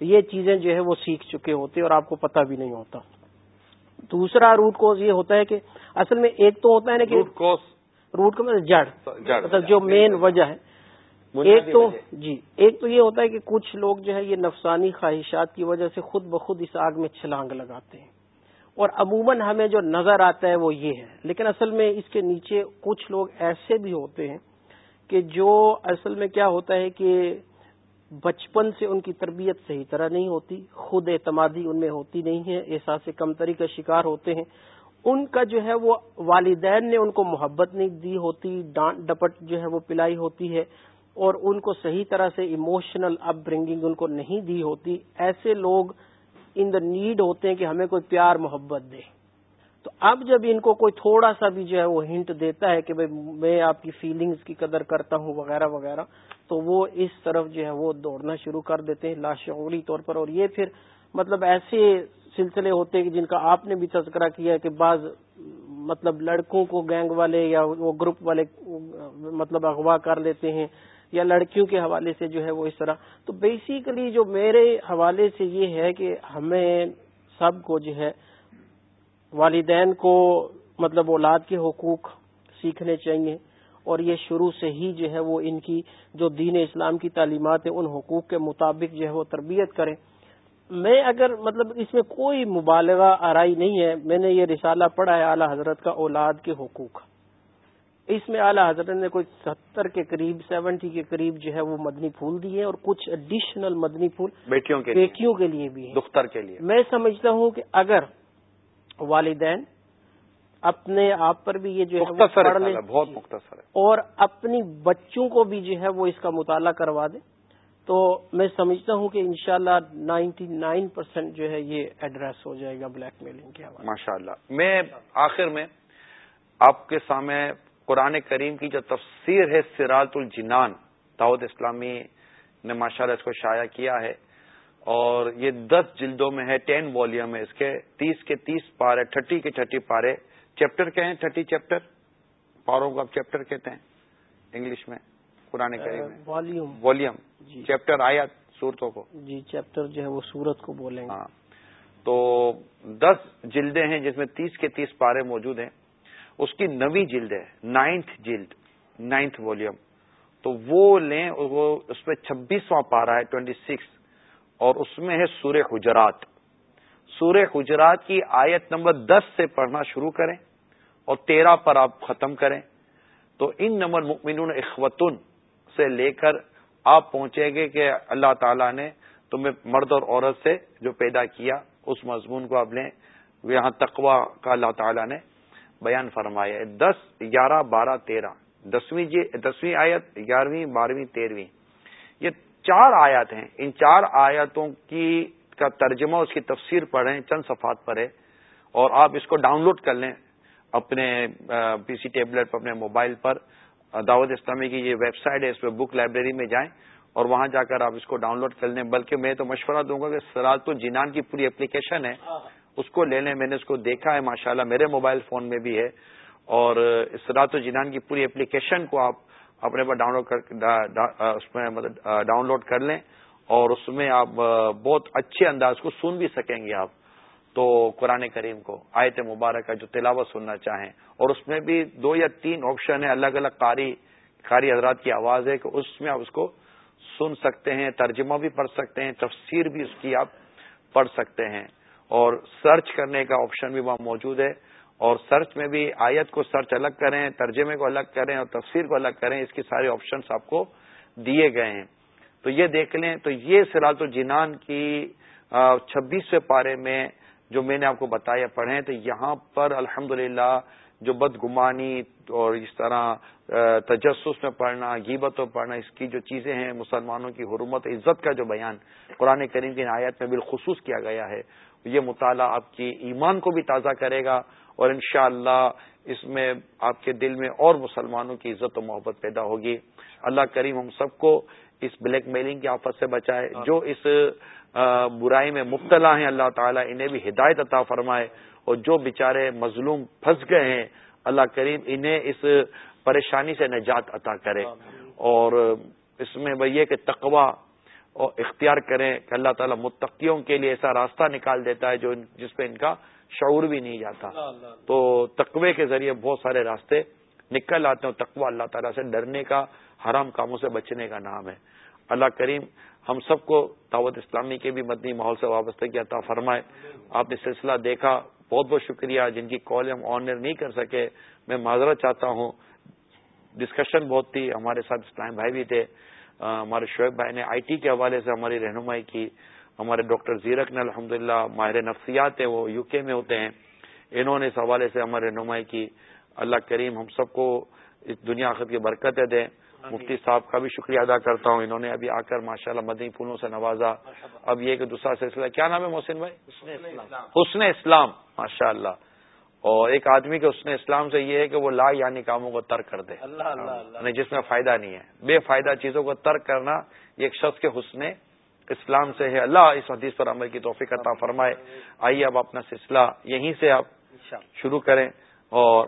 یہ چیزیں جو ہے وہ سیکھ چکے ہوتے اور آپ کو پتہ بھی نہیں ہوتا۔ دوسرا روٹ کوز یہ ہوتا ہے کہ اصل میں ایک تو ہوتا ہے نا کہ روٹ کوز روٹ کو مطلب جڑ مطلب جو مین وجہ ہے۔ ایک تو جی ایک تو یہ ہوتا ہے کہ کچھ لوگ جو ہے یہ نفسانی خواہشات کی وجہ سے خود بخود اس آگ میں چھلانگ لگاتے ہیں۔ اور عموماً ہمیں جو نظر آتا ہے وہ یہ ہے۔ لیکن اصل میں اس کے نیچے کچھ لوگ ایسے بھی ہوتے ہیں کہ جو اصل میں کیا ہوتا ہے کہ بچپن سے ان کی تربیت صحیح طرح نہیں ہوتی، خود اعتمادی ان میں ہوتی نہیں ہے، احساس کمتری کا شکار ہوتے ہیں۔ ان کا جو ہے وہ والدین نے ان کو محبت نہیں دی ہوتی، ڈانٹ ڈپٹ جو ہے وہ پلائی ہوتی ہے اور ان کو صحیح طرح سے ایموشنل اپ برنگنگ ان کو نہیں دی ہوتی۔ ایسے لوگ ان دا نیڈ ہوتے ہیں کہ ہمیں کوئی پیار محبت دے۔ تو اب جب ان کو کوئی تھوڑا سا بھی جو ہے وہ ہنٹ دیتا ہے کہ بھائی میں آپ کی فیلنگز کی قدر کرتا ہوں، وغیرہ وغیرہ تو وہ اس طرف جو ہے وہ دوڑنا شروع کر دیتے ہیں، لاشعوری طور پر، اور یہ پھر مطلب ایسے سلسلے ہوتے ہیں جن کا آپ نے بھی تذکرہ کیا ہے کہ بعض مطلب لڑکوں کو گینگ والے یا وہ گروپ والے مطلب اغوا کر لیتے ہیں یا لڑکیوں کے حوالے سے جو ہے وہ اس طرح۔ تو بیسیکلی جو میرے حوالے سے یہ ہے کہ ہمیں سب کو جو ہے والدین کو مطلب اولاد کے حقوق سیکھنے چاہیے۔ اور یہ شروع سے ہی جو ہے وہ ان کی جو دین اسلام کی تعلیمات ہیں ان حقوق کے مطابق جو ہے وہ تربیت کریں۔ میں اگر مطلب اس میں کوئی مبالغہ آرائی نہیں ہے میں نے یہ رسالہ پڑھا ہے اعلی حضرت کا اولاد کے حقوق۔ اس میں اعلی حضرت نے کوئی ستر کے قریب سیونٹی کے قریب جو ہے وہ مدنی پھول دیے اور کچھ ایڈیشنل مدنی پھول بیٹیوں کے بیٹیوں کے لیے بھی دختر کے لیے۔ میں سمجھتا ہوں کہ اگر والدین اپنے آپ پر بھی یہ جو ہے بہت مختصر ہے۔ اور اپنی بچوں کو بھی جو ہے وہ اس کا مطالعہ کروا دیں۔ تو میں سمجھتا ہوں کہ انشاءاللہ نائنٹی نائن پرسینٹ جو ہے یہ ایڈریس ہو جائے گا بلیک میلنگ کے حوالے ماشاء اللہ میں آخر میں آپ کے سامنے قرآن کریم کی جو تفسیر ہے سراط الجنان دعوت اسلامی نے ماشاء اللہ اس کو شائع کیا ہے اور یہ دس جلدوں میں ہے ٹین والیوم ہے اس کے تیس کے تیس پارے تھرٹی کے تھرٹی پارے چیپٹر کیا ہیں تھرٹی چیپٹر پاروں کو آپ چیپٹر کہتے ہیں انگلش میں قرآن کریم والیوم والیوم چیپٹر آیا صورتوں کو۔ جی چیپٹر جو ہے وہ سورت کو بولیں۔ ہاں۔ تو دس جلدیں ہیں جس میں تیس کے تیس پارے موجود ہیں۔ اس کی نوی جلد ہے نائنتھ جلد نائنتھ والیوم تو وہ لیں وہ اس میں چھبیسواں پارا ہے ٹوینٹی سکس اور اس میں ہے سورہ حجرات۔ سورہ حجرات کی آیت نمبر دس سے پڑھنا شروع کریں۔ اور تیرہ پر آپ ختم کریں۔ تو ان نمبر مکمن اخوتن سے لے کر آپ پہنچیں گے کہ اللہ تعالیٰ نے تمہیں مرد اور عورت سے جو پیدا کیا، اس مضمون کو آپ لیں۔ یہاں تقوا کا اللہ تعالیٰ نے بیان فرمایا ہے۔ دس، گیارہ، بارہ، تیرہ۔ دسویں جی دسویں آیت، گیارہویں، بارہویں، تیرہویں۔ یہ چار آیات ہیں۔ ان چار آیاتوں کی کا ترجمہ اس کی تفسیر پڑھیں چند صفحات پر ہے۔ اور آپ اس کو ڈاؤن لوڈ کر لیں۔ اپنے پی سی ٹیبلٹ پر اپنے موبائل پر دعوت اسلامی کی یہ ویب سائٹ ہے اس پہ بک لائبریری میں جائیں اور وہاں جا کر آپ اس کو ڈاؤن لوڈ کر لیں۔ بلکہ میں تو مشورہ دوں گا کہ سراج تو جینان کی پوری اپلیکیشن ہے اس کو لے لیں۔ میں نے اس کو دیکھا ہے ماشاءاللہ میرے موبائل فون میں بھی ہے۔ اور سراج و جینان کی پوری اپلیکیشن کو آپ اپنے پر ڈاؤن لوڈ کر اس میں مطلب ڈاؤن لوڈ کر لیں۔ اور اس میں آپ بہت اچھے انداز کو سن بھی سکیں گے آپ۔ تو قرآن کریم کو، آیت مبارک کا جو تلاوت سننا چاہیں۔ اور اس میں بھی دو یا تین آپشن ہیں، الگ الگ قاری قاری حضرات کی آواز ہے کہ اس میں آپ اس کو سن سکتے ہیں، ترجمہ بھی پڑھ سکتے ہیں، تفسیر بھی اس کی آپ پڑھ سکتے ہیں۔ اور سرچ کرنے کا آپشن بھی وہاں موجود ہے۔ اور سرچ میں بھی آیت کو سرچ الگ کریں، ترجمے کو الگ کریں اور تفسیر کو الگ کریں، اس کے سارے آپشنس آپ کو دیے گئے ہیں۔ تو یہ دیکھ لیں، تو یہ سراط الجنان کی چھبیسویں پارے میں جو میں نے آپ کو بتایا پڑھے تو یہاں پر الحمد جو بدگمانی اور اس طرح تجسس میں پڑھنا غیبت میں پڑھنا، اس کی جو چیزیں ہیں، مسلمانوں کی حرمت، عزت کا جو بیان قرآن کریم کی آیت میں بالخصوص کیا گیا ہے، یہ مطالعہ آپ کی ایمان کو بھی تازہ کرے گا اور انشاءاللہ اللہ اس میں آپ کے دل میں اور مسلمانوں کی عزت و محبت پیدا ہوگی۔ اللہ کریم ہم سب کو اس بلیک میلنگ کی آفت سے بچائے جو اس برائی میں مبتلا ہیں اللہ تعالیٰ انہیں بھی ہدایت عطا فرمائے اور جو بیچارے مظلوم پھنس گئے ہیں اللہ کریم انہیں اس پریشانی سے نجات عطا کرے۔ اور اس میں وہ یہ کہ تقوا اور اختیار کریں کہ اللہ تعالیٰ متقیوں کے لیے ایسا راستہ نکال دیتا ہے جو جس پہ ان کا شعور بھی نہیں جاتا۔ تو تقوے کے ذریعے بہت سارے راستے نکل آتے ہیں تقوی اللہ تعالیٰ سے ڈرنے کا حرام کاموں سے بچنے کا نام ہے۔ اللہ کریم ہم سب کو دعوت اسلامی کے بھی مدنی ماحول سے وابستہ کیا عطا فرمائے۔ آپ نے سلسلہ دیکھا، بہت بہت شکریہ۔ جن کی کال ہم آنر نہیں کر سکے، میں معذرت چاہتا ہوں۔ ڈسکشن بہت تھی، ہمارے ساتھ اسلام بھائی بھی تھے۔ ہمارے شعیب بھائی نے آئی ٹی کے حوالے سے ہماری رہنمائی کی۔ ہمارے ڈاکٹر زیرک نے الحمد للہ ماہر نفسیات ہیں وہ یو کے میں ہوتے ہیں۔ انہوں نے اس حوالے سے ہماری رہنمائی کی۔ اللہ کریم ہم سب کو اس دنیا آخر کی برکتیں دیں۔ مفتی صاحب کا بھی شکریہ ادا کرتا ہوں۔ انہوں نے ابھی آ کر ماشاء اللہ مدنی پھولوں سے نوازا۔ اب یہ کہ دوسرا سلسلہ کیا نام ہے محسن بھائی؟ حسن اسلام۔ ماشاء اللہ اور ایک آدمی کے حسن اسلام سے یہ ہے کہ وہ لا یعنی کاموں کو ترک کر دے۔ نہیں جس میں فائدہ نہیں ہے۔ بے فائدہ چیزوں کو ترک کرنا یہ ایک شخص کے حسن اسلام سے ہے۔ اللہ اس حدیث پر عمل کی توفیق عطا فرمائے۔ آئیے اب اپنا سلسلہ یہیں سے آپ شروع کریں اور